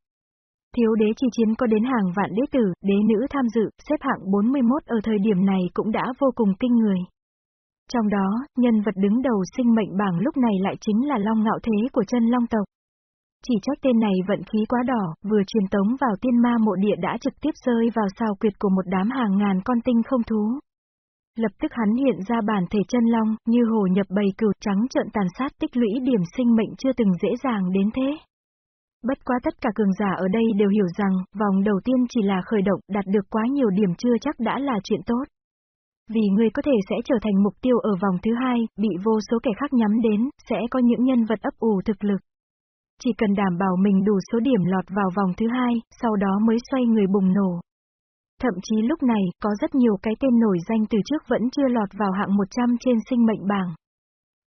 Thiếu đế chi chiến có đến hàng vạn đế tử, đế nữ tham dự, xếp hạng 41 ở thời điểm này cũng đã vô cùng kinh người. Trong đó, nhân vật đứng đầu sinh mệnh bảng lúc này lại chính là Long Ngạo Thế của chân Long tộc. Chỉ trách tên này vận khí quá đỏ, vừa truyền tống vào tiên ma mộ địa đã trực tiếp rơi vào sao quyệt của một đám hàng ngàn con tinh không thú. Lập tức hắn hiện ra bản thể chân long, như hồ nhập bầy cừu trắng trợn tàn sát tích lũy điểm sinh mệnh chưa từng dễ dàng đến thế. Bất quá tất cả cường giả ở đây đều hiểu rằng, vòng đầu tiên chỉ là khởi động, đạt được quá nhiều điểm chưa chắc đã là chuyện tốt. Vì người có thể sẽ trở thành mục tiêu ở vòng thứ hai, bị vô số kẻ khác nhắm đến, sẽ có những nhân vật ấp ủ thực lực. Chỉ cần đảm bảo mình đủ số điểm lọt vào vòng thứ hai, sau đó mới xoay người bùng nổ. Thậm chí lúc này, có rất nhiều cái tên nổi danh từ trước vẫn chưa lọt vào hạng 100 trên sinh mệnh bảng.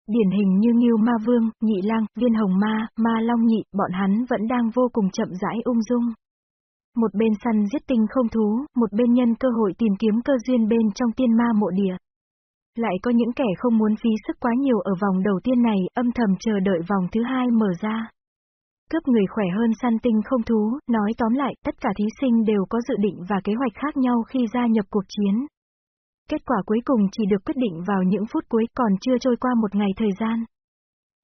Điển hình như Nghiêu Ma Vương, Nhị Lang, Viên Hồng Ma, Ma Long Nhị, bọn hắn vẫn đang vô cùng chậm rãi ung dung. Một bên săn giết tinh không thú, một bên nhân cơ hội tìm kiếm cơ duyên bên trong tiên ma mộ địa. Lại có những kẻ không muốn phí sức quá nhiều ở vòng đầu tiên này, âm thầm chờ đợi vòng thứ hai mở ra. Cướp người khỏe hơn săn tinh không thú, nói tóm lại, tất cả thí sinh đều có dự định và kế hoạch khác nhau khi gia nhập cuộc chiến. Kết quả cuối cùng chỉ được quyết định vào những phút cuối còn chưa trôi qua một ngày thời gian.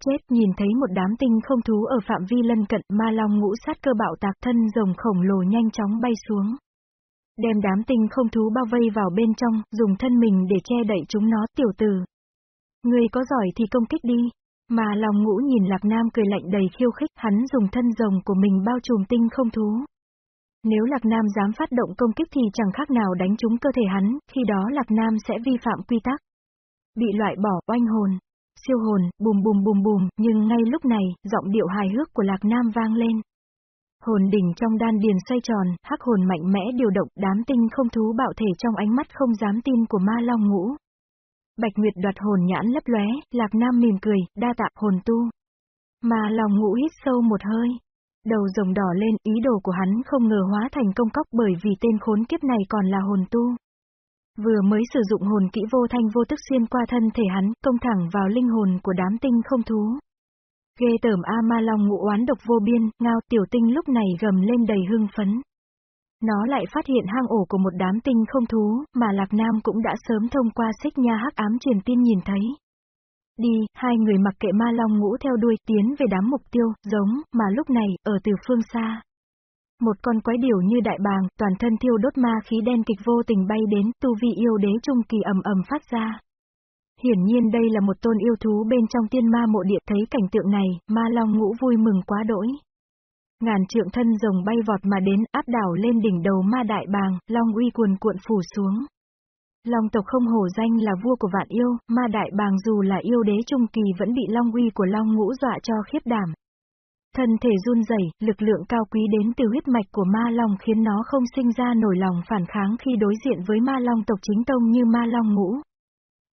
Chết nhìn thấy một đám tinh không thú ở phạm vi lân cận ma long ngũ sát cơ bạo tạc thân rồng khổng lồ nhanh chóng bay xuống. Đem đám tinh không thú bao vây vào bên trong, dùng thân mình để che đậy chúng nó tiểu tử. Người có giỏi thì công kích đi. Mà lòng ngũ nhìn Lạc Nam cười lạnh đầy khiêu khích, hắn dùng thân rồng của mình bao trùm tinh không thú. Nếu Lạc Nam dám phát động công kích thì chẳng khác nào đánh trúng cơ thể hắn, khi đó Lạc Nam sẽ vi phạm quy tắc. Bị loại bỏ, oanh hồn, siêu hồn, bùm bùm bùm bùm, nhưng ngay lúc này, giọng điệu hài hước của Lạc Nam vang lên. Hồn đỉnh trong đan điền xoay tròn, hắc hồn mạnh mẽ điều động, đám tinh không thú bạo thể trong ánh mắt không dám tin của ma long ngũ. Bạch Nguyệt đoạt hồn nhãn lấp lóe, Lạc Nam mỉm cười, đa tạ hồn tu. Ma long ngũ hít sâu một hơi. Đầu rồng đỏ lên, ý đồ của hắn không ngờ hóa thành công cóc bởi vì tên khốn kiếp này còn là hồn tu. Vừa mới sử dụng hồn kỹ vô thanh vô tức xuyên qua thân thể hắn, công thẳng vào linh hồn của đám tinh không thú. Ghê tởm A Ma Long ngụ oán độc vô biên, ngao tiểu tinh lúc này gầm lên đầy hưng phấn. Nó lại phát hiện hang ổ của một đám tinh không thú, mà Lạc Nam cũng đã sớm thông qua xích nha hắc ám truyền tin nhìn thấy. Đi, hai người mặc kệ ma long ngũ theo đuôi tiến về đám mục tiêu, giống, mà lúc này, ở từ phương xa. Một con quái điểu như đại bàng, toàn thân thiêu đốt ma khí đen kịch vô tình bay đến, tu vi yêu đế trung kỳ ầm ầm phát ra. Hiển nhiên đây là một tôn yêu thú bên trong tiên ma mộ địa thấy cảnh tượng này, ma long ngũ vui mừng quá đỗi. Ngàn trượng thân rồng bay vọt mà đến, áp đảo lên đỉnh đầu ma đại bàng, long uy cuồn cuộn phủ xuống. Long tộc không hổ danh là vua của vạn yêu, ma đại bàng dù là yêu đế trung kỳ vẫn bị long uy của long ngũ dọa cho khiếp đảm. Thân thể run rẩy, lực lượng cao quý đến từ huyết mạch của ma long khiến nó không sinh ra nổi lòng phản kháng khi đối diện với ma long tộc chính tông như ma long ngũ.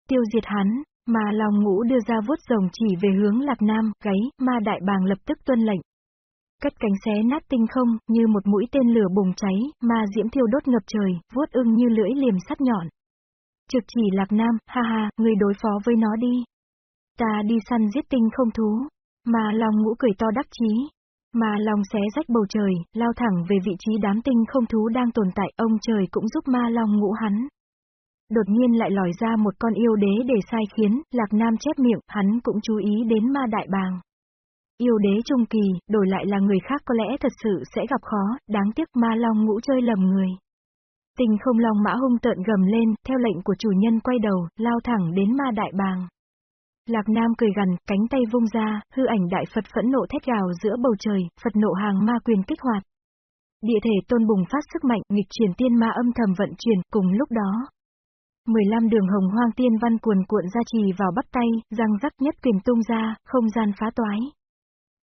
Tiêu diệt hắn, ma long ngũ đưa ra vuốt rồng chỉ về hướng lạc nam, gáy, ma đại bàng lập tức tuân lệnh. Cất cánh xé nát tinh không, như một mũi tên lửa bùng cháy, ma diễm thiêu đốt ngập trời, vuốt ưng như lưỡi liềm sắt nhọn. Trực chỉ lạc nam, ha ha, người đối phó với nó đi. Ta đi săn giết tinh không thú. Mà lòng ngũ cười to đắc chí. Mà lòng xé rách bầu trời, lao thẳng về vị trí đám tinh không thú đang tồn tại, ông trời cũng giúp ma long ngũ hắn. Đột nhiên lại lòi ra một con yêu đế để sai khiến, lạc nam chép miệng, hắn cũng chú ý đến ma đại bàng. Yêu đế trung kỳ, đổi lại là người khác có lẽ thật sự sẽ gặp khó, đáng tiếc ma long ngũ chơi lầm người. Tình không long mã hung tợn gầm lên, theo lệnh của chủ nhân quay đầu, lao thẳng đến ma đại bàng. Lạc Nam cười gần, cánh tay vung ra, hư ảnh đại Phật phẫn nộ thét gào giữa bầu trời, Phật nộ hàng ma quyền kích hoạt. Địa thể tôn bùng phát sức mạnh, nghịch chuyển tiên ma âm thầm vận chuyển, cùng lúc đó. 15 đường hồng hoang tiên văn cuồn cuộn ra trì vào bắt tay, răng rắc nhất quyền tung ra, không gian phá toái.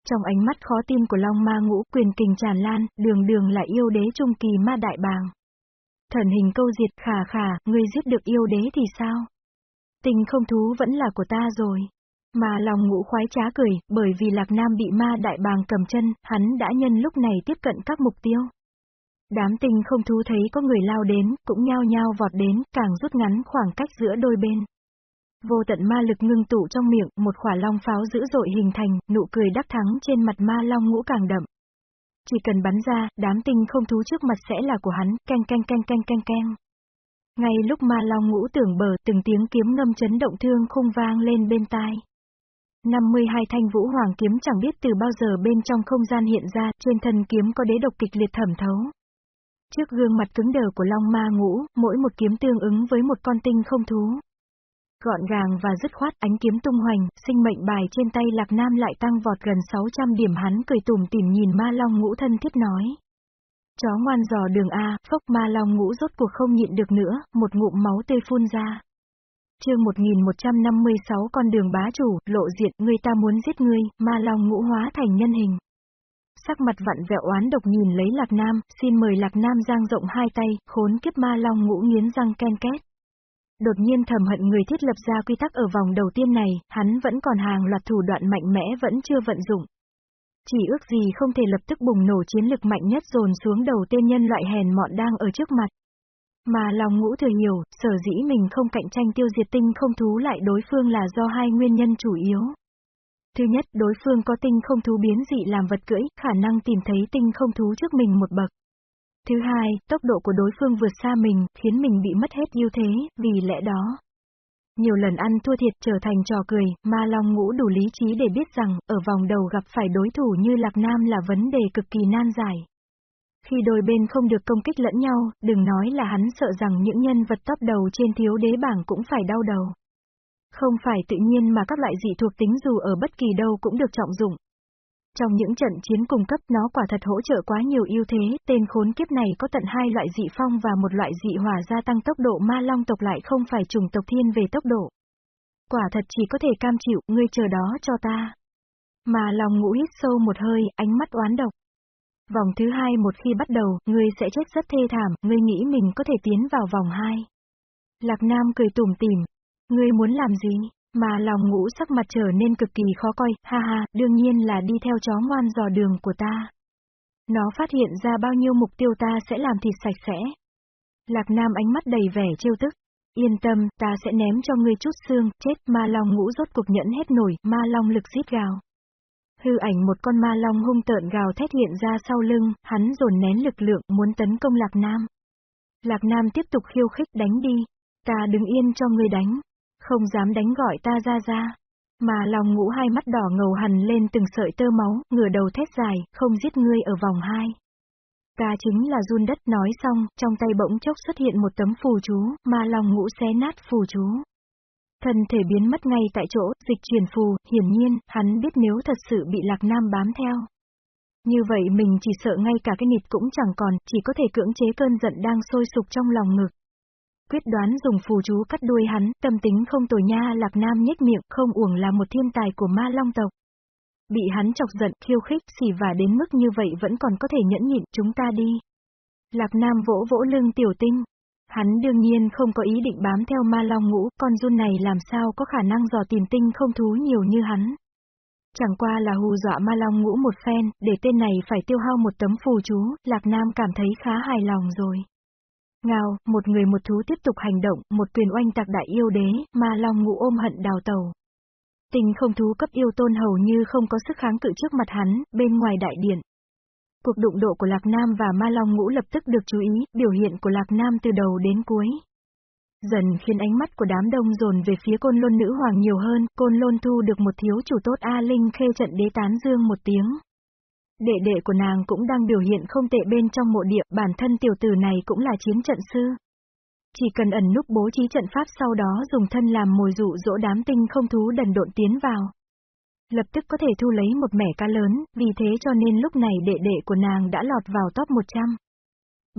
Trong ánh mắt khó tin của Long Ma Ngũ quyền kình tràn lan, đường đường là yêu đế trung kỳ ma đại bàng. Thần hình câu diệt khả khả, ngươi giết được yêu đế thì sao? Tình không thú vẫn là của ta rồi. Mà lòng ngũ khoái trá cười, bởi vì Lạc Nam bị ma đại bàng cầm chân, hắn đã nhân lúc này tiếp cận các mục tiêu. Đám tình không thú thấy có người lao đến, cũng nhao nhao vọt đến, càng rút ngắn khoảng cách giữa đôi bên. Vô tận ma lực ngưng tụ trong miệng, một khỏa long pháo dữ dội hình thành, nụ cười đắc thắng trên mặt ma long ngũ càng đậm. Chỉ cần bắn ra, đám tinh không thú trước mặt sẽ là của hắn, canh canh canh canh canh canh. Ngay lúc ma long ngũ tưởng bờ, từng tiếng kiếm ngâm chấn động thương khung vang lên bên tai. 52 thanh vũ hoàng kiếm chẳng biết từ bao giờ bên trong không gian hiện ra, trên thân kiếm có đế độc kịch liệt thẩm thấu. Trước gương mặt cứng đờ của long ma ngũ, mỗi một kiếm tương ứng với một con tinh không thú. Gọn gàng và dứt khoát ánh kiếm tung hoành, sinh mệnh bài trên tay Lạc Nam lại tăng vọt gần 600 điểm hắn cười tủm tỉm nhìn ma long ngũ thân thiết nói. Chó ngoan dò đường A, phốc ma long ngũ rốt cuộc không nhịn được nữa, một ngụm máu tươi phun ra. chương 1156 con đường bá chủ, lộ diện, người ta muốn giết ngươi, ma long ngũ hóa thành nhân hình. Sắc mặt vặn vẹo oán độc nhìn lấy Lạc Nam, xin mời Lạc Nam giang rộng hai tay, khốn kiếp ma long ngũ nghiến răng ken két. Đột nhiên thầm hận người thiết lập ra quy tắc ở vòng đầu tiên này, hắn vẫn còn hàng loạt thủ đoạn mạnh mẽ vẫn chưa vận dụng. Chỉ ước gì không thể lập tức bùng nổ chiến lực mạnh nhất dồn xuống đầu tên nhân loại hèn mọn đang ở trước mặt. Mà lòng ngũ thừa hiểu, sở dĩ mình không cạnh tranh tiêu diệt tinh không thú lại đối phương là do hai nguyên nhân chủ yếu. Thứ nhất, đối phương có tinh không thú biến dị làm vật cưỡi, khả năng tìm thấy tinh không thú trước mình một bậc. Thứ hai, tốc độ của đối phương vượt xa mình, khiến mình bị mất hết ưu thế, vì lẽ đó. Nhiều lần ăn thua thiệt trở thành trò cười, ma long ngũ đủ lý trí để biết rằng, ở vòng đầu gặp phải đối thủ như Lạc Nam là vấn đề cực kỳ nan giải. Khi đôi bên không được công kích lẫn nhau, đừng nói là hắn sợ rằng những nhân vật top đầu trên thiếu đế bảng cũng phải đau đầu. Không phải tự nhiên mà các loại dị thuộc tính dù ở bất kỳ đâu cũng được trọng dụng. Trong những trận chiến cung cấp nó quả thật hỗ trợ quá nhiều ưu thế, tên khốn kiếp này có tận hai loại dị phong và một loại dị hỏa gia tăng tốc độ ma long tộc lại không phải trùng tộc thiên về tốc độ. Quả thật chỉ có thể cam chịu, ngươi chờ đó cho ta. Mà lòng ngũ hít sâu một hơi, ánh mắt oán độc. Vòng thứ hai một khi bắt đầu, ngươi sẽ chết rất thê thảm, ngươi nghĩ mình có thể tiến vào vòng hai. Lạc Nam cười tủm tỉm. Ngươi muốn làm gì? Mà lòng ngũ sắc mặt trở nên cực kỳ khó coi, ha ha, đương nhiên là đi theo chó ngoan dò đường của ta. Nó phát hiện ra bao nhiêu mục tiêu ta sẽ làm thịt sạch sẽ. Lạc Nam ánh mắt đầy vẻ trêu tức. Yên tâm, ta sẽ ném cho ngươi chút xương, chết, ma long ngũ rốt cuộc nhẫn hết nổi, ma long lực giết gào. Hư ảnh một con ma long hung tợn gào thét hiện ra sau lưng, hắn dồn nén lực lượng muốn tấn công Lạc Nam. Lạc Nam tiếp tục khiêu khích đánh đi. Ta đứng yên cho ngươi đánh. Không dám đánh gọi ta ra ra. Mà lòng ngũ hai mắt đỏ ngầu hằn lên từng sợi tơ máu, ngửa đầu thét dài, không giết ngươi ở vòng hai. Ta chính là run đất nói xong, trong tay bỗng chốc xuất hiện một tấm phù chú, mà lòng ngũ xé nát phù chú. Thân thể biến mất ngay tại chỗ, dịch chuyển phù, hiển nhiên, hắn biết nếu thật sự bị Lạc Nam bám theo. Như vậy mình chỉ sợ ngay cả cái nịt cũng chẳng còn, chỉ có thể cưỡng chế cơn giận đang sôi sục trong lòng ngực quyết đoán dùng phù chú cắt đuôi hắn, tâm tính không tồi nha Lạc Nam nhếch miệng, không uổng là một thiên tài của ma long tộc. bị hắn chọc giận, khiêu khích, xỉ vả đến mức như vậy vẫn còn có thể nhẫn nhịn, chúng ta đi. Lạc Nam vỗ vỗ lưng tiểu tinh. Hắn đương nhiên không có ý định bám theo ma long ngũ, con run này làm sao có khả năng dò tìm tinh không thú nhiều như hắn. Chẳng qua là hù dọa ma long ngũ một phen, để tên này phải tiêu hao một tấm phù chú, Lạc Nam cảm thấy khá hài lòng rồi. Ngao, một người một thú tiếp tục hành động, một quyền oanh tạc đại yêu đế, ma long ngũ ôm hận đào tàu. Tình không thú cấp yêu tôn hầu như không có sức kháng cự trước mặt hắn, bên ngoài đại điện. Cuộc đụng độ của Lạc Nam và Ma Long Ngũ lập tức được chú ý, biểu hiện của Lạc Nam từ đầu đến cuối. Dần khiến ánh mắt của đám đông dồn về phía côn lôn nữ hoàng nhiều hơn, côn lôn thu được một thiếu chủ tốt A Linh khê trận đế tán dương một tiếng. Đệ đệ của nàng cũng đang biểu hiện không tệ bên trong mộ địa, bản thân tiểu tử này cũng là chiến trận sư. Chỉ cần ẩn núp bố trí trận pháp sau đó dùng thân làm mồi dụ dỗ đám tinh không thú đần độn tiến vào. Lập tức có thể thu lấy một mẻ cá lớn, vì thế cho nên lúc này đệ đệ của nàng đã lọt vào top 100.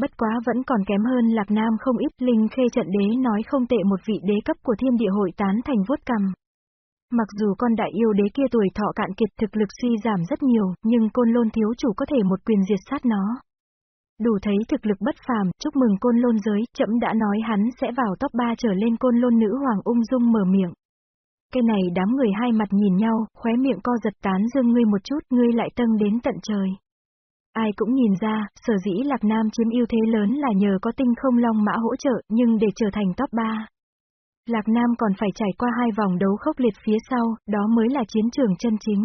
Bất quá vẫn còn kém hơn Lạc Nam không ít, Linh Khê trận đế nói không tệ một vị đế cấp của thiên địa hội tán thành vuốt cầm. Mặc dù con đại yêu đế kia tuổi thọ cạn kiệt thực lực suy giảm rất nhiều, nhưng côn lôn thiếu chủ có thể một quyền diệt sát nó. Đủ thấy thực lực bất phàm, chúc mừng côn lôn giới, chậm đã nói hắn sẽ vào top 3 trở lên côn lôn nữ hoàng ung dung mở miệng. Cái này đám người hai mặt nhìn nhau, khóe miệng co giật tán dương ngươi một chút, ngươi lại tâng đến tận trời. Ai cũng nhìn ra, sở dĩ Lạc Nam chiếm ưu thế lớn là nhờ có tinh không long mã hỗ trợ, nhưng để trở thành top 3. Lạc Nam còn phải trải qua hai vòng đấu khốc liệt phía sau, đó mới là chiến trường chân chính.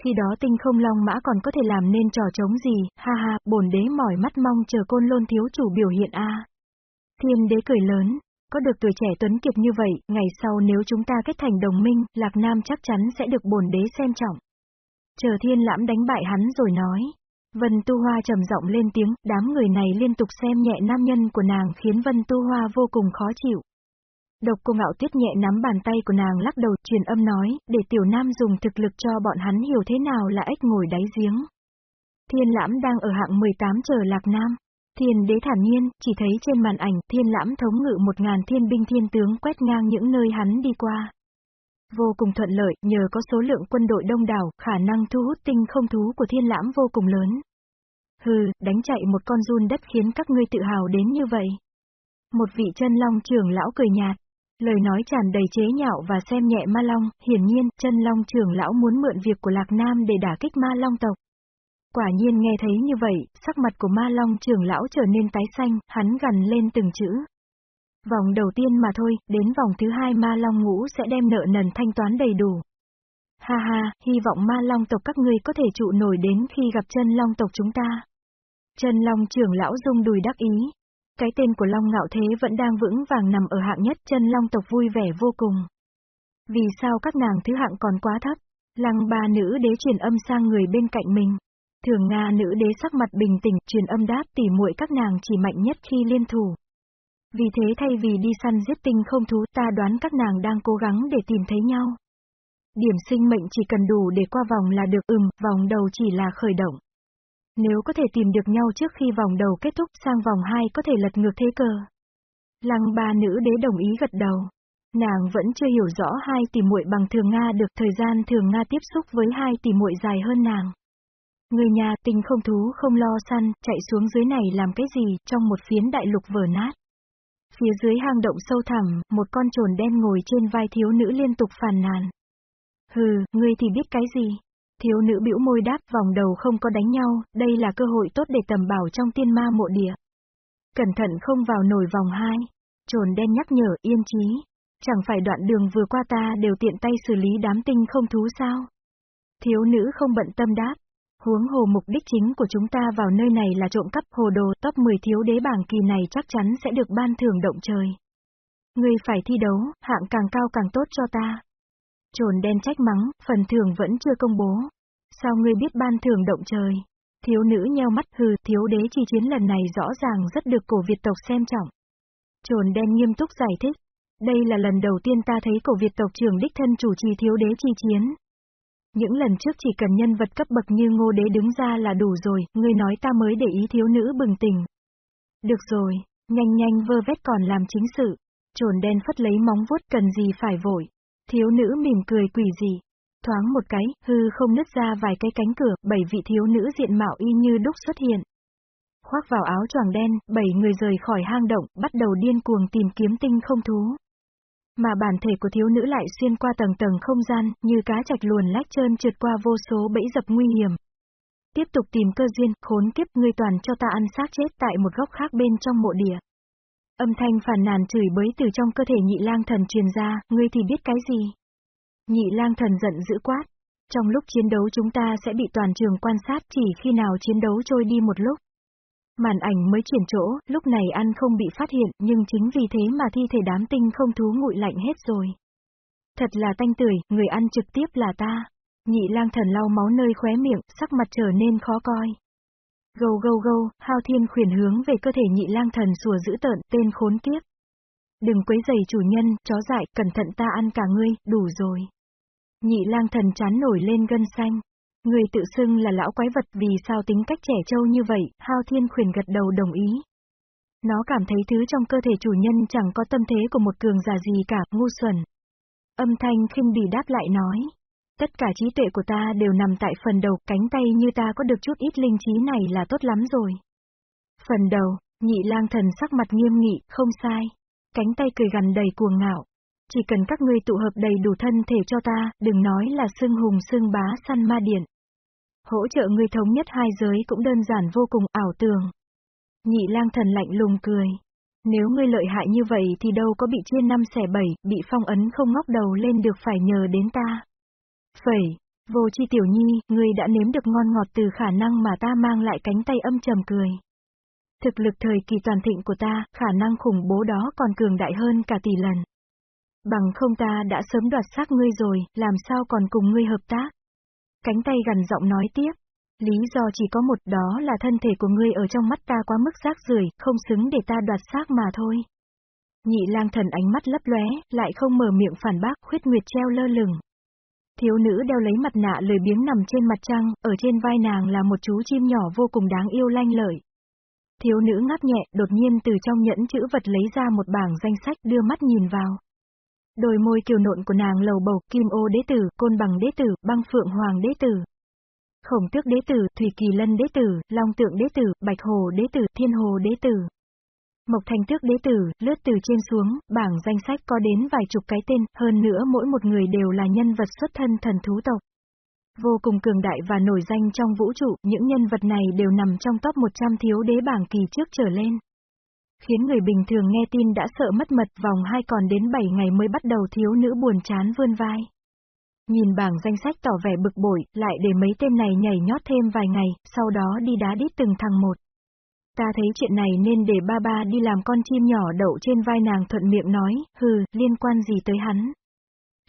Khi đó tinh không long mã còn có thể làm nên trò trống gì, ha ha, bổn đế mỏi mắt mong chờ côn lôn thiếu chủ biểu hiện a. Thiên đế cười lớn, có được tuổi trẻ tuấn kiệt như vậy, ngày sau nếu chúng ta kết thành đồng minh, Lạc Nam chắc chắn sẽ được bổn đế xem trọng. Chờ thiên lãm đánh bại hắn rồi nói. Vân Tu Hoa trầm giọng lên tiếng, đám người này liên tục xem nhẹ nam nhân của nàng khiến Vân Tu Hoa vô cùng khó chịu. Độc cô ngạo tuyết nhẹ nắm bàn tay của nàng lắc đầu truyền âm nói, để tiểu nam dùng thực lực cho bọn hắn hiểu thế nào là ếch ngồi đáy giếng. Thiên lãm đang ở hạng 18 chờ lạc nam. Thiên đế thản nhiên, chỉ thấy trên màn ảnh thiên lãm thống ngự một ngàn thiên binh thiên tướng quét ngang những nơi hắn đi qua. Vô cùng thuận lợi, nhờ có số lượng quân đội đông đảo, khả năng thu hút tinh không thú của thiên lãm vô cùng lớn. Hừ, đánh chạy một con run đất khiến các ngươi tự hào đến như vậy. Một vị chân long trưởng lão cười nhạt. Lời nói tràn đầy chế nhạo và xem nhẹ ma long, hiển nhiên, chân long trưởng lão muốn mượn việc của Lạc Nam để đả kích ma long tộc. Quả nhiên nghe thấy như vậy, sắc mặt của ma long trưởng lão trở nên tái xanh, hắn gằn lên từng chữ. Vòng đầu tiên mà thôi, đến vòng thứ hai ma long ngũ sẽ đem nợ nần thanh toán đầy đủ. Ha ha, hy vọng ma long tộc các ngươi có thể trụ nổi đến khi gặp chân long tộc chúng ta. Chân long trưởng lão dung đùi đắc ý. Cái tên của long ngạo thế vẫn đang vững vàng nằm ở hạng nhất chân long tộc vui vẻ vô cùng. Vì sao các nàng thứ hạng còn quá thấp? Lăng ba nữ đế truyền âm sang người bên cạnh mình. Thường Nga nữ đế sắc mặt bình tĩnh, truyền âm đáp tỉ muội các nàng chỉ mạnh nhất khi liên thủ. Vì thế thay vì đi săn giết tinh không thú ta đoán các nàng đang cố gắng để tìm thấy nhau. Điểm sinh mệnh chỉ cần đủ để qua vòng là được ừm, vòng đầu chỉ là khởi động. Nếu có thể tìm được nhau trước khi vòng đầu kết thúc sang vòng 2 có thể lật ngược thế cờ. Lăng ba nữ đế đồng ý gật đầu. Nàng vẫn chưa hiểu rõ hai tỷ muội bằng thường Nga được thời gian thường Nga tiếp xúc với hai tỷ muội dài hơn nàng. Người nhà tình không thú không lo săn, chạy xuống dưới này làm cái gì, trong một phiến đại lục vỡ nát. Phía dưới hang động sâu thẳm, một con trồn đen ngồi trên vai thiếu nữ liên tục phàn nàn. Hừ, ngươi thì biết cái gì? Thiếu nữ bĩu môi đáp vòng đầu không có đánh nhau, đây là cơ hội tốt để tầm bảo trong tiên ma mộ địa. Cẩn thận không vào nổi vòng hai. Trồn đen nhắc nhở, yên trí. Chẳng phải đoạn đường vừa qua ta đều tiện tay xử lý đám tinh không thú sao? Thiếu nữ không bận tâm đáp. Huống hồ mục đích chính của chúng ta vào nơi này là trộm cắp hồ đồ top 10 thiếu đế bảng kỳ này chắc chắn sẽ được ban thưởng động trời. Ngươi phải thi đấu, hạng càng cao càng tốt cho ta. Trồn đen trách mắng, phần thưởng vẫn chưa công bố. Sao ngươi biết ban thưởng động trời? Thiếu nữ nheo mắt hừ, thiếu đế chi chiến lần này rõ ràng rất được cổ Việt tộc xem trọng. Trồn đen nghiêm túc giải thích. Đây là lần đầu tiên ta thấy cổ Việt tộc trưởng đích thân chủ trì thiếu đế chi chiến. Những lần trước chỉ cần nhân vật cấp bậc như ngô đế đứng ra là đủ rồi, ngươi nói ta mới để ý thiếu nữ bừng tỉnh. Được rồi, nhanh nhanh vơ vét còn làm chính sự. Trồn đen phất lấy móng vuốt cần gì phải vội. Thiếu nữ mỉm cười quỷ gì. Thoáng một cái, hư không nứt ra vài cái cánh cửa, bảy vị thiếu nữ diện mạo y như đúc xuất hiện. Khoác vào áo choàng đen, bảy người rời khỏi hang động, bắt đầu điên cuồng tìm kiếm tinh không thú. Mà bản thể của thiếu nữ lại xuyên qua tầng tầng không gian, như cá chạch luồn lách trơn trượt qua vô số bẫy dập nguy hiểm. Tiếp tục tìm cơ duyên, khốn kiếp ngươi toàn cho ta ăn xác chết tại một góc khác bên trong mộ địa. Âm thanh phản nàn chửi bới từ trong cơ thể nhị lang thần truyền ra, ngươi thì biết cái gì? Nhị lang thần giận dữ quát. Trong lúc chiến đấu chúng ta sẽ bị toàn trường quan sát chỉ khi nào chiến đấu trôi đi một lúc. Màn ảnh mới chuyển chỗ, lúc này ăn không bị phát hiện, nhưng chính vì thế mà thi thể đám tinh không thú nguội lạnh hết rồi. Thật là tanh tưởi, người ăn trực tiếp là ta. Nhị lang thần lau máu nơi khóe miệng, sắc mặt trở nên khó coi. Gâu gâu gâu, hao thiên khuyển hướng về cơ thể nhị lang thần sùa giữ tợn, tên khốn kiếp. Đừng quấy giày chủ nhân, chó dại, cẩn thận ta ăn cả ngươi, đủ rồi. Nhị lang thần chán nổi lên gân xanh. Người tự xưng là lão quái vật vì sao tính cách trẻ trâu như vậy, hao thiên khuyển gật đầu đồng ý. Nó cảm thấy thứ trong cơ thể chủ nhân chẳng có tâm thế của một cường giả gì cả, ngu xuẩn. Âm thanh khinh bỉ đáp lại nói. Tất cả trí tuệ của ta đều nằm tại phần đầu, cánh tay như ta có được chút ít linh trí này là tốt lắm rồi. Phần đầu, nhị lang thần sắc mặt nghiêm nghị, không sai. Cánh tay cười gằn đầy cuồng ngạo. Chỉ cần các ngươi tụ hợp đầy đủ thân thể cho ta, đừng nói là xưng hùng xưng bá săn ma điện. Hỗ trợ ngươi thống nhất hai giới cũng đơn giản vô cùng ảo tường. Nhị lang thần lạnh lùng cười. Nếu ngươi lợi hại như vậy thì đâu có bị chia năm xẻ bảy, bị phong ấn không ngóc đầu lên được phải nhờ đến ta. Phẩy, vô chi tiểu nhi, ngươi đã nếm được ngon ngọt từ khả năng mà ta mang lại cánh tay âm trầm cười. Thực lực thời kỳ toàn thịnh của ta, khả năng khủng bố đó còn cường đại hơn cả tỷ lần. Bằng không ta đã sớm đoạt xác ngươi rồi, làm sao còn cùng ngươi hợp tác? Cánh tay gần giọng nói tiếp. Lý do chỉ có một đó là thân thể của ngươi ở trong mắt ta quá mức rác rưởi, không xứng để ta đoạt xác mà thôi. Nhị lang thần ánh mắt lấp lóe, lại không mở miệng phản bác, khuyết nguyệt treo lơ lửng. Thiếu nữ đeo lấy mặt nạ lười biếng nằm trên mặt trăng, ở trên vai nàng là một chú chim nhỏ vô cùng đáng yêu lanh lợi. Thiếu nữ ngáp nhẹ, đột nhiên từ trong nhẫn chữ vật lấy ra một bảng danh sách đưa mắt nhìn vào. Đôi môi kiều nộn của nàng lầu bầu, kim ô đế tử, côn bằng đế tử, băng phượng hoàng đế tử. Khổng tước đế tử, thủy kỳ lân đế tử, long tượng đế tử, bạch hồ đế tử, thiên hồ đế tử. Mộc Thành Tước đế tử, lướt từ trên xuống, bảng danh sách có đến vài chục cái tên, hơn nữa mỗi một người đều là nhân vật xuất thân thần thú tộc. Vô cùng cường đại và nổi danh trong vũ trụ, những nhân vật này đều nằm trong top 100 thiếu đế bảng kỳ trước trở lên. Khiến người bình thường nghe tin đã sợ mất mật vòng hai còn đến 7 ngày mới bắt đầu thiếu nữ buồn chán vươn vai. Nhìn bảng danh sách tỏ vẻ bực bội, lại để mấy tên này nhảy nhót thêm vài ngày, sau đó đi đá đít từng thằng một. Ta thấy chuyện này nên để ba ba đi làm con chim nhỏ đậu trên vai nàng thuận miệng nói, hừ, liên quan gì tới hắn.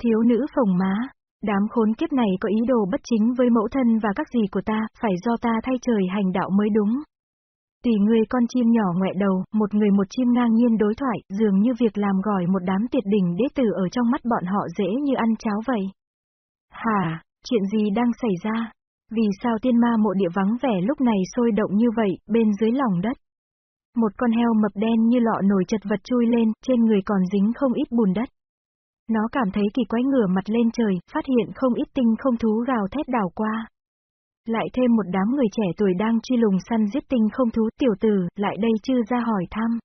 Thiếu nữ phồng má, đám khốn kiếp này có ý đồ bất chính với mẫu thân và các gì của ta, phải do ta thay trời hành đạo mới đúng. Tùy người con chim nhỏ ngoẹ đầu, một người một chim ngang nhiên đối thoại, dường như việc làm gỏi một đám tiệt đỉnh đế tử ở trong mắt bọn họ dễ như ăn cháo vậy. Hả, chuyện gì đang xảy ra? Vì sao tiên ma mộ địa vắng vẻ lúc này sôi động như vậy, bên dưới lòng đất? Một con heo mập đen như lọ nổi chật vật chui lên, trên người còn dính không ít bùn đất. Nó cảm thấy kỳ quái ngửa mặt lên trời, phát hiện không ít tinh không thú gào thét đảo qua. Lại thêm một đám người trẻ tuổi đang truy lùng săn giết tinh không thú tiểu tử, lại đây chưa ra hỏi thăm.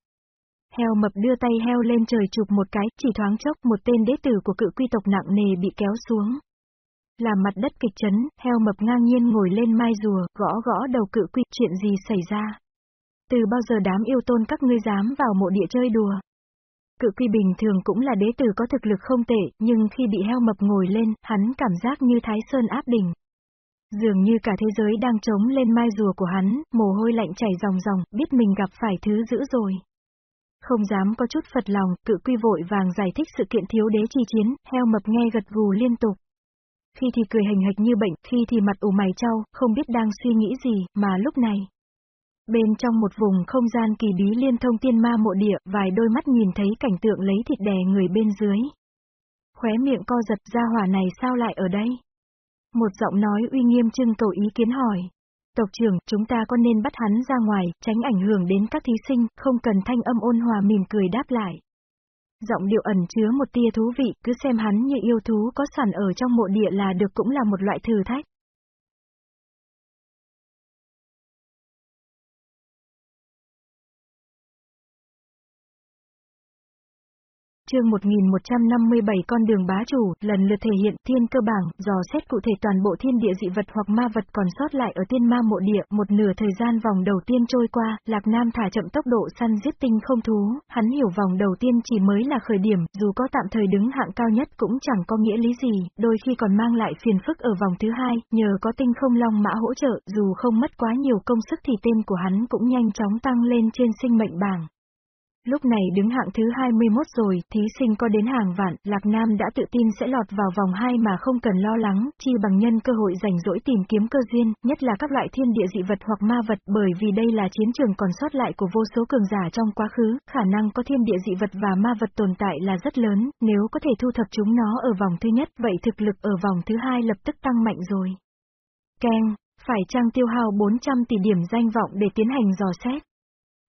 Heo mập đưa tay heo lên trời chụp một cái, chỉ thoáng chốc một tên đế tử của cự quy tộc nặng nề bị kéo xuống. Làm mặt đất kịch chấn, heo mập ngang nhiên ngồi lên mai rùa, gõ gõ đầu cự quy, chuyện gì xảy ra? Từ bao giờ đám yêu tôn các ngươi dám vào mộ địa chơi đùa? Cự quy bình thường cũng là đế tử có thực lực không tệ, nhưng khi bị heo mập ngồi lên, hắn cảm giác như thái sơn áp đỉnh. Dường như cả thế giới đang trống lên mai rùa của hắn, mồ hôi lạnh chảy ròng ròng, biết mình gặp phải thứ dữ rồi. Không dám có chút phật lòng, cự quy vội vàng giải thích sự kiện thiếu đế chi chiến, heo mập nghe gật gù liên tục. Khi thì cười hành hạch như bệnh, khi thì mặt ủ mày trao, không biết đang suy nghĩ gì, mà lúc này. Bên trong một vùng không gian kỳ bí liên thông tiên ma mộ địa, vài đôi mắt nhìn thấy cảnh tượng lấy thịt đè người bên dưới. Khóe miệng co giật ra hỏa này sao lại ở đây? Một giọng nói uy nghiêm trưng cầu ý kiến hỏi. Tộc trưởng, chúng ta có nên bắt hắn ra ngoài, tránh ảnh hưởng đến các thí sinh, không cần thanh âm ôn hòa mỉm cười đáp lại giọng điệu ẩn chứa một tia thú vị, cứ xem hắn như yêu thú có sẵn ở trong mộ địa là được cũng là một loại thử thách. Chương 1157 con đường bá chủ, lần lượt thể hiện thiên cơ bảng, dò xét cụ thể toàn bộ thiên địa dị vật hoặc ma vật còn sót lại ở tiên ma mộ địa, một nửa thời gian vòng đầu tiên trôi qua, Lạc Nam thả chậm tốc độ săn giết tinh không thú, hắn hiểu vòng đầu tiên chỉ mới là khởi điểm, dù có tạm thời đứng hạng cao nhất cũng chẳng có nghĩa lý gì, đôi khi còn mang lại phiền phức ở vòng thứ hai, nhờ có tinh không long mã hỗ trợ, dù không mất quá nhiều công sức thì tên của hắn cũng nhanh chóng tăng lên trên sinh mệnh bảng. Lúc này đứng hạng thứ 21 rồi, thí sinh có đến hàng vạn, Lạc Nam đã tự tin sẽ lọt vào vòng 2 mà không cần lo lắng, chi bằng nhân cơ hội rảnh rỗi tìm kiếm cơ duyên, nhất là các loại thiên địa dị vật hoặc ma vật, bởi vì đây là chiến trường còn sót lại của vô số cường giả trong quá khứ, khả năng có thiên địa dị vật và ma vật tồn tại là rất lớn, nếu có thể thu thập chúng nó ở vòng thứ nhất, vậy thực lực ở vòng thứ hai lập tức tăng mạnh rồi. Keng, phải trang tiêu hao 400 tỷ điểm danh vọng để tiến hành dò xét.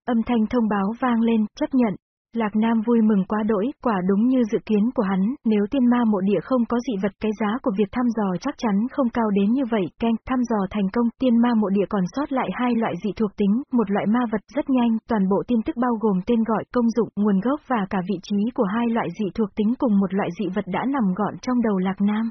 Âm thanh thông báo vang lên, chấp nhận. Lạc Nam vui mừng quá đỗi, quả đúng như dự kiến của hắn, nếu tiên ma mộ địa không có dị vật cái giá của việc thăm dò chắc chắn không cao đến như vậy, canh, thăm dò thành công, tiên ma mộ địa còn sót lại hai loại dị thuộc tính, một loại ma vật rất nhanh, toàn bộ tin tức bao gồm tên gọi, công dụng, nguồn gốc và cả vị trí của hai loại dị thuộc tính cùng một loại dị vật đã nằm gọn trong đầu Lạc Nam.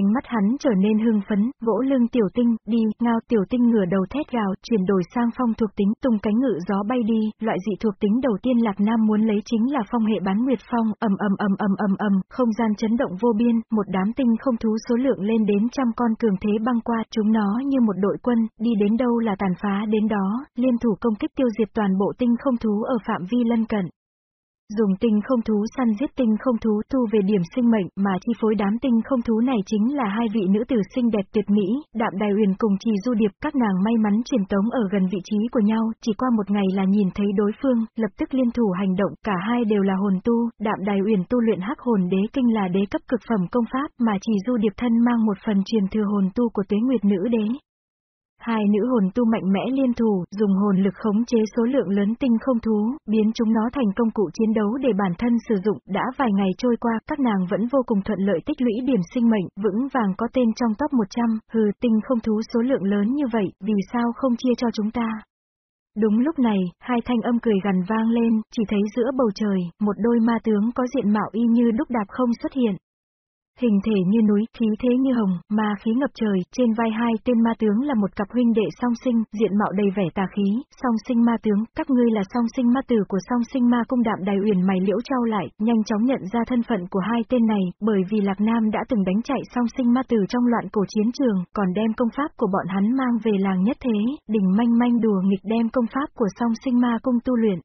Ánh mắt hắn trở nên hưng phấn, vỗ lưng tiểu tinh, đi, ngao tiểu tinh ngửa đầu thét gào, chuyển đổi sang phong thuộc tính, tung cánh ngự gió bay đi, loại dị thuộc tính đầu tiên Lạc Nam muốn lấy chính là phong hệ bán nguyệt phong, ầm ầm ầm ầm ầm ầm, không gian chấn động vô biên, một đám tinh không thú số lượng lên đến trăm con cường thế băng qua, chúng nó như một đội quân, đi đến đâu là tàn phá đến đó, liên thủ công kích tiêu diệt toàn bộ tinh không thú ở phạm vi lân cận. Dùng tinh không thú săn giết tinh không thú tu về điểm sinh mệnh mà chi phối đám tinh không thú này chính là hai vị nữ tử xinh đẹp tuyệt mỹ, đạm đài huyền cùng trì du điệp, các nàng may mắn truyền tống ở gần vị trí của nhau, chỉ qua một ngày là nhìn thấy đối phương, lập tức liên thủ hành động, cả hai đều là hồn tu, đạm đài huyền tu luyện hắc hồn đế kinh là đế cấp cực phẩm công pháp mà trì du điệp thân mang một phần truyền thừa hồn tu của tuế nguyệt nữ đế, Hai nữ hồn tu mạnh mẽ liên thủ, dùng hồn lực khống chế số lượng lớn tinh không thú, biến chúng nó thành công cụ chiến đấu để bản thân sử dụng, đã vài ngày trôi qua, các nàng vẫn vô cùng thuận lợi tích lũy điểm sinh mệnh, vững vàng có tên trong top 100, hừ, tinh không thú số lượng lớn như vậy, vì sao không chia cho chúng ta? Đúng lúc này, hai thanh âm cười gần vang lên, chỉ thấy giữa bầu trời, một đôi ma tướng có diện mạo y như đúc đạp không xuất hiện. Hình thể như núi, khí thế như hồng, ma khí ngập trời, trên vai hai tên ma tướng là một cặp huynh đệ song sinh, diện mạo đầy vẻ tà khí, song sinh ma tướng, các ngươi là song sinh ma tử của song sinh ma cung đạm đài uyển mày liễu trao lại, nhanh chóng nhận ra thân phận của hai tên này, bởi vì Lạc Nam đã từng đánh chạy song sinh ma tử trong loạn cổ chiến trường, còn đem công pháp của bọn hắn mang về làng nhất thế, đỉnh manh manh đùa nghịch đem công pháp của song sinh ma cung tu luyện,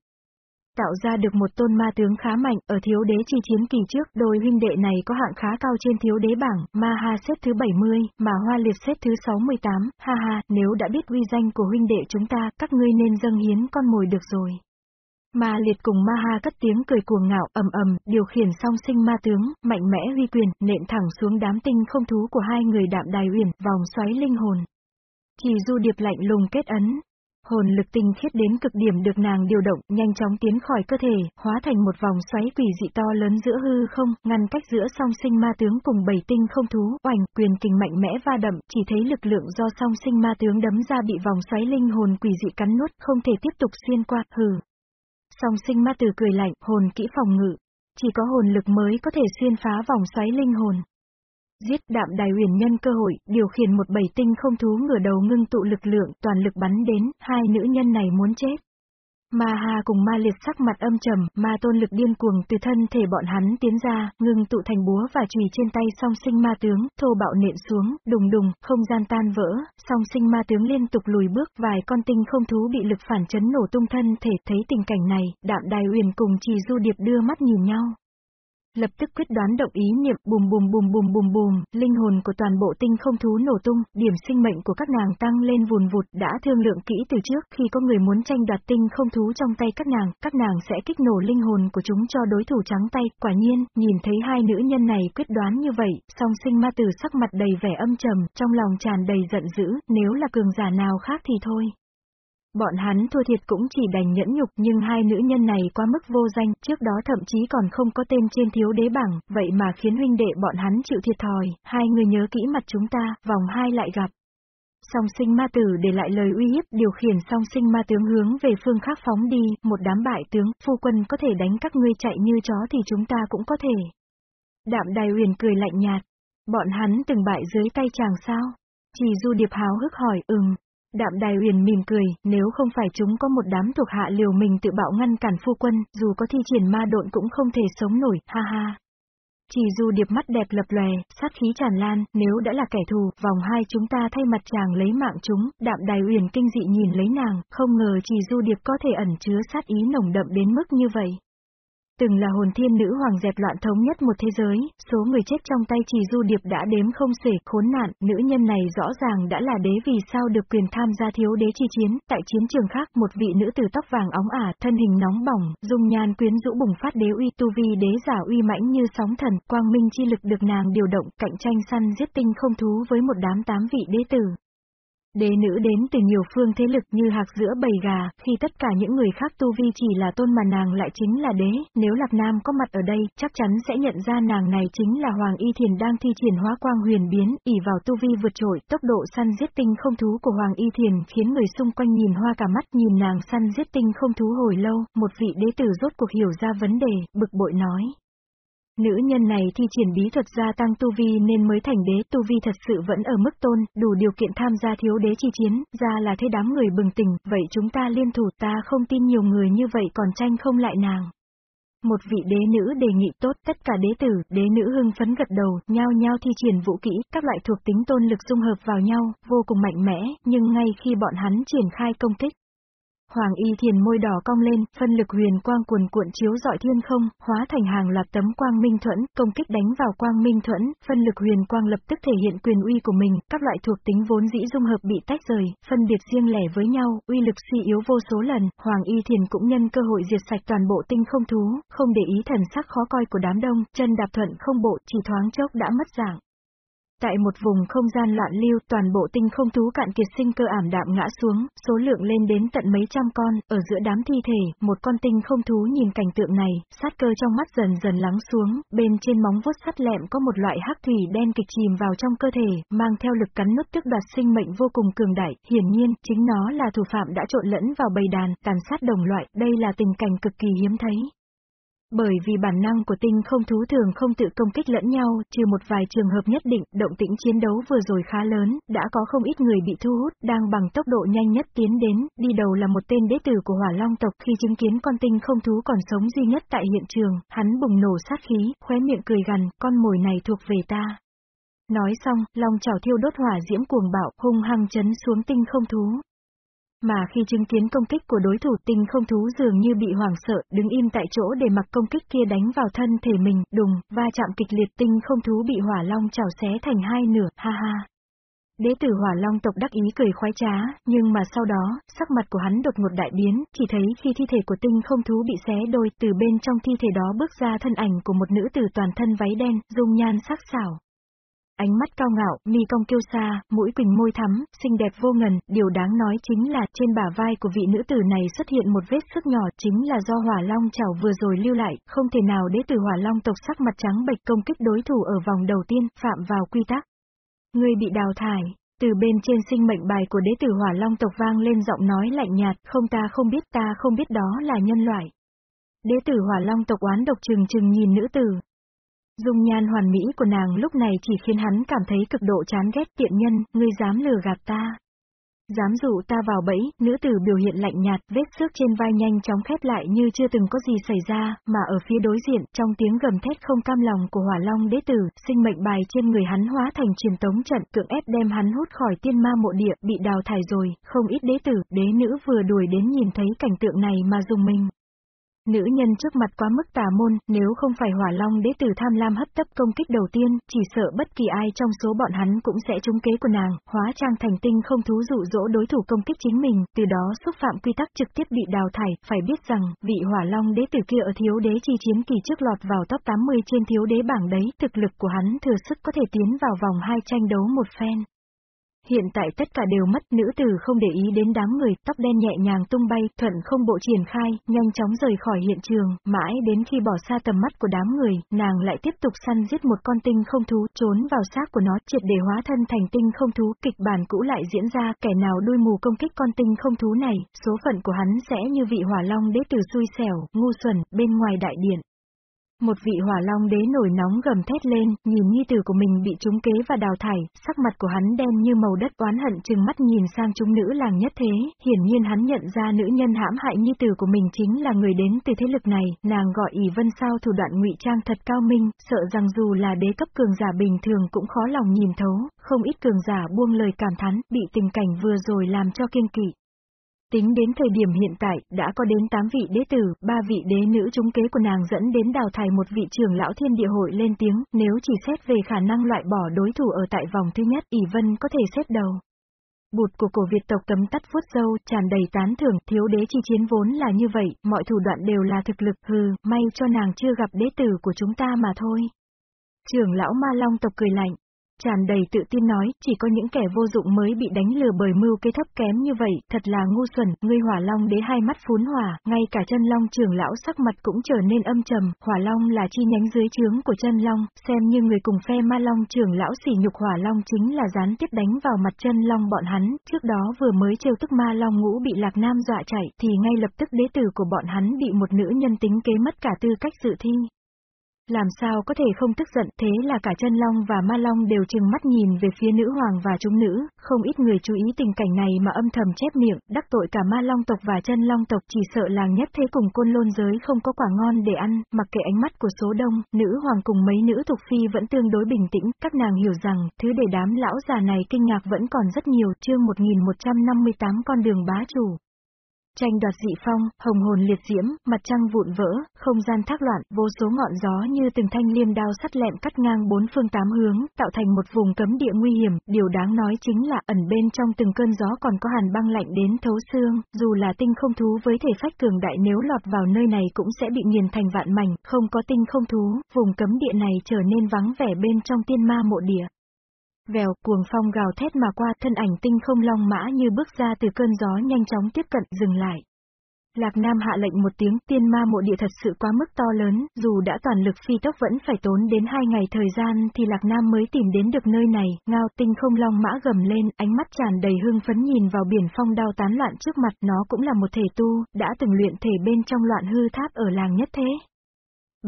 Tạo ra được một tôn ma tướng khá mạnh, ở thiếu đế chi chiến kỳ trước, đôi huynh đệ này có hạng khá cao trên thiếu đế bảng, ma ha xếp thứ 70, mà hoa liệt xếp thứ 68, ha ha, nếu đã biết uy danh của huynh đệ chúng ta, các ngươi nên dâng hiến con mồi được rồi. Ma liệt cùng ma ha cất tiếng cười cuồng ngạo, ầm ầm, điều khiển song sinh ma tướng, mạnh mẽ huy quyền, nện thẳng xuống đám tinh không thú của hai người đạm đài uyển, vòng xoáy linh hồn. Chỉ du điệp lạnh lùng kết ấn, Hồn lực tinh khiết đến cực điểm được nàng điều động, nhanh chóng tiến khỏi cơ thể, hóa thành một vòng xoáy quỷ dị to lớn giữa hư không, ngăn cách giữa song sinh ma tướng cùng bảy tinh không thú, oành, quyền kình mạnh mẽ va đậm, chỉ thấy lực lượng do song sinh ma tướng đấm ra bị vòng xoáy linh hồn quỷ dị cắn nuốt, không thể tiếp tục xuyên qua, hừ. Song sinh ma tử cười lạnh, hồn kỹ phòng ngự. Chỉ có hồn lực mới có thể xuyên phá vòng xoáy linh hồn. Giết đạm đài huyền nhân cơ hội, điều khiển một bầy tinh không thú ngửa đầu ngưng tụ lực lượng, toàn lực bắn đến, hai nữ nhân này muốn chết. Ma Hà cùng Ma Liệt sắc mặt âm trầm, ma tôn lực điên cuồng từ thân thể bọn hắn tiến ra, ngưng tụ thành búa và chùy trên tay song sinh ma tướng, thô bạo nện xuống, đùng đùng, không gian tan vỡ, song sinh ma tướng liên tục lùi bước, vài con tinh không thú bị lực phản chấn nổ tung thân thể, thấy tình cảnh này, đạm đài uyển cùng trì du điệp đưa mắt nhìn nhau. Lập tức quyết đoán động ý niệm bùm bùm bùm bùm bùm bùm, linh hồn của toàn bộ tinh không thú nổ tung, điểm sinh mệnh của các nàng tăng lên vùn vụt, đã thương lượng kỹ từ trước. Khi có người muốn tranh đoạt tinh không thú trong tay các nàng, các nàng sẽ kích nổ linh hồn của chúng cho đối thủ trắng tay, quả nhiên, nhìn thấy hai nữ nhân này quyết đoán như vậy, song sinh ma tử sắc mặt đầy vẻ âm trầm, trong lòng tràn đầy giận dữ, nếu là cường giả nào khác thì thôi. Bọn hắn thua thiệt cũng chỉ đành nhẫn nhục nhưng hai nữ nhân này quá mức vô danh, trước đó thậm chí còn không có tên trên thiếu đế bảng, vậy mà khiến huynh đệ bọn hắn chịu thiệt thòi, hai người nhớ kỹ mặt chúng ta, vòng hai lại gặp. Song sinh ma tử để lại lời uy hiếp điều khiển song sinh ma tướng hướng về phương khác phóng đi, một đám bại tướng, phu quân có thể đánh các ngươi chạy như chó thì chúng ta cũng có thể. Đạm đài huyền cười lạnh nhạt, bọn hắn từng bại dưới tay chàng sao? Chỉ du điệp háo hức hỏi, ừm. Đạm đài uyển mỉm cười, nếu không phải chúng có một đám thuộc hạ liều mình tự bạo ngăn cản phu quân, dù có thi triển ma độn cũng không thể sống nổi, ha ha. Chỉ dù điệp mắt đẹp lập lòe, sát khí tràn lan, nếu đã là kẻ thù, vòng hai chúng ta thay mặt chàng lấy mạng chúng, đạm đài uyển kinh dị nhìn lấy nàng, không ngờ chỉ du điệp có thể ẩn chứa sát ý nồng đậm đến mức như vậy. Từng là hồn thiên nữ hoàng dẹp loạn thống nhất một thế giới, số người chết trong tay trì du điệp đã đếm không xuể, khốn nạn, nữ nhân này rõ ràng đã là đế vì sao được quyền tham gia thiếu đế chi chiến, tại chiến trường khác một vị nữ tử tóc vàng óng ả, thân hình nóng bỏng, dung nhan quyến rũ bùng phát đế uy tu vi đế giả uy mãnh như sóng thần, quang minh chi lực được nàng điều động, cạnh tranh săn giết tinh không thú với một đám tám vị đế tử. Đế nữ đến từ nhiều phương thế lực như hạc giữa bầy gà, khi tất cả những người khác tu vi chỉ là tôn mà nàng lại chính là đế, nếu Lạc Nam có mặt ở đây, chắc chắn sẽ nhận ra nàng này chính là Hoàng Y Thiền đang thi triển hóa quang huyền biến, ỉ vào tu vi vượt trội, tốc độ săn giết tinh không thú của Hoàng Y Thiền khiến người xung quanh nhìn hoa cả mắt nhìn nàng săn giết tinh không thú hồi lâu, một vị đế tử rốt cuộc hiểu ra vấn đề, bực bội nói. Nữ nhân này thi triển bí thuật gia tăng tu vi nên mới thành đế, tu vi thật sự vẫn ở mức tôn, đủ điều kiện tham gia thiếu đế chi chiến, ra là thế đám người bừng tỉnh, vậy chúng ta liên thủ ta không tin nhiều người như vậy còn tranh không lại nàng. Một vị đế nữ đề nghị tốt, tất cả đế tử, đế nữ hưng phấn gật đầu, nhao nhao thi triển vũ kỹ, các loại thuộc tính tôn lực dung hợp vào nhau, vô cùng mạnh mẽ, nhưng ngay khi bọn hắn triển khai công kích, Hoàng y thiền môi đỏ cong lên, phân lực huyền quang cuồn cuộn chiếu dọi thiên không, hóa thành hàng loạt tấm quang minh thuẫn, công kích đánh vào quang minh thuẫn, phân lực huyền quang lập tức thể hiện quyền uy của mình, các loại thuộc tính vốn dĩ dung hợp bị tách rời, phân biệt riêng lẻ với nhau, uy lực suy yếu vô số lần, Hoàng y thiền cũng nhân cơ hội diệt sạch toàn bộ tinh không thú, không để ý thần sắc khó coi của đám đông, chân đạp thuận không bộ, chỉ thoáng chốc đã mất dạng. Tại một vùng không gian loạn lưu, toàn bộ tinh không thú cạn kiệt sinh cơ ảm đạm ngã xuống, số lượng lên đến tận mấy trăm con, ở giữa đám thi thể, một con tinh không thú nhìn cảnh tượng này, sát cơ trong mắt dần dần lắng xuống, bên trên móng vuốt sắt lẹm có một loại hắc thủy đen kịch chìm vào trong cơ thể, mang theo lực cắn nút tức đoạt sinh mệnh vô cùng cường đại, hiển nhiên, chính nó là thủ phạm đã trộn lẫn vào bầy đàn, tàn sát đồng loại, đây là tình cảnh cực kỳ hiếm thấy. Bởi vì bản năng của tinh không thú thường không tự công kích lẫn nhau, trừ một vài trường hợp nhất định, động tĩnh chiến đấu vừa rồi khá lớn, đã có không ít người bị thu hút, đang bằng tốc độ nhanh nhất tiến đến, đi đầu là một tên đế tử của hỏa long tộc khi chứng kiến con tinh không thú còn sống duy nhất tại hiện trường, hắn bùng nổ sát khí, khóe miệng cười gằn, con mồi này thuộc về ta. Nói xong, long chảo thiêu đốt hỏa diễm cuồng bạo, hung hăng chấn xuống tinh không thú. Mà khi chứng kiến công kích của đối thủ tinh không thú dường như bị hoảng sợ, đứng im tại chỗ để mặc công kích kia đánh vào thân thể mình, đùng, va chạm kịch liệt tinh không thú bị hỏa long chảo xé thành hai nửa, ha ha. Đế tử hỏa long tộc đắc ý cười khoái trá, nhưng mà sau đó, sắc mặt của hắn đột ngột đại biến, chỉ thấy khi thi thể của tinh không thú bị xé đôi, từ bên trong thi thể đó bước ra thân ảnh của một nữ tử toàn thân váy đen, dung nhan sắc sảo, Ánh mắt cao ngạo, mi cong kiêu xa, mũi quỳnh môi thắm, xinh đẹp vô ngần, điều đáng nói chính là trên bả vai của vị nữ tử này xuất hiện một vết sức nhỏ chính là do hỏa long chảo vừa rồi lưu lại, không thể nào đế tử hỏa long tộc sắc mặt trắng bệch công kích đối thủ ở vòng đầu tiên, phạm vào quy tắc. Người bị đào thải, từ bên trên sinh mệnh bài của đế tử hỏa long tộc vang lên giọng nói lạnh nhạt, không ta không biết ta không biết đó là nhân loại. Đế tử hỏa long tộc oán độc trừng trừng nhìn nữ tử, Dung nhan hoàn mỹ của nàng lúc này chỉ khiến hắn cảm thấy cực độ chán ghét tiện nhân, ngươi dám lừa gạt ta. Dám dụ ta vào bẫy, nữ tử biểu hiện lạnh nhạt, vết xước trên vai nhanh chóng khép lại như chưa từng có gì xảy ra, mà ở phía đối diện, trong tiếng gầm thét không cam lòng của hỏa long đế tử, sinh mệnh bài trên người hắn hóa thành truyền tống trận, cưỡng ép đem hắn hút khỏi tiên ma mộ địa, bị đào thải rồi, không ít đế tử, đế nữ vừa đuổi đến nhìn thấy cảnh tượng này mà dùng mình. Nữ nhân trước mặt quá mức tà môn, nếu không phải hỏa long đế tử tham lam hấp tấp công kích đầu tiên, chỉ sợ bất kỳ ai trong số bọn hắn cũng sẽ trúng kế của nàng, hóa trang thành tinh không thú dụ dỗ đối thủ công kích chính mình, từ đó xúc phạm quy tắc trực tiếp bị đào thải, phải biết rằng, vị hỏa long đế tử kia ở thiếu đế chi chiến kỳ trước lọt vào top 80 trên thiếu đế bảng đấy, thực lực của hắn thừa sức có thể tiến vào vòng hai tranh đấu một phen. Hiện tại tất cả đều mất, nữ tử không để ý đến đám người, tóc đen nhẹ nhàng tung bay, thuận không bộ triển khai, nhanh chóng rời khỏi hiện trường, mãi đến khi bỏ xa tầm mắt của đám người, nàng lại tiếp tục săn giết một con tinh không thú, trốn vào xác của nó, triệt để hóa thân thành tinh không thú, kịch bản cũ lại diễn ra, kẻ nào đuôi mù công kích con tinh không thú này, số phận của hắn sẽ như vị hỏa long đế tử xui xẻo, ngu xuẩn, bên ngoài đại điện. Một vị hỏa long đế nổi nóng gầm thét lên, nhìn nhi tử của mình bị trúng kế và đào thải, sắc mặt của hắn đen như màu đất oán hận chừng mắt nhìn sang chúng nữ làng nhất thế, hiển nhiên hắn nhận ra nữ nhân hãm hại nhi tử của mình chính là người đến từ thế lực này, nàng gọi ỷ vân sao thủ đoạn ngụy trang thật cao minh, sợ rằng dù là đế cấp cường giả bình thường cũng khó lòng nhìn thấu, không ít cường giả buông lời cảm thán, bị tình cảnh vừa rồi làm cho kiên kỵ. Tính đến thời điểm hiện tại, đã có đến 8 vị đế tử, 3 vị đế nữ trúng kế của nàng dẫn đến đào thải một vị trưởng lão thiên địa hội lên tiếng, nếu chỉ xét về khả năng loại bỏ đối thủ ở tại vòng thứ nhất, ỷ vân có thể xếp đầu. Bụt của cổ Việt tộc tấm tắt vuốt dâu, tràn đầy tán thưởng, thiếu đế chi chiến vốn là như vậy, mọi thủ đoạn đều là thực lực, hừ, may cho nàng chưa gặp đế tử của chúng ta mà thôi. Trưởng lão ma long tộc cười lạnh, tràn đầy tự tin nói, chỉ có những kẻ vô dụng mới bị đánh lừa bởi mưu kế thấp kém như vậy, thật là ngu xuẩn, ngươi hỏa long đế hai mắt phún hỏa, ngay cả chân long trưởng lão sắc mặt cũng trở nên âm trầm, hỏa long là chi nhánh dưới trướng của chân long, xem như người cùng phe ma long trưởng lão sỉ nhục hỏa long chính là gián tiếp đánh vào mặt chân long bọn hắn, trước đó vừa mới trêu tức ma long ngũ bị lạc nam dọa chạy, thì ngay lập tức đế tử của bọn hắn bị một nữ nhân tính kế mất cả tư cách dự thi. Làm sao có thể không tức giận, thế là cả chân long và ma long đều chừng mắt nhìn về phía nữ hoàng và chúng nữ, không ít người chú ý tình cảnh này mà âm thầm chép miệng, đắc tội cả ma long tộc và chân long tộc chỉ sợ làng nhất thế cùng côn lôn giới không có quả ngon để ăn, mặc kệ ánh mắt của số đông, nữ hoàng cùng mấy nữ thuộc phi vẫn tương đối bình tĩnh, các nàng hiểu rằng, thứ để đám lão già này kinh ngạc vẫn còn rất nhiều, chương 1158 con đường bá chủ. Tranh đoạt dị phong, hồng hồn liệt diễm, mặt trăng vụn vỡ, không gian thác loạn, vô số ngọn gió như từng thanh liêm đao sắt lẹm cắt ngang bốn phương tám hướng, tạo thành một vùng cấm địa nguy hiểm, điều đáng nói chính là ẩn bên trong từng cơn gió còn có hàn băng lạnh đến thấu xương, dù là tinh không thú với thể phách cường đại nếu lọt vào nơi này cũng sẽ bị nghiền thành vạn mảnh, không có tinh không thú, vùng cấm địa này trở nên vắng vẻ bên trong tiên ma mộ địa. Vèo, cuồng phong gào thét mà qua, thân ảnh tinh không long mã như bước ra từ cơn gió nhanh chóng tiếp cận, dừng lại. Lạc Nam hạ lệnh một tiếng tiên ma mộ địa thật sự quá mức to lớn, dù đã toàn lực phi tốc vẫn phải tốn đến hai ngày thời gian thì Lạc Nam mới tìm đến được nơi này, ngao tinh không long mã gầm lên, ánh mắt tràn đầy hưng phấn nhìn vào biển phong đao tán loạn trước mặt nó cũng là một thể tu, đã từng luyện thể bên trong loạn hư tháp ở làng nhất thế.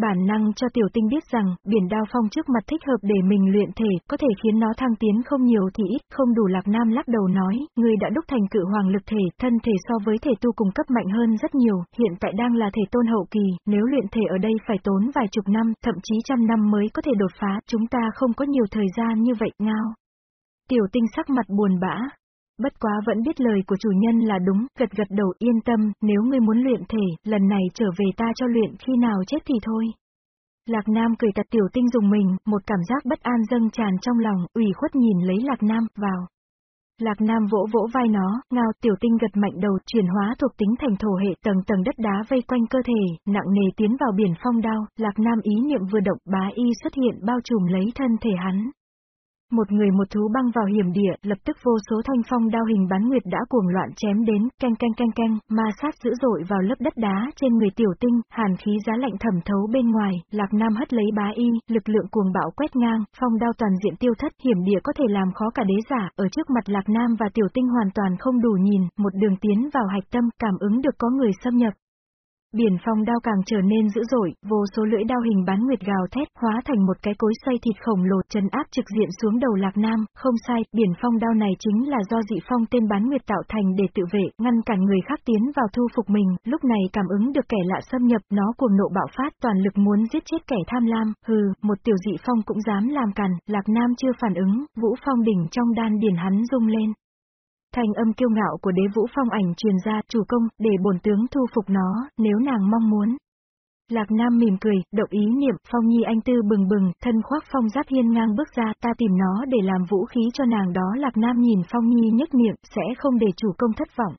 Bản năng cho tiểu tinh biết rằng, biển đao phong trước mặt thích hợp để mình luyện thể, có thể khiến nó thăng tiến không nhiều thì ít, không đủ lạc nam lắc đầu nói, người đã đúc thành cự hoàng lực thể, thân thể so với thể tu cung cấp mạnh hơn rất nhiều, hiện tại đang là thể tôn hậu kỳ, nếu luyện thể ở đây phải tốn vài chục năm, thậm chí trăm năm mới có thể đột phá, chúng ta không có nhiều thời gian như vậy, ngao. Tiểu tinh sắc mặt buồn bã, Bất quá vẫn biết lời của chủ nhân là đúng, gật gật đầu yên tâm, nếu ngươi muốn luyện thể, lần này trở về ta cho luyện khi nào chết thì thôi. Lạc Nam cười tật tiểu tinh dùng mình, một cảm giác bất an dâng tràn trong lòng, ủy khuất nhìn lấy Lạc Nam, vào. Lạc Nam vỗ vỗ vai nó, ngao tiểu tinh gật mạnh đầu, chuyển hóa thuộc tính thành thổ hệ tầng tầng đất đá vây quanh cơ thể, nặng nề tiến vào biển phong đao, Lạc Nam ý niệm vừa động bá y xuất hiện bao trùm lấy thân thể hắn, một người một thú băng vào hiểm địa, lập tức vô số thanh phong đao hình bán nguyệt đã cuồng loạn chém đến, canh canh canh canh, ma sát dữ dội vào lớp đất đá trên người tiểu tinh, hàn khí giá lạnh thẩm thấu bên ngoài, lạc nam hất lấy bá y, lực lượng cuồng bạo quét ngang, phong đao toàn diện tiêu thất, hiểm địa có thể làm khó cả đế giả, ở trước mặt lạc nam và tiểu tinh hoàn toàn không đủ nhìn, một đường tiến vào hạch tâm, cảm ứng được có người xâm nhập, Biển phong đao càng trở nên dữ dội, vô số lưỡi đao hình bán nguyệt gào thét, hóa thành một cái cối xoay thịt khổng lồ chân áp trực diện xuống đầu Lạc Nam, không sai, biển phong đao này chính là do dị phong tên bán nguyệt tạo thành để tự vệ, ngăn cản người khác tiến vào thu phục mình, lúc này cảm ứng được kẻ lạ xâm nhập, nó cuồng nộ bạo phát, toàn lực muốn giết chết kẻ tham lam, hừ, một tiểu dị phong cũng dám làm càn, Lạc Nam chưa phản ứng, vũ phong đỉnh trong đan điển hắn rung lên thành âm kiêu ngạo của đế vũ phong ảnh truyền ra, chủ công, để bổn tướng thu phục nó, nếu nàng mong muốn. Lạc Nam mỉm cười, động ý niệm, Phong Nhi anh tư bừng bừng, thân khoác phong giáp hiên ngang bước ra, ta tìm nó để làm vũ khí cho nàng đó. Lạc Nam nhìn Phong Nhi nhếch miệng, sẽ không để chủ công thất vọng.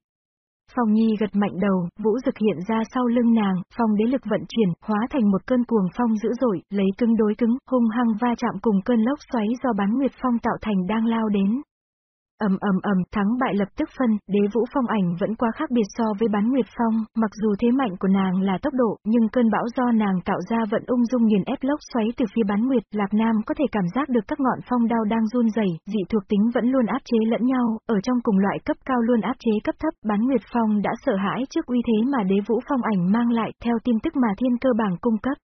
Phong Nhi gật mạnh đầu, vũ dực hiện ra sau lưng nàng, phong đế lực vận chuyển, hóa thành một cơn cuồng phong dữ dội, lấy cứng đối cứng, hung hăng va chạm cùng cơn lốc xoáy do bán nguyệt phong tạo thành đang lao đến ầm ầm ầm, thắng bại lập tức phân, đế vũ phong ảnh vẫn quá khác biệt so với bán nguyệt phong, mặc dù thế mạnh của nàng là tốc độ, nhưng cơn bão do nàng tạo ra vẫn ung dung nghiền ép lốc xoáy từ phía bán nguyệt, lạc nam có thể cảm giác được các ngọn phong đao đang run rẩy, dị thuộc tính vẫn luôn áp chế lẫn nhau, ở trong cùng loại cấp cao luôn áp chế cấp thấp, bán nguyệt phong đã sợ hãi trước uy thế mà đế vũ phong ảnh mang lại, theo tin tức mà thiên cơ bảng cung cấp.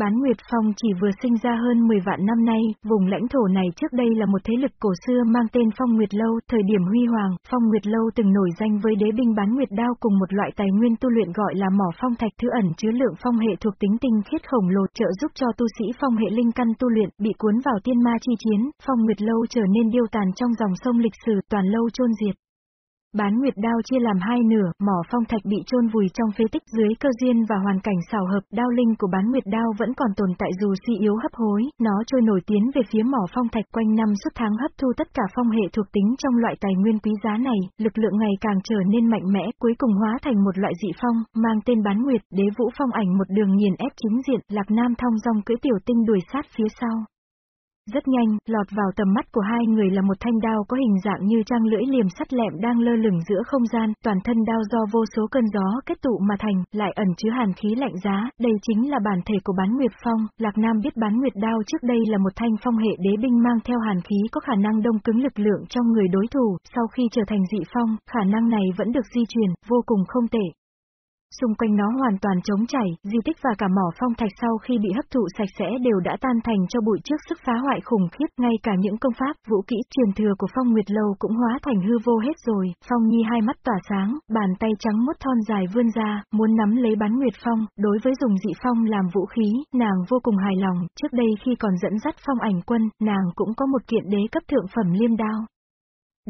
Bán Nguyệt Phong chỉ vừa sinh ra hơn 10 vạn năm nay, vùng lãnh thổ này trước đây là một thế lực cổ xưa mang tên Phong Nguyệt Lâu, thời điểm huy hoàng, Phong Nguyệt Lâu từng nổi danh với đế binh bán Nguyệt Đao cùng một loại tài nguyên tu luyện gọi là mỏ phong thạch thứ ẩn chứa lượng phong hệ thuộc tính tinh khiết khổng lồ trợ giúp cho tu sĩ phong hệ linh căn tu luyện, bị cuốn vào tiên ma chi chiến, Phong Nguyệt Lâu trở nên điêu tàn trong dòng sông lịch sử, toàn lâu chôn diệt. Bán nguyệt đao chia làm hai nửa, mỏ phong thạch bị chôn vùi trong phế tích dưới cơ duyên và hoàn cảnh xảo hợp, đao linh của bán nguyệt đao vẫn còn tồn tại dù suy yếu hấp hối, nó trôi nổi tiến về phía mỏ phong thạch quanh năm suốt tháng hấp thu tất cả phong hệ thuộc tính trong loại tài nguyên quý giá này, lực lượng ngày càng trở nên mạnh mẽ, cuối cùng hóa thành một loại dị phong, mang tên bán nguyệt, đế vũ phong ảnh một đường nghiền ép chính diện, lạc nam thong dong cưỡi tiểu tinh đuổi sát phía sau. Rất nhanh, lọt vào tầm mắt của hai người là một thanh đao có hình dạng như trang lưỡi liềm sắt lẹm đang lơ lửng giữa không gian, toàn thân đao do vô số cơn gió kết tụ mà thành, lại ẩn chứa hàn khí lạnh giá, đây chính là bản thể của bán nguyệt phong, Lạc Nam biết bán nguyệt đao trước đây là một thanh phong hệ đế binh mang theo hàn khí có khả năng đông cứng lực lượng trong người đối thủ, sau khi trở thành dị phong, khả năng này vẫn được di chuyển, vô cùng không tệ. Xung quanh nó hoàn toàn trống chảy, di tích và cả mỏ phong thạch sau khi bị hấp thụ sạch sẽ đều đã tan thành cho bụi trước sức phá hoại khủng khiếp, ngay cả những công pháp, vũ kỹ, truyền thừa của Phong Nguyệt Lâu cũng hóa thành hư vô hết rồi. Phong Nhi hai mắt tỏa sáng, bàn tay trắng mốt thon dài vươn ra, muốn nắm lấy bán Nguyệt Phong, đối với dùng dị phong làm vũ khí, nàng vô cùng hài lòng, trước đây khi còn dẫn dắt phong ảnh quân, nàng cũng có một kiện đế cấp thượng phẩm liêm đao.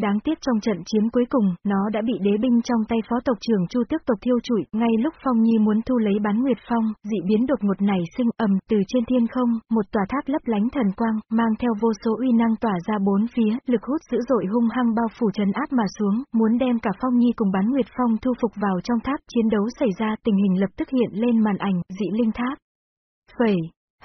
Đáng tiếc trong trận chiến cuối cùng, nó đã bị đế binh trong tay phó tộc trưởng Chu Tước tộc thiêu trụi, ngay lúc Phong Nhi muốn thu lấy bán Nguyệt Phong, dị biến đột ngột nảy sinh ầm từ trên thiên không, một tòa tháp lấp lánh thần quang, mang theo vô số uy năng tỏa ra bốn phía, lực hút dữ dội hung hăng bao phủ trấn áp mà xuống, muốn đem cả Phong Nhi cùng bán Nguyệt Phong thu phục vào trong tháp, chiến đấu xảy ra, tình hình lập tức hiện lên màn ảnh, dị linh tháp. Phẩy,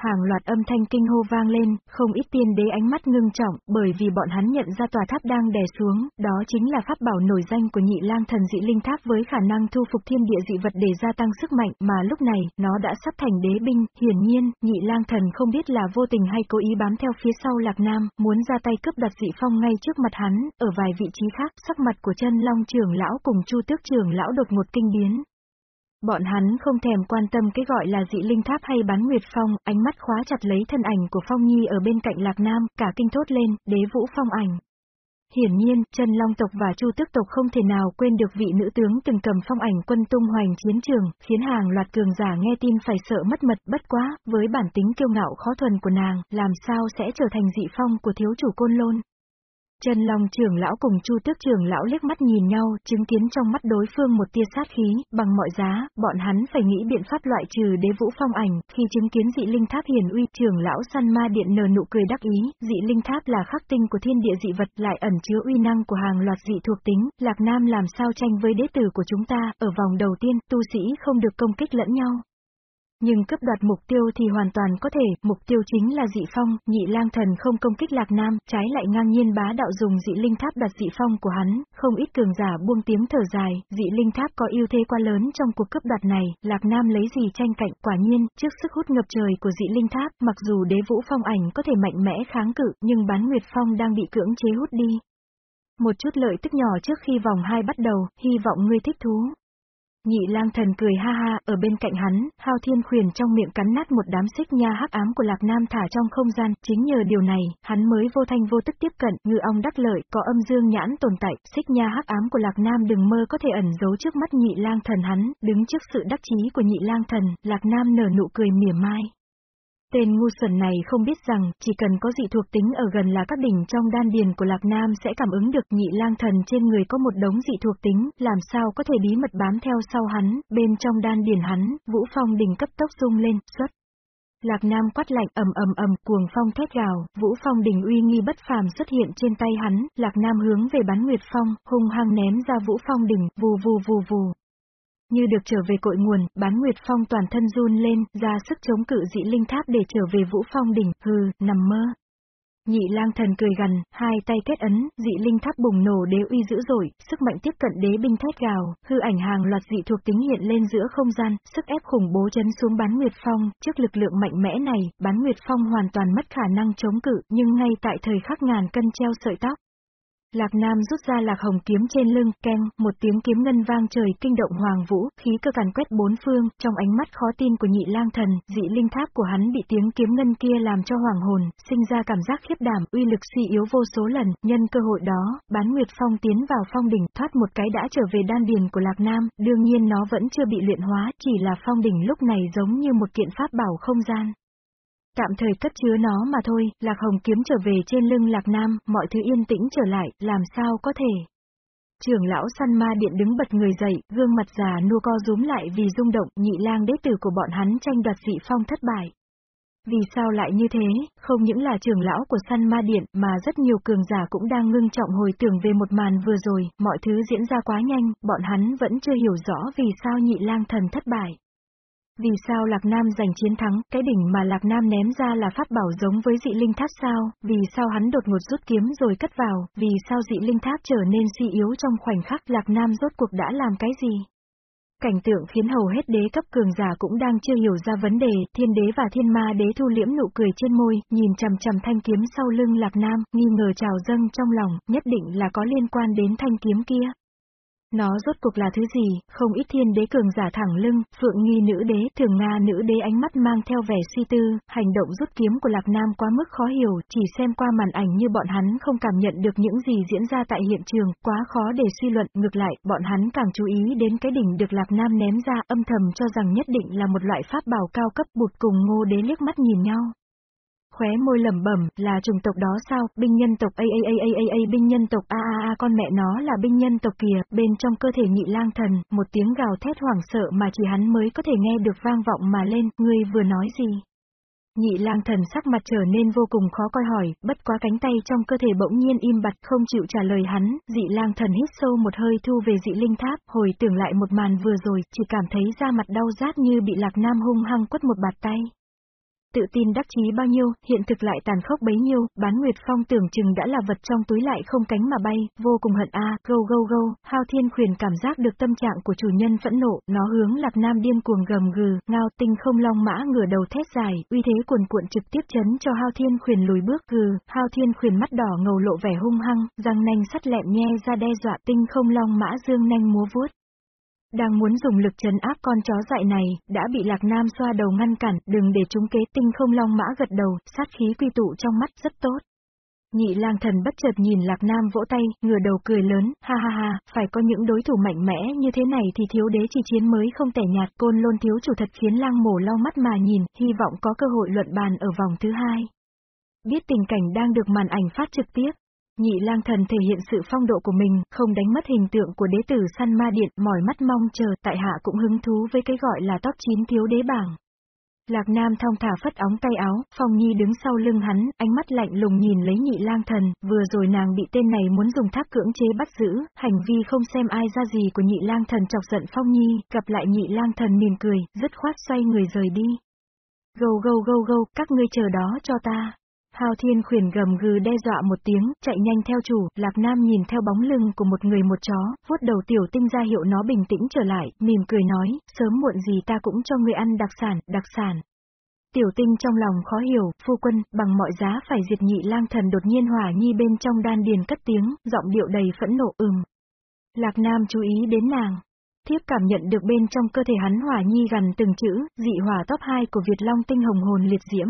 Hàng loạt âm thanh kinh hô vang lên, không ít tiên đế ánh mắt ngưng trọng, bởi vì bọn hắn nhận ra tòa tháp đang đè xuống, đó chính là pháp bảo nổi danh của nhị lang thần dị linh tháp với khả năng thu phục thiên địa dị vật để gia tăng sức mạnh, mà lúc này, nó đã sắp thành đế binh, hiển nhiên, nhị lang thần không biết là vô tình hay cố ý bám theo phía sau lạc nam, muốn ra tay cướp đặt dị phong ngay trước mặt hắn, ở vài vị trí khác, sắc mặt của chân long trưởng lão cùng chu tước trưởng lão đột một kinh biến, Bọn hắn không thèm quan tâm cái gọi là dị linh tháp hay bán nguyệt phong, ánh mắt khóa chặt lấy thân ảnh của Phong Nhi ở bên cạnh Lạc Nam, cả kinh thốt lên, đế vũ phong ảnh. Hiển nhiên, Trần Long tộc và Chu Tước tộc không thể nào quên được vị nữ tướng từng cầm phong ảnh quân tung hoành chiến trường, khiến hàng loạt cường giả nghe tin phải sợ mất mật, bất quá, với bản tính kiêu ngạo khó thuần của nàng, làm sao sẽ trở thành dị phong của thiếu chủ côn lôn. Trần Long trưởng lão cùng Chu Tước trưởng lão liếc mắt nhìn nhau, chứng kiến trong mắt đối phương một tia sát khí, bằng mọi giá, bọn hắn phải nghĩ biện pháp loại trừ đế vũ phong ảnh, khi chứng kiến dị linh tháp hiền uy, trưởng lão săn ma điện nở nụ cười đắc ý, dị linh tháp là khắc tinh của thiên địa dị vật lại ẩn chứa uy năng của hàng loạt dị thuộc tính, Lạc Nam làm sao tranh với đế tử của chúng ta, ở vòng đầu tiên, tu sĩ không được công kích lẫn nhau, nhưng cấp đoạt mục tiêu thì hoàn toàn có thể, mục tiêu chính là dị phong, nhị lang thần không công kích lạc nam, trái lại ngang nhiên bá đạo dùng dị linh tháp đặt dị phong của hắn, không ít cường giả buông tiếng thở dài, dị linh tháp có ưu thế quá lớn trong cuộc cấp đoạt này, lạc nam lấy gì tranh cạnh, quả nhiên, trước sức hút ngập trời của dị linh tháp, mặc dù đế vũ phong ảnh có thể mạnh mẽ kháng cự, nhưng bán nguyệt phong đang bị cưỡng chế hút đi. Một chút lợi tức nhỏ trước khi vòng hai bắt đầu, hy vọng ngươi thích thú. Nhị lang thần cười ha ha, ở bên cạnh hắn, hao thiên khuyền trong miệng cắn nát một đám xích nha hắc ám của lạc nam thả trong không gian, chính nhờ điều này, hắn mới vô thanh vô tức tiếp cận, ngư ong đắc lợi, có âm dương nhãn tồn tại, xích nha hắc ám của lạc nam đừng mơ có thể ẩn giấu trước mắt nhị lang thần hắn, đứng trước sự đắc chí của nhị lang thần, lạc nam nở nụ cười mỉa mai. Tên ngu xuẩn này không biết rằng, chỉ cần có dị thuộc tính ở gần là các đỉnh trong đan điền của Lạc Nam sẽ cảm ứng được nhị lang thần trên người có một đống dị thuộc tính, làm sao có thể bí mật bám theo sau hắn, bên trong đan điền hắn, vũ phong đỉnh cấp tốc rung lên, xuất. Lạc Nam quát lạnh ầm ầm ầm, cuồng phong thét gào, Vũ Phong đỉnh uy nghi bất phàm xuất hiện trên tay hắn, Lạc Nam hướng về bắn Nguyệt Phong, hung hăng ném ra Vũ Phong đỉnh, vù vù vù vù. Như được trở về cội nguồn, bán Nguyệt Phong toàn thân run lên, ra sức chống cự dị linh tháp để trở về Vũ Phong đỉnh, hừ, nằm mơ. Nhị lang thần cười gần, hai tay kết ấn, dị linh tháp bùng nổ đế uy dữ dội, sức mạnh tiếp cận đế binh thét gào, hư ảnh hàng loạt dị thuộc tính hiện lên giữa không gian, sức ép khủng bố chấn xuống bán nguyệt phong, trước lực lượng mạnh mẽ này, bán nguyệt phong hoàn toàn mất khả năng chống cự, nhưng ngay tại thời khắc ngàn cân treo sợi tóc. Lạc Nam rút ra lạc hồng kiếm trên lưng, keng, một tiếng kiếm ngân vang trời kinh động hoàng vũ, khí cơ càn quét bốn phương, trong ánh mắt khó tin của nhị lang thần, dị linh tháp của hắn bị tiếng kiếm ngân kia làm cho hoàng hồn, sinh ra cảm giác khiếp đảm, uy lực suy yếu vô số lần, nhân cơ hội đó, bán nguyệt phong tiến vào phong đỉnh, thoát một cái đã trở về đan điền của Lạc Nam, đương nhiên nó vẫn chưa bị luyện hóa, chỉ là phong đỉnh lúc này giống như một kiện pháp bảo không gian. Tạm thời cất chứa nó mà thôi, Lạc Hồng kiếm trở về trên lưng Lạc Nam, mọi thứ yên tĩnh trở lại, làm sao có thể. Trưởng lão săn ma điện đứng bật người dậy, gương mặt già nua co rúm lại vì rung động, nhị lang đế tử của bọn hắn tranh đoạt dị phong thất bại. Vì sao lại như thế, không những là trưởng lão của săn ma điện mà rất nhiều cường giả cũng đang ngưng trọng hồi tưởng về một màn vừa rồi, mọi thứ diễn ra quá nhanh, bọn hắn vẫn chưa hiểu rõ vì sao nhị lang thần thất bại. Vì sao Lạc Nam giành chiến thắng, cái đỉnh mà Lạc Nam ném ra là pháp bảo giống với dị linh tháp sao, vì sao hắn đột ngột rút kiếm rồi cất vào, vì sao dị linh tháp trở nên suy yếu trong khoảnh khắc Lạc Nam rốt cuộc đã làm cái gì? Cảnh tượng khiến hầu hết đế cấp cường giả cũng đang chưa hiểu ra vấn đề, thiên đế và thiên ma đế thu liễm nụ cười trên môi, nhìn chằm chằm thanh kiếm sau lưng Lạc Nam, nghi ngờ trào dâng trong lòng, nhất định là có liên quan đến thanh kiếm kia. Nó rốt cuộc là thứ gì, không ít thiên đế cường giả thẳng lưng, phượng nghi nữ đế, thường Nga nữ đế ánh mắt mang theo vẻ suy tư, hành động rút kiếm của Lạc Nam quá mức khó hiểu, chỉ xem qua màn ảnh như bọn hắn không cảm nhận được những gì diễn ra tại hiện trường, quá khó để suy luận, ngược lại, bọn hắn càng chú ý đến cái đỉnh được Lạc Nam ném ra, âm thầm cho rằng nhất định là một loại pháp bảo cao cấp bụt cùng ngô đế liếc mắt nhìn nhau khóe môi lẩm bẩm, là chủng tộc đó sao, binh nhân tộc a a a a a a binh nhân tộc a a a con mẹ nó là binh nhân tộc kìa, bên trong cơ thể nhị lang thần, một tiếng gào thét hoảng sợ mà chỉ hắn mới có thể nghe được vang vọng mà lên, ngươi vừa nói gì? Nhị lang thần sắc mặt trở nên vô cùng khó coi hỏi, bất quá cánh tay trong cơ thể bỗng nhiên im bặt không chịu trả lời hắn, dị lang thần hít sâu một hơi thu về dị linh tháp, hồi tưởng lại một màn vừa rồi, chỉ cảm thấy da mặt đau rát như bị lạc nam hung hăng quất một bạt tay. Tự tin đắc chí bao nhiêu, hiện thực lại tàn khốc bấy nhiêu, bán Nguyệt Phong tưởng chừng đã là vật trong túi lại không cánh mà bay, vô cùng hận a, à, gâu gâu gâu, Hao Thiên Khuyền cảm giác được tâm trạng của chủ nhân phẫn nộ, nó hướng Lạc Nam điên cuồng gầm gừ, ngao tinh không long mã ngửa đầu thét dài, uy thế cuồn cuộn trực tiếp chấn cho Hao Thiên Khuyền lùi bước gừ, Hao Thiên Khuyền mắt đỏ ngầu lộ vẻ hung hăng, răng nanh sắt lẹm nhe ra đe dọa tinh không long mã dương nanh múa vuốt. Đang muốn dùng lực trấn áp con chó dại này, đã bị Lạc Nam xoa đầu ngăn cản, đừng để chúng kế tinh không long mã gật đầu, sát khí quy tụ trong mắt rất tốt. Nhị lang thần bất chợt nhìn Lạc Nam vỗ tay, ngửa đầu cười lớn, ha ha ha, phải có những đối thủ mạnh mẽ như thế này thì thiếu đế chỉ chiến mới không tẻ nhạt, côn lôn thiếu chủ thật khiến lang mổ lau mắt mà nhìn, hy vọng có cơ hội luận bàn ở vòng thứ hai. Biết tình cảnh đang được màn ảnh phát trực tiếp, Nhị lang thần thể hiện sự phong độ của mình, không đánh mất hình tượng của đế tử săn ma điện, mỏi mắt mong chờ, tại hạ cũng hứng thú với cái gọi là top 9 thiếu đế bảng. Lạc Nam thong thả phất óng tay áo, Phong Nhi đứng sau lưng hắn, ánh mắt lạnh lùng nhìn lấy nhị lang thần, vừa rồi nàng bị tên này muốn dùng thác cưỡng chế bắt giữ, hành vi không xem ai ra gì của nhị lang thần chọc giận Phong Nhi, gặp lại nhị lang thần mỉm cười, dứt khoát xoay người rời đi. Gâu gâu gâu gâu, các ngươi chờ đó cho ta. Hào Thiên khuyển gầm gừ đe dọa một tiếng, chạy nhanh theo chủ, Lạc Nam nhìn theo bóng lưng của một người một chó, vuốt đầu tiểu tinh ra hiệu nó bình tĩnh trở lại, mỉm cười nói, sớm muộn gì ta cũng cho người ăn đặc sản, đặc sản. Tiểu tinh trong lòng khó hiểu, phu quân, bằng mọi giá phải diệt nhị lang thần đột nhiên hỏa nhi bên trong đan điền cất tiếng, giọng điệu đầy phẫn nộ ừm. Lạc Nam chú ý đến nàng, thiếp cảm nhận được bên trong cơ thể hắn hỏa nhi gần từng chữ, dị hỏa top 2 của Việt Long tinh hồng hồn liệt diễm,